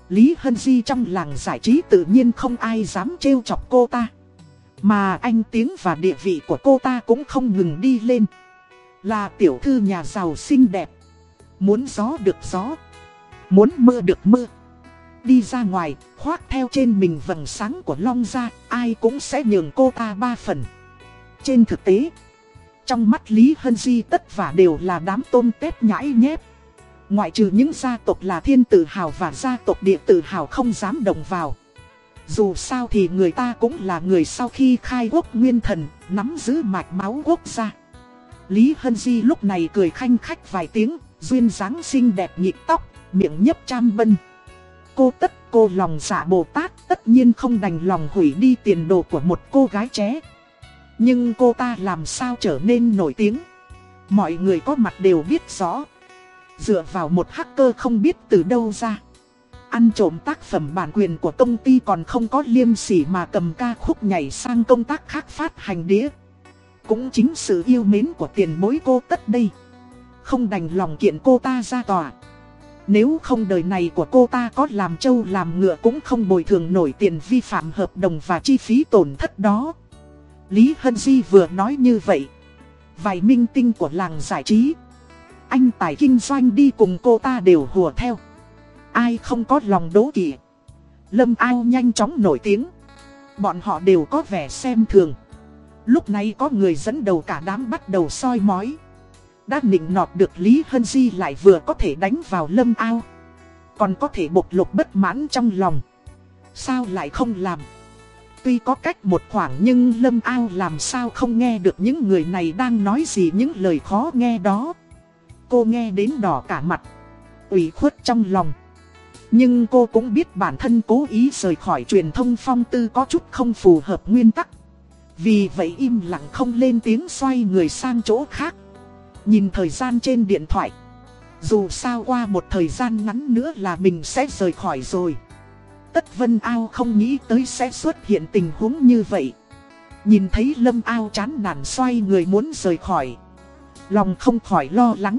Lý Hân Di trong làng giải trí tự nhiên không ai dám trêu chọc cô ta. Mà anh tiếng và địa vị của cô ta cũng không ngừng đi lên. Là tiểu thư nhà giàu xinh đẹp. Muốn gió được gió. Muốn mưa được mưa. Đi ra ngoài, khoác theo trên mình vầng sáng của Long Gia, ai cũng sẽ nhường cô ta ba phần. Trên thực tế, trong mắt Lý Hân Di tất cả đều là đám tôm tép nhãi nhép. Ngoại trừ những gia tộc là thiên tử hào và gia tộc địa tử hào không dám đồng vào. Dù sao thì người ta cũng là người sau khi khai quốc nguyên thần, nắm giữ mạch máu quốc gia. Lý Hân Di lúc này cười khanh khách vài tiếng, duyên dáng xinh đẹp nhịp tóc, miệng nhấp trăm bân. Cô tất cô lòng dạ Bồ Tát tất nhiên không đành lòng hủy đi tiền đồ của một cô gái trẻ. Nhưng cô ta làm sao trở nên nổi tiếng? Mọi người có mặt đều biết rõ. Dựa vào một hacker không biết từ đâu ra. Ăn trộm tác phẩm bản quyền của công ty còn không có liêm sỉ mà cầm ca khúc nhảy sang công tác khác phát hành đĩa. Cũng chính sự yêu mến của tiền bối cô tất đây. Không đành lòng kiện cô ta ra tòa. Nếu không đời này của cô ta có làm trâu làm ngựa cũng không bồi thường nổi tiền vi phạm hợp đồng và chi phí tổn thất đó. Lý Hân Di vừa nói như vậy. Vài minh tinh của làng giải trí. Anh tài kinh doanh đi cùng cô ta đều hùa theo. Ai không có lòng đố kỵ. Lâm Ao nhanh chóng nổi tiếng. Bọn họ đều có vẻ xem thường. Lúc này có người dẫn đầu cả đám bắt đầu soi mói. Đã nịnh nọt được Lý Hân Di lại vừa có thể đánh vào lâm ao. Còn có thể bộc lộ bất mãn trong lòng. Sao lại không làm? Tuy có cách một khoảng nhưng lâm ao làm sao không nghe được những người này đang nói gì những lời khó nghe đó. Cô nghe đến đỏ cả mặt. ủy khuất trong lòng. Nhưng cô cũng biết bản thân cố ý rời khỏi truyền thông phong tư có chút không phù hợp nguyên tắc. Vì vậy im lặng không lên tiếng xoay người sang chỗ khác. Nhìn thời gian trên điện thoại. Dù sao qua một thời gian ngắn nữa là mình sẽ rời khỏi rồi. Tất Vân Ao không nghĩ tới sẽ xuất hiện tình huống như vậy. Nhìn thấy Lâm Ao chán nản xoay người muốn rời khỏi. Lòng không khỏi lo lắng.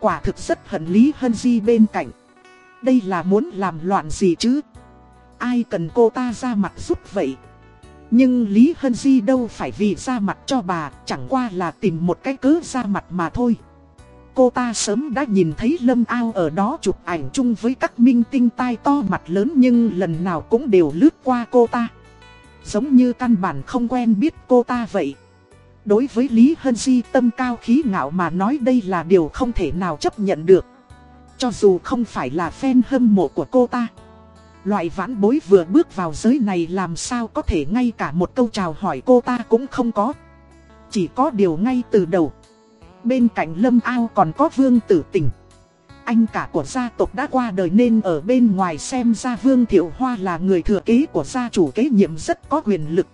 Quả thực rất hận Lý Hân Di bên cạnh. Đây là muốn làm loạn gì chứ? Ai cần cô ta ra mặt giúp vậy? Nhưng Lý Hân Di đâu phải vì ra mặt cho bà, chẳng qua là tìm một cái cớ ra mặt mà thôi. Cô ta sớm đã nhìn thấy Lâm Ao ở đó chụp ảnh chung với các minh tinh tai to mặt lớn nhưng lần nào cũng đều lướt qua cô ta. Giống như căn bản không quen biết cô ta vậy. Đối với Lý Hân Di tâm cao khí ngạo mà nói đây là điều không thể nào chấp nhận được. Cho dù không phải là fan hâm mộ của cô ta. Loại vãn bối vừa bước vào giới này làm sao có thể ngay cả một câu chào hỏi cô ta cũng không có. Chỉ có điều ngay từ đầu. Bên cạnh Lâm Ao còn có Vương Tử Tình. Anh cả của gia tộc đã qua đời nên ở bên ngoài xem ra Vương Thiệu Hoa là người thừa kế của gia chủ kế nhiệm rất có quyền lực.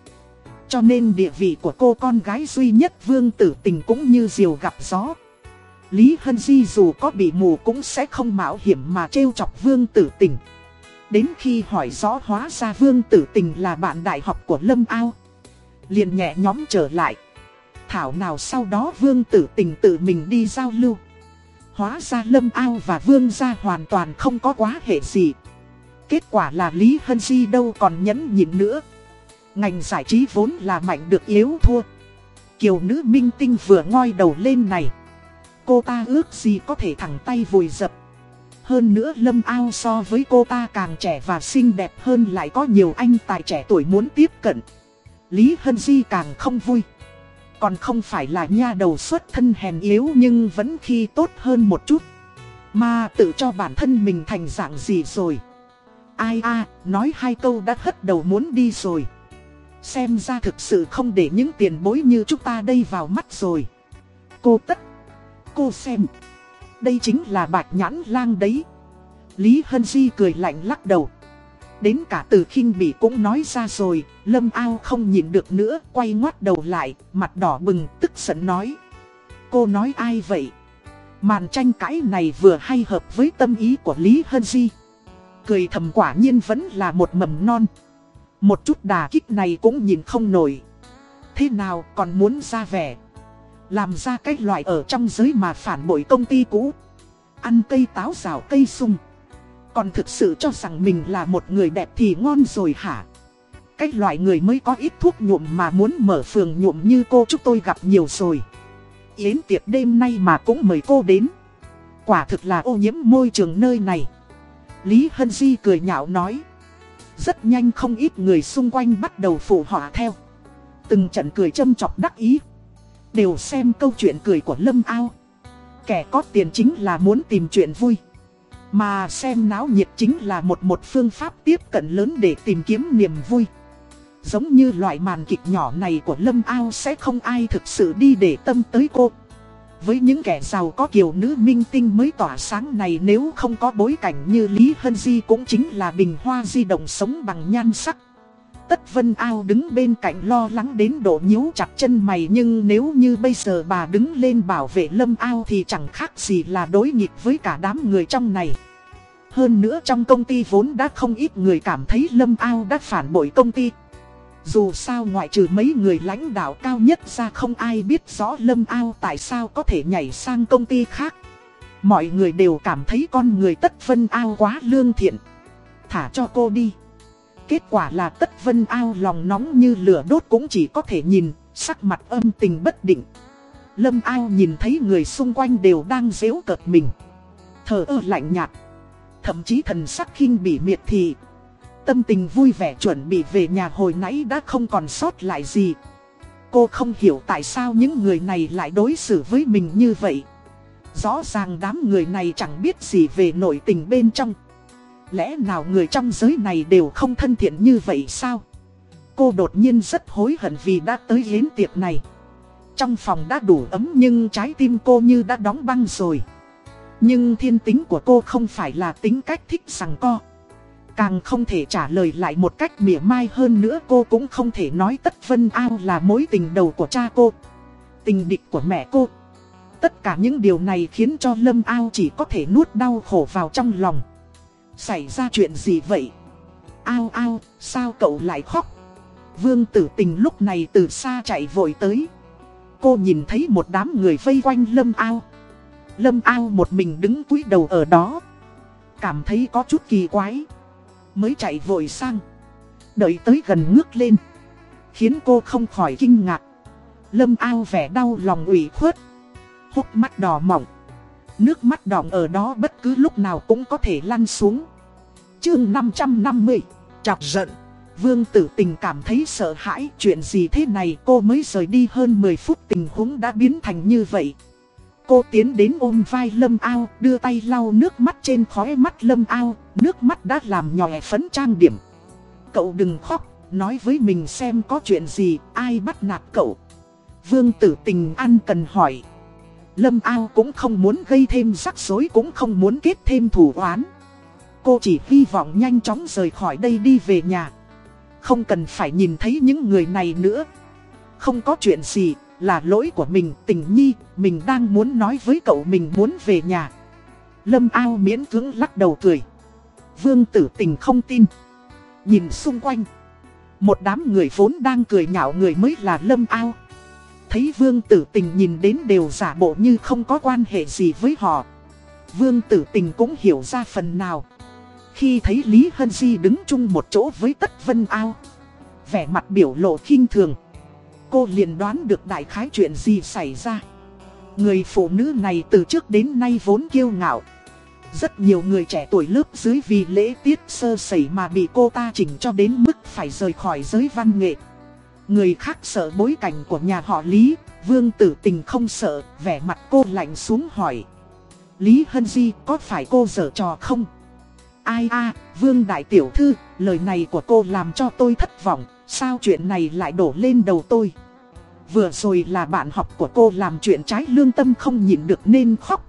Cho nên địa vị của cô con gái duy nhất Vương Tử Tình cũng như diều gặp gió. Lý Hân Di dù có bị mù cũng sẽ không mạo hiểm mà trêu chọc Vương Tử Tình. Đến khi hỏi rõ hóa ra Vương Tử Tình là bạn đại học của Lâm Ao. liền nhẹ nhóm trở lại. Thảo nào sau đó Vương Tử Tình tự mình đi giao lưu. Hóa ra Lâm Ao và Vương gia hoàn toàn không có quá hệ gì. Kết quả là Lý Hân Di đâu còn nhẫn nhịn nữa. Ngành giải trí vốn là mạnh được yếu thua. Kiều nữ minh tinh vừa ngoi đầu lên này. Cô ta ước gì có thể thẳng tay vùi dập. Hơn nữa Lâm Ao so với cô ta càng trẻ và xinh đẹp hơn lại có nhiều anh tài trẻ tuổi muốn tiếp cận. Lý Hân Di càng không vui. Còn không phải là nha đầu xuất thân hèn yếu nhưng vẫn khi tốt hơn một chút. Mà tự cho bản thân mình thành dạng gì rồi. Ai a, nói hai câu đã hất đầu muốn đi rồi. Xem ra thực sự không để những tiền bối như chúng ta đây vào mắt rồi. Cô tất. Cô xem. Đây chính là bạch nhãn lang đấy. Lý Hân Di cười lạnh lắc đầu. Đến cả từ khinh bị cũng nói ra rồi, Lâm Ao không nhìn được nữa, quay ngoắt đầu lại, mặt đỏ bừng, tức giận nói. Cô nói ai vậy? Màn tranh cãi này vừa hay hợp với tâm ý của Lý Hân Di. Cười thầm quả nhiên vẫn là một mầm non. Một chút đà kích này cũng nhìn không nổi. Thế nào còn muốn ra vẻ? Làm ra cái loại ở trong giới mà phản bội công ty cũ. Ăn cây táo rào cây sung. Còn thực sự cho rằng mình là một người đẹp thì ngon rồi hả? Cách loại người mới có ít thuốc nhuộm mà muốn mở phường nhuộm như cô chúng tôi gặp nhiều rồi. Yến tiệc đêm nay mà cũng mời cô đến. Quả thực là ô nhiễm môi trường nơi này. Lý Hân Di cười nhạo nói. Rất nhanh không ít người xung quanh bắt đầu phụ họa theo. Từng trận cười châm chọc đắc ý. Đều xem câu chuyện cười của Lâm Ao. Kẻ có tiền chính là muốn tìm chuyện vui. Mà xem náo nhiệt chính là một một phương pháp tiếp cận lớn để tìm kiếm niềm vui. Giống như loại màn kịch nhỏ này của Lâm Ao sẽ không ai thực sự đi để tâm tới cô. Với những kẻ giàu có kiểu nữ minh tinh mới tỏa sáng này nếu không có bối cảnh như Lý Hân Di cũng chính là bình hoa di động sống bằng nhan sắc. Tất Vân Ao đứng bên cạnh lo lắng đến độ nhíu chặt chân mày, nhưng nếu như bây giờ bà đứng lên bảo vệ Lâm Ao thì chẳng khác gì là đối nghịch với cả đám người trong này. Hơn nữa trong công ty vốn đã không ít người cảm thấy Lâm Ao đã phản bội công ty. Dù sao ngoại trừ mấy người lãnh đạo cao nhất ra không ai biết rõ Lâm Ao tại sao có thể nhảy sang công ty khác. Mọi người đều cảm thấy con người Tất Vân Ao quá lương thiện. Thả cho cô đi. Kết quả là Tất Vân Ao lòng nóng như lửa đốt cũng chỉ có thể nhìn, sắc mặt âm tình bất định. Lâm Ao nhìn thấy người xung quanh đều đang dễu cợt mình. Thờ ơ lạnh nhạt. Thậm chí thần sắc khinh bị miệt thị. tâm tình vui vẻ chuẩn bị về nhà hồi nãy đã không còn sót lại gì. Cô không hiểu tại sao những người này lại đối xử với mình như vậy. Rõ ràng đám người này chẳng biết gì về nội tình bên trong. Lẽ nào người trong giới này đều không thân thiện như vậy sao? Cô đột nhiên rất hối hận vì đã tới yến tiệc này. Trong phòng đã đủ ấm nhưng trái tim cô như đã đóng băng rồi. Nhưng thiên tính của cô không phải là tính cách thích rằng co. Càng không thể trả lời lại một cách mỉa mai hơn nữa, cô cũng không thể nói Tất Vân Ao là mối tình đầu của cha cô. Tình địch của mẹ cô. Tất cả những điều này khiến cho Lâm Ao chỉ có thể nuốt đau khổ vào trong lòng. Xảy ra chuyện gì vậy? Ao ao, sao cậu lại khóc? Vương tử tình lúc này từ xa chạy vội tới. Cô nhìn thấy một đám người vây quanh Lâm Ao. Lâm Ao một mình đứng cúi đầu ở đó. Cảm thấy có chút kỳ quái. Mới chạy vội sang. Đợi tới gần ngước lên. Khiến cô không khỏi kinh ngạc. Lâm Ao vẻ đau lòng ủy khuất. Hốc mắt đỏ mỏng. Nước mắt đọng ở đó bất cứ lúc nào cũng có thể lăn xuống. Chương 550 Chọc giận. Vương tử tình cảm thấy sợ hãi, Chuyện gì thế này? Cô mới rời đi hơn 10 phút, tình huống đã biến thành như vậy. Cô tiến đến ôm vai Lâm Ao, Đưa tay lau nước mắt trên khóe mắt Lâm Ao. Nước mắt đã làm nhòe phấn trang điểm. Cậu đừng khóc, Nói với mình xem có chuyện gì, Ai bắt nạt cậu? Vương tử tình ăn cần hỏi. Lâm Ao cũng không muốn gây thêm rắc rối Cũng không muốn kết thêm thủ oán. Cô chỉ hy vọng nhanh chóng rời khỏi đây đi về nhà. Không cần phải nhìn thấy những người này nữa. Không có chuyện gì, là lỗi của mình, tình nhi, Mình đang muốn nói với cậu mình muốn về nhà. Lâm ao miễn cưỡng lắc đầu cười. Vương tử tình không tin. Nhìn xung quanh. Một đám người vốn đang cười nhạo người mới là lâm ao. Thấy vương tử tình nhìn đến đều giả bộ như không có quan hệ gì với họ. Vương tử tình cũng hiểu ra phần nào. Khi thấy Lý Hân Di đứng chung một chỗ với Tất Vân Ao, Vẻ mặt biểu lộ khinh thường. Cô liền đoán được đại khái chuyện gì xảy ra. Người phụ nữ này từ trước đến nay vốn kiêu ngạo. Rất nhiều người trẻ tuổi lớp dưới vì lễ tiết sơ sẩy mà bị cô ta chỉnh cho đến mức phải rời khỏi giới văn nghệ. Người khác sợ bối cảnh của nhà họ Lý Vương tử tình không sợ Vẻ mặt cô lạnh xuống hỏi Lý Hân Di có phải cô dở trò không? Ai a Vương Đại Tiểu Thư, lời này của cô làm cho tôi thất vọng, sao chuyện này lại đổ lên đầu tôi. Vừa rồi là bạn học của cô làm chuyện trái lương tâm không nhịn được nên khóc.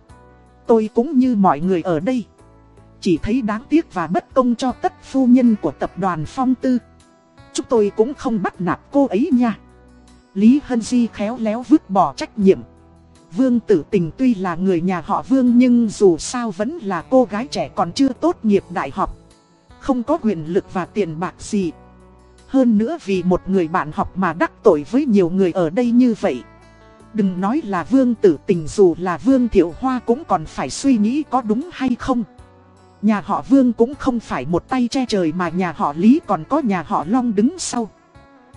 Tôi cũng như mọi người ở đây. Chỉ thấy đáng tiếc và bất công cho tất phu nhân của tập đoàn Phong Tư. Chúng tôi cũng không bắt nạt cô ấy nha. Lý Hân Di khéo léo vứt bỏ trách nhiệm. Vương tử tình tuy là người nhà họ Vương nhưng dù sao vẫn là cô gái trẻ còn chưa tốt nghiệp đại học. Không có quyền lực và tiền bạc gì. Hơn nữa vì một người bạn học mà đắc tội với nhiều người ở đây như vậy. Đừng nói là Vương tử tình dù là Vương Thiệu Hoa cũng còn phải suy nghĩ có đúng hay không. Nhà họ Vương cũng không phải một tay che trời mà nhà họ Lý còn có nhà họ Long đứng sau.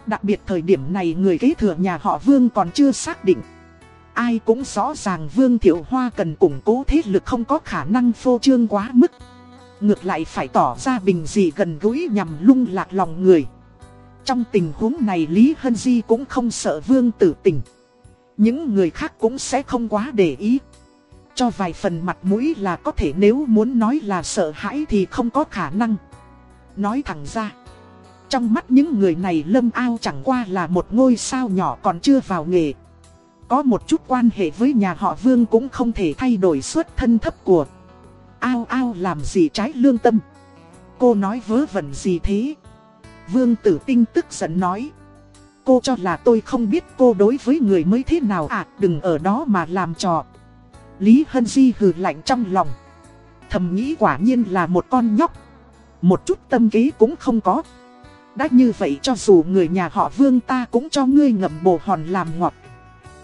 Đặc biệt thời điểm này người kế thừa nhà họ Vương còn chưa xác định. Ai cũng rõ ràng Vương Thiệu Hoa cần củng cố thế lực không có khả năng phô trương quá mức. Ngược lại phải tỏ ra bình dị gần gũi nhằm lung lạc lòng người. Trong tình huống này Lý Hân Di cũng không sợ Vương tử tình. Những người khác cũng sẽ không quá để ý. Cho vài phần mặt mũi là có thể nếu muốn nói là sợ hãi thì không có khả năng. Nói thẳng ra. Trong mắt những người này Lâm Ao chẳng qua là một ngôi sao nhỏ còn chưa vào nghề. Có một chút quan hệ với nhà họ Vương cũng không thể thay đổi xuất thân thấp của. Ao ao làm gì trái lương tâm. Cô nói vớ vẩn gì thế? Vương tử tinh tức giận nói. Cô cho là tôi không biết cô đối với người mới thế nào à đừng ở đó mà làm trò. Lý Hân Di hừ lạnh trong lòng. Thầm nghĩ quả nhiên là một con nhóc. Một chút tâm kế cũng không có. Đã như vậy cho dù người nhà họ Vương ta cũng cho ngươi ngậm bồ hòn làm ngọt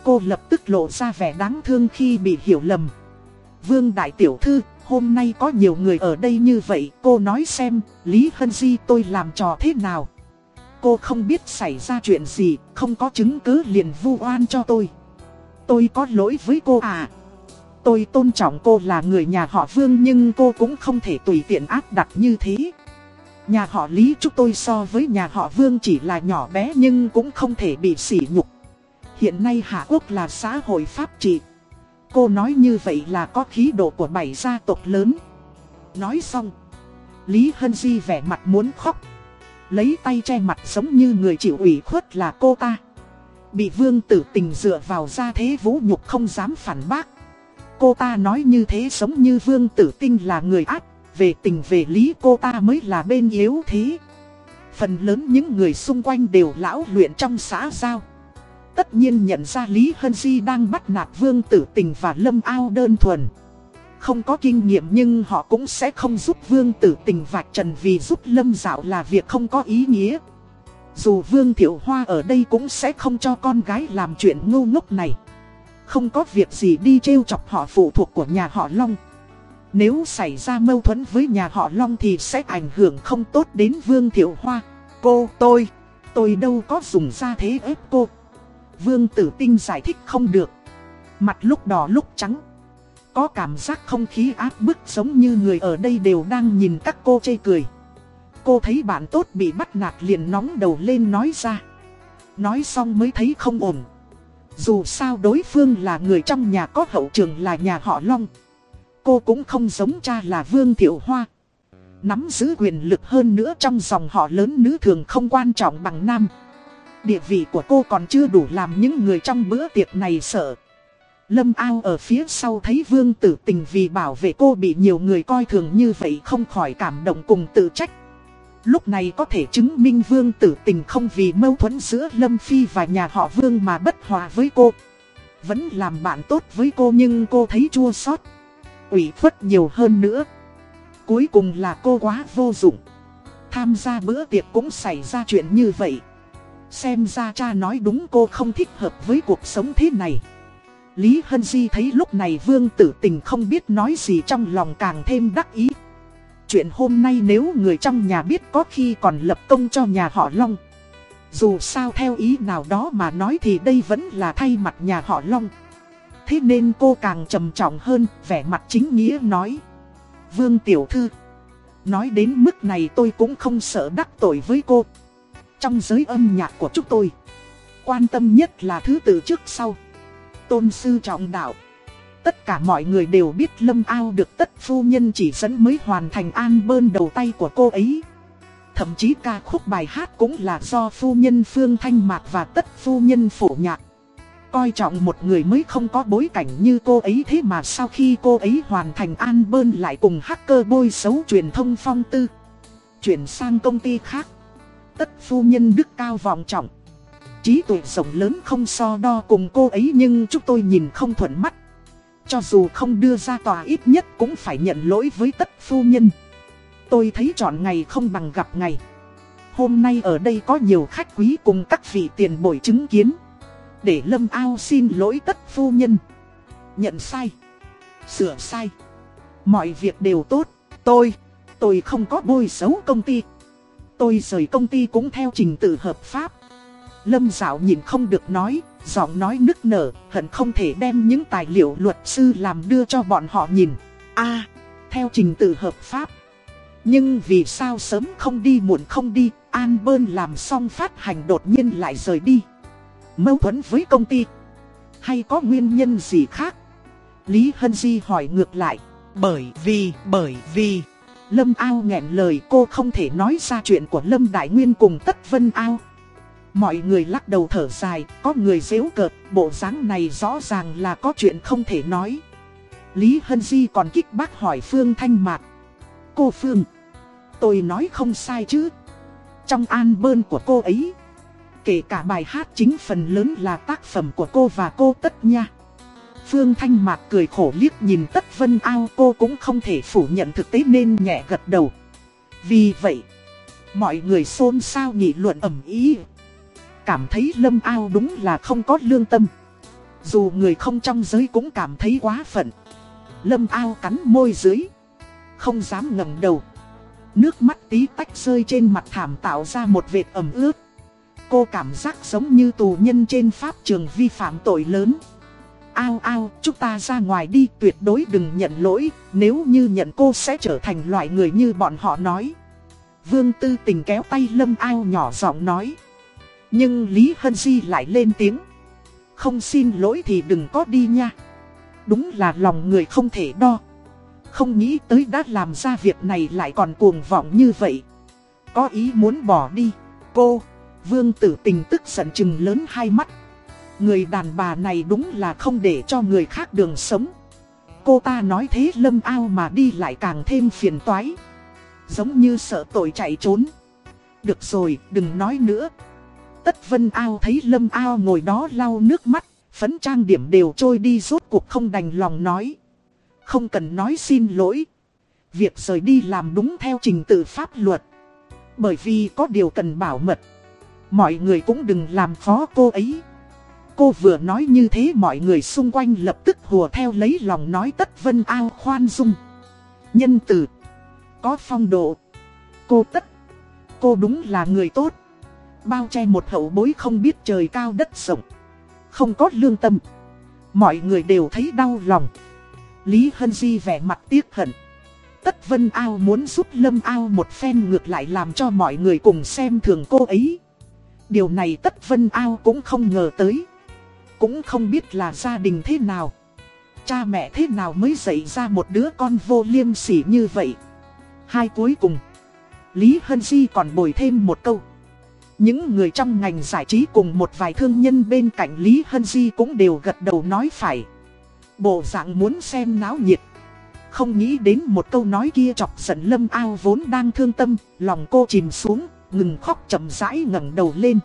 cô lập tức lộ ra vẻ đáng thương khi bị hiểu lầm. Vương Đại Tiểu Thư, hôm nay có nhiều người ở đây như vậy, cô nói xem, Lý Hân Di tôi làm trò thế nào. Cô không biết xảy ra chuyện gì, không có chứng cứ liền vu oan cho tôi. Tôi có lỗi với cô à. Tôi tôn trọng cô là người nhà họ Vương nhưng cô cũng không thể tùy tiện áp đặt như thế. Nhà họ Lý chúng tôi so với nhà họ Vương chỉ là nhỏ bé nhưng cũng không thể bị sỉ nhục. Hiện nay Hạ Quốc là xã hội pháp trị. Cô nói như vậy là có khí độ của bảy gia tộc lớn. Nói xong, Lý Hân Di vẻ mặt muốn khóc. Lấy tay che mặt giống như người chịu ủy khuất là cô ta. Bị vương tử tình dựa vào gia thế vũ nhục không dám phản bác. Cô ta nói như thế giống như vương tử tinh là người ác về tình về lý cô ta mới là bên yếu thế. Phần lớn những người xung quanh đều lão luyện trong xã giao. Tất nhiên nhận ra Lý Hân Di đang bắt nạt vương tử tình và lâm ao đơn thuần. Không có kinh nghiệm nhưng họ cũng sẽ không giúp vương tử tình vạch trần vì giúp lâm dạo là việc không có ý nghĩa. Dù vương thiệu hoa ở đây cũng sẽ không cho con gái làm chuyện ngu ngốc này. Không có việc gì đi trêu chọc họ phụ thuộc của nhà họ Long. Nếu xảy ra mâu thuẫn với nhà họ Long thì sẽ ảnh hưởng không tốt đến Vương Thiệu Hoa. Cô, tôi, tôi đâu có dùng ra thế ép cô. Vương Tử Tinh giải thích không được. Mặt lúc đỏ lúc trắng. Có cảm giác không khí áp bức giống như người ở đây đều đang nhìn các cô chê cười. Cô thấy bạn tốt bị bắt nạt liền nóng đầu lên nói ra. Nói xong mới thấy không ổn. Dù sao đối phương là người trong nhà có hậu trường là nhà họ Long cô cũng không giống cha là Vương Thiệu Hoa. Nắm giữ quyền lực hơn nữa trong dòng họ lớn nữ thường không quan trọng bằng nam. Địa vị của cô còn chưa đủ làm những người trong bữa tiệc này sợ. Lâm ao ở phía sau thấy vương tử tình vì bảo vệ cô bị nhiều người coi thường như vậy không khỏi cảm động cùng tự trách. Lúc này có thể chứng minh vương tử tình không vì mâu thuẫn giữa Lâm Phi và nhà họ vương mà bất hòa với cô. Vẫn làm bạn tốt với cô nhưng cô thấy chua xót, ủy khuất nhiều hơn nữa. Cuối cùng là cô quá vô dụng. Tham gia bữa tiệc cũng xảy ra chuyện như vậy. Xem ra cha nói đúng cô không thích hợp với cuộc sống thế này. Lý Hân Di thấy lúc này Vương tử tình không biết nói gì trong lòng càng thêm đắc ý. Chuyện hôm nay nếu người trong nhà biết có khi còn lập công cho nhà họ Long. Dù sao theo ý nào đó mà nói thì đây vẫn là thay mặt nhà họ Long. Thế nên cô càng trầm trọng hơn, vẻ mặt chính nghĩa nói. Vương Tiểu Thư, nói đến mức này tôi cũng không sợ đắc tội với cô. Trong giới âm nhạc của chúng tôi, quan tâm nhất là thứ tự trước sau. Tôn sư trọng đạo. Tất cả mọi người đều biết Lâm Ao được tất phu nhân chỉ dẫn mới hoàn thành an bơn đầu tay của cô ấy. Thậm chí ca khúc bài hát cũng là do phu nhân Phương Thanh Mạc và tất phu nhân phổ nhạc coi trọng một người mới không có bối cảnh như cô ấy thế mà sau khi cô ấy hoàn thành an bơn lại cùng hacker bôi xấu truyền thông phong tư. Chuyển sang công ty khác. Tất phu nhân đức cao vọng trọng. Trí tuệ rộng lớn không so đo cùng cô ấy nhưng chúng tôi nhìn không thuận mắt. Cho dù không đưa ra tòa ít nhất cũng phải nhận lỗi với tất phu nhân. Tôi thấy chọn ngày không bằng gặp ngày. Hôm nay ở đây có nhiều khách quý cùng các vị tiền bồi chứng kiến. Để Lâm Ao xin lỗi tất phu nhân. Nhận sai. Sửa sai. Mọi việc đều tốt. Tôi, tôi không có bôi xấu công ty. Tôi rời công ty cũng theo trình tự hợp pháp. Lâm Dạo nhìn không được nói, giọng nói nức nở, hận không thể đem những tài liệu luật sư làm đưa cho bọn họ nhìn. a theo trình tự hợp pháp. Nhưng vì sao sớm không đi muộn không đi, An Bơn làm xong phát hành đột nhiên lại rời đi? Mâu thuẫn với công ty. Hay có nguyên nhân gì khác? Lý Hân Di hỏi ngược lại. Bởi vì, bởi vì. Lâm Ao nghẹn lời cô không thể nói ra chuyện của Lâm Đại Nguyên cùng Tất Vân Ao Mọi người lắc đầu thở dài, có người dễu cợt, bộ dáng này rõ ràng là có chuyện không thể nói. Lý Hân Di còn kích bác hỏi Phương Thanh Mạc. Cô Phương, tôi nói không sai chứ. Trong an bơn của cô ấy, Kể cả bài hát chính phần lớn là tác phẩm của cô và cô Tất Nha. Phương Thanh Mạc cười khổ liếc nhìn Tất Vân Ao cô cũng không thể phủ nhận thực tế nên nhẹ gật đầu. Vì vậy, mọi người xôn xao nghị luận ẩm ý. Cảm thấy Lâm Ao đúng là không có lương tâm. Dù người không trong giới cũng cảm thấy quá phận. Lâm Ao cắn môi dưới. Không dám ngẩng đầu. Nước mắt tí tách rơi trên mặt thảm tạo ra một vệt ẩm ướt. Cô cảm giác giống như tù nhân trên pháp trường vi phạm tội lớn. Ao ao, chúng ta ra ngoài đi tuyệt đối đừng nhận lỗi, nếu như nhận cô sẽ trở thành loại người như bọn họ nói. Vương Tư Tình kéo tay Lâm Ao nhỏ giọng nói. Nhưng Lý Hân Di lại lên tiếng. Không xin lỗi thì đừng có đi nha. Đúng là lòng người không thể đo. Không nghĩ tới đã làm ra việc này lại còn cuồng vọng như vậy. Có ý muốn bỏ đi. Cô, Vương Tử Tình tức giận chừng lớn hai mắt. Người đàn bà này đúng là không để cho người khác đường sống. Cô ta nói thế lâm ao mà đi lại càng thêm phiền toái. Giống như sợ tội chạy trốn. Được rồi, đừng nói nữa. Tất vân ao thấy lâm ao ngồi đó lau nước mắt, phấn trang điểm đều trôi đi rốt cuộc không đành lòng nói. Không cần nói xin lỗi. Việc rời đi làm đúng theo trình tự pháp luật. Bởi vì có điều cần bảo mật. Mọi người cũng đừng làm khó cô ấy. Cô vừa nói như thế mọi người xung quanh lập tức hùa theo lấy lòng nói tất vân ao khoan dung. Nhân từ. Có phong độ. Cô tất. Cô đúng là người tốt. Bao che một hậu bối không biết trời cao đất rộng. Không có lương tâm. Mọi người đều thấy đau lòng. Lý Hân Di vẻ mặt tiếc hận. Tất Vân Ao muốn giúp Lâm Ao một phen ngược lại làm cho mọi người cùng xem thường cô ấy. Điều này Tất Vân Ao cũng không ngờ tới. Cũng không biết là gia đình thế nào. Cha mẹ thế nào mới dạy ra một đứa con vô liêm sỉ như vậy. Hai cuối cùng. Lý Hân Di còn bồi thêm một câu. Những người trong ngành giải trí cùng một vài thương nhân bên cạnh Lý Hân Di cũng đều gật đầu nói phải. Bộ dạng muốn xem náo nhiệt. Không nghĩ đến một câu nói kia chọc giận lâm ao vốn đang thương tâm, lòng cô chìm xuống, ngừng khóc chậm rãi ngẩng đầu lên.